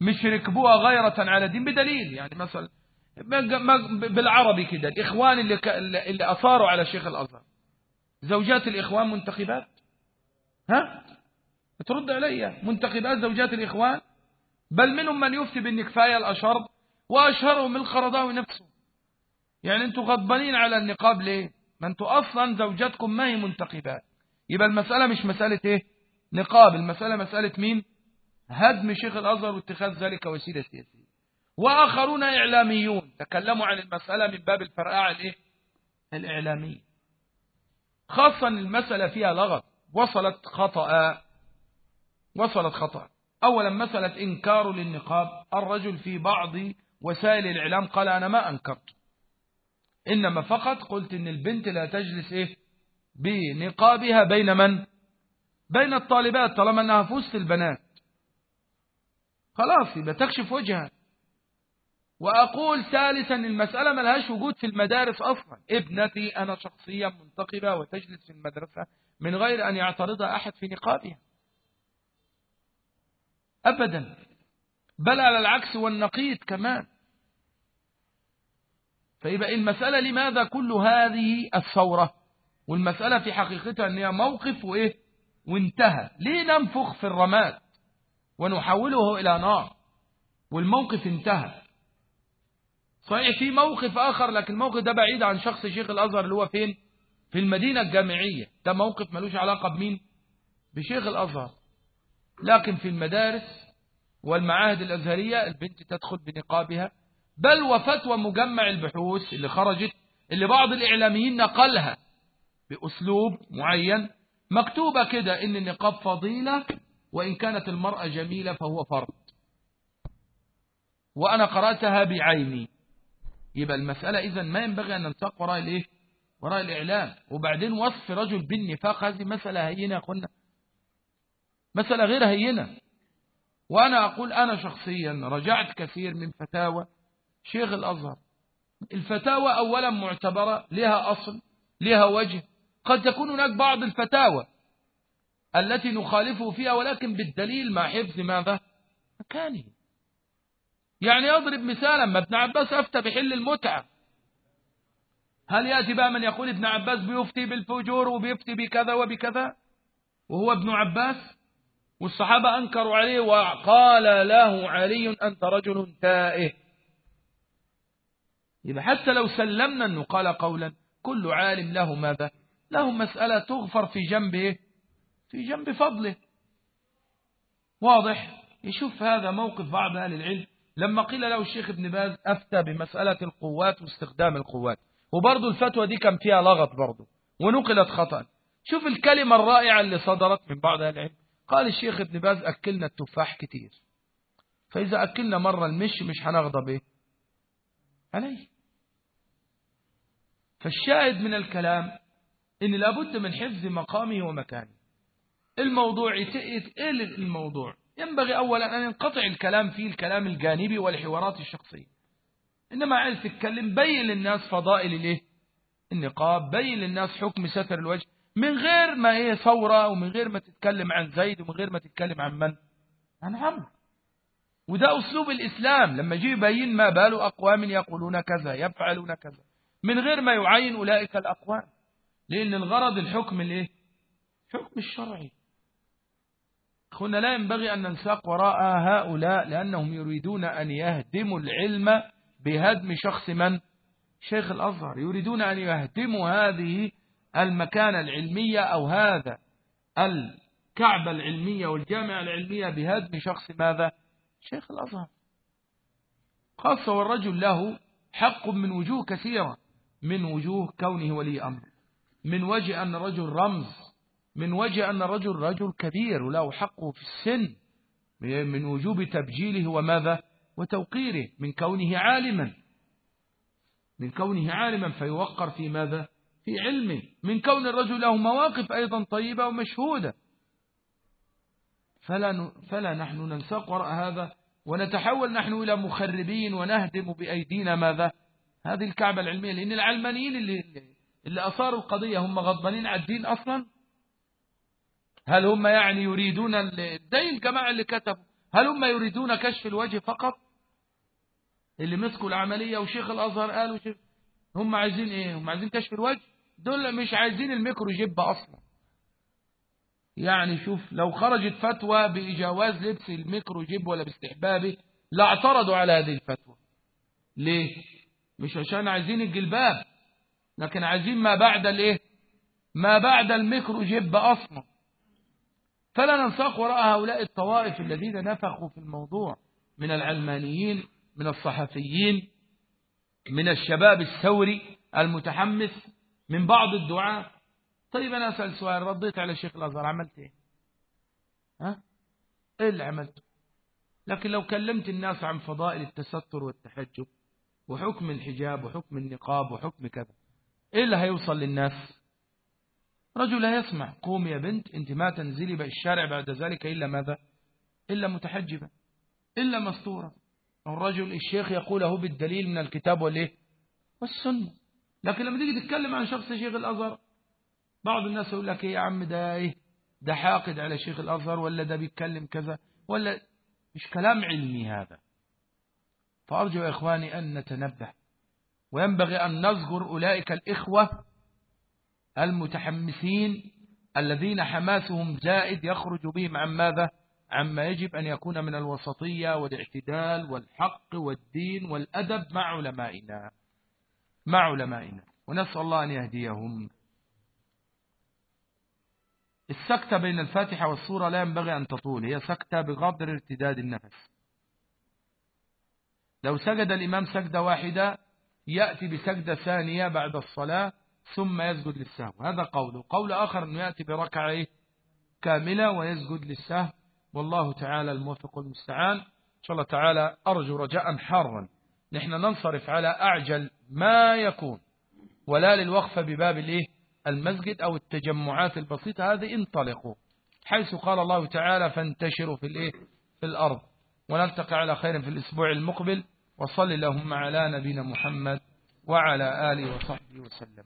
مش ركبوها غيرة على دين بدليل يعني مثلا بالعربي كده الإخوان اللي, اللي أثاروا على شيخ الأزهر زوجات الإخوان منتخبات؟ ها؟ ترد علي؟ منتخبات زوجات الإخوان؟ بل منهم من يفتي بأن كفاية الأشرب؟ وأشهرهم الخرضاوي نفسه يعني أنتم غضبانين على النقاب ليه؟ ما أنتم أصلا زوجاتكم ما هي منتخبات يبقى المسألة مش مسألة إيه؟ نقاب. المسألة مسألة مين؟ هدم شيخ الأزهر واتخاذ ذلك وسيلة سياسية. وآخرون إعلاميون. تكلموا عن المسألة من باب الفرقاع الإيه الإعلامي خاصة المسألة فيها لغط. وصلت خطأ. وصلت خطأ. أولا مسألة إنكار للنقاب. الرجل في بعض وسائل الإعلام قال أنا ما أنكرت. إنما فقط قلت إن البنت لا تجلس إيه؟ بنقابها بين من؟ بين الطالبات طالما أنها في وسط البنات. خلاص يبقى تكشف وجهها. وأقول ثالثا المسألة ملهاش وجود في المدارس أصلا. ابنتي أنا شخصيا منتقبة وتجلس في المدرسة من غير أن يعترضها أحد في نقابها. أبدا. بل على العكس والنقيض كمان. فيبقى المسألة لماذا كل هذه الثورة؟ والمسألة في حقيقتها أنها موقف وإيه؟ وانتهى. ليه ننفخ في الرماد ونحوله إلى نار؟ والموقف انتهى. صحيح في موقف آخر لكن الموقف ده بعيد عن شخص شيخ الأزهر اللي هو فين؟ في المدينة الجامعية. ده موقف ملوش علاقة بمين؟ بشيخ الأزهر. لكن في المدارس والمعاهد الأزهرية البنت تدخل بنقابها. بل وفتوى مجمع البحوث اللي خرجت اللي بعض الإعلاميين نقلها بأسلوب معين مكتوبة كده إن النقاب فضيلة وإن كانت المرأة جميلة فهو فرض وأنا قرأتها بعيني. يبقى المسألة إذا ما ينبغي أن ننساق وراء الإيه؟ وراء الإعلام. وبعدين وصف رجل بالنفاق هذه مسألة هينة يا أخوانا. مسألة غير هينة. وأنا أقول أنا شخصيا رجعت كثير من فتاوى شيخ الأزهر. الفتاوى أولا معتبرة لها أصل لها وجه. قد تكون هناك بعض الفتاوى التي نخالفه فيها ولكن بالدليل مع حفظ ماذا مكانه. يعني يضرب مثالا ما ابن عباس أفتى بحل المتعة. هل يأتي بقى من يقول ابن عباس بيفتي بالفجور وبيفتي بكذا وبكذا؟ وهو ابن عباس؟ والصحابة أنكروا عليه وقال له علي أنت رجل تائه. يبقى حتى لو سلمنا أنه قال قولا كل عالم له ماذا؟ له مسألة تغفر في جنبه في جنب فضله. واضح؟ يشوف هذا موقف بعض أهل العلم. لما قيل له الشيخ ابن باز أفتى بمسألة القوات واستخدام القوات. وبرضه الفتوى دي كان فيها لغط برضه ونقلت خطأ. شوف الكلمة الرائعة اللي صدرت من بعض أهل العلم. قال الشيخ ابن باز أكلنا التفاح كتير. فإذا أكلنا مرة المش مش هنغضب إيه؟ عليه. فالشاهد من الكلام إن لابد من حفظ مقامه ومكانه. الموضوع يتقل الموضوع. ينبغي أولا أن ينقطع الكلام فيه الكلام الجانبي والحوارات الشخصية. إنما عايز تتكلم بين للناس فضائل الايه النقاب بين للناس حكم ستر الوجه. من غير ما هي ثورة ومن غير ما تتكلم عن زيد ومن غير ما تتكلم عن من؟ عن عمرو وده أسلوب الإسلام. لما جي يبين ما بال أقوام يقولون كذا يفعلون كذا. من غير ما يعين أولئك الأقوام. لأن الغرض الحكم الإيه؟ حكم الشرعي. هنا لا ينبغي أن ننساق وراء هؤلاء لأنهم يريدون أن يهدموا العلم بهدم شخص من؟ شيخ الأزهر. يريدون أن يهدموا هذه المكانة العلمية أو هذا الكعبة العلمية والجامعة العلمية بهدم شخص ماذا؟ شيخ الأزهر. خاصة والرجل له حق من وجوه كثيرة. من وجوه كونه ولي أمر. من وجه أن الرجل رمز من وجه أن الرجل رجل كبير وله حقه في السن من وجوب تبجيله وماذا؟ وتوقيره من كونه عالما. من كونه عالما فيوقر في ماذا؟ في علمه. من كون الرجل له مواقف أيضا طيبة ومشهودة. فلا, فلا نحن ننساق وراء هذا ونتحول نحن إلى مخربين ونهدم بأيدينا ماذا؟ هذه الكعبة العلمية لأن العلمانيين اللي, اللي أثاروا القضية هم غضبانين على الدين أصلا؟ هل هم يعني يريدون زي الجماعة اللي كتبوا؟ هل هم يريدون كشف الوجه فقط؟ اللي مسكوا العملية وشيخ الأزهر قالوا شيخ هم عايزين إيه؟ هم عايزين كشف الوجه؟ دول مش عايزين الميكرو جيب أصلا. يعني شوف لو خرجت فتوى بجواز لبس الميكرو جيب ولا باستحبابه لاعترضوا على هذه الفتوى. ليه؟ مش عشان عايزين الجلباب لكن عايزين ما بعد الايه؟ ما بعد الميكرو جيب أصلا فلا ننساق وراء هؤلاء الطوائف الذين نفخوا في الموضوع من العلمانيين من الصحفيين من الشباب الثوري المتحمس من بعض الدعاة. طيب أنا أسأل سؤال رديت على الشيخ الأزهر عملت إيه؟ ها؟ إيه اللي عملته؟ لكن لو كلمت الناس عن فضائل التستر والتحجب وحكم الحجاب وحكم النقاب وحكم كذا إيه اللي هيوصل للناس. رجل لا يسمع قوم يا بنت أنت ما تنزلي بقى الشارع بعد ذلك إلا ماذا؟ إلا متحجبا إلا مستورا الرجل الشيخ يقوله بالدليل من الكتاب والإيه؟ والسنة. لكن لما تيجي تتكلم عن شخص شيخ الأزهر بعض الناس يقول لك إيه يا عم ده إيه؟ ده حاقد على شيخ الأزهر ولا ده بيتكلم كذا ولا؟ مش كلام علمي هذا. فأرجو يا إخواني أن نتنبه وينبغي أن نذكر أولئك الإخوة المتحمسين الذين حماسهم زائد يخرج بهم عن ماذا؟ عما يجب أن يكون من الوسطية والاعتدال والحق والدين والأدب مع علمائنا. مع علمائنا. ونسأل الله أن يهديهم. السكتة بين الفاتحة والصورة لا ينبغي أن تطول. هي سكتة بقدر ارتداد النفس. لو سجد الإمام سجدة واحدة يأتي بسجدة ثانية بعد الصلاة ثم يسجد للسهو. هذا قوله. قول آخر أنه يأتي بركعة كاملة ويسجد للسهو. والله تعالى الموفق المستعان إن شاء الله تعالى أرجو رجاء حارا. نحن ننصرف على أعجل ما يكون ولا للوقفة بباب الإيه المسجد أو التجمعات البسيطة. هذه انطلقوا. حيث قال الله تعالى فانتشروا في الإيه في الأرض. ونلتقي على خير في الأسبوع المقبل وصل اللهم على نبينا محمد وعلى آله وصحبه وسلم.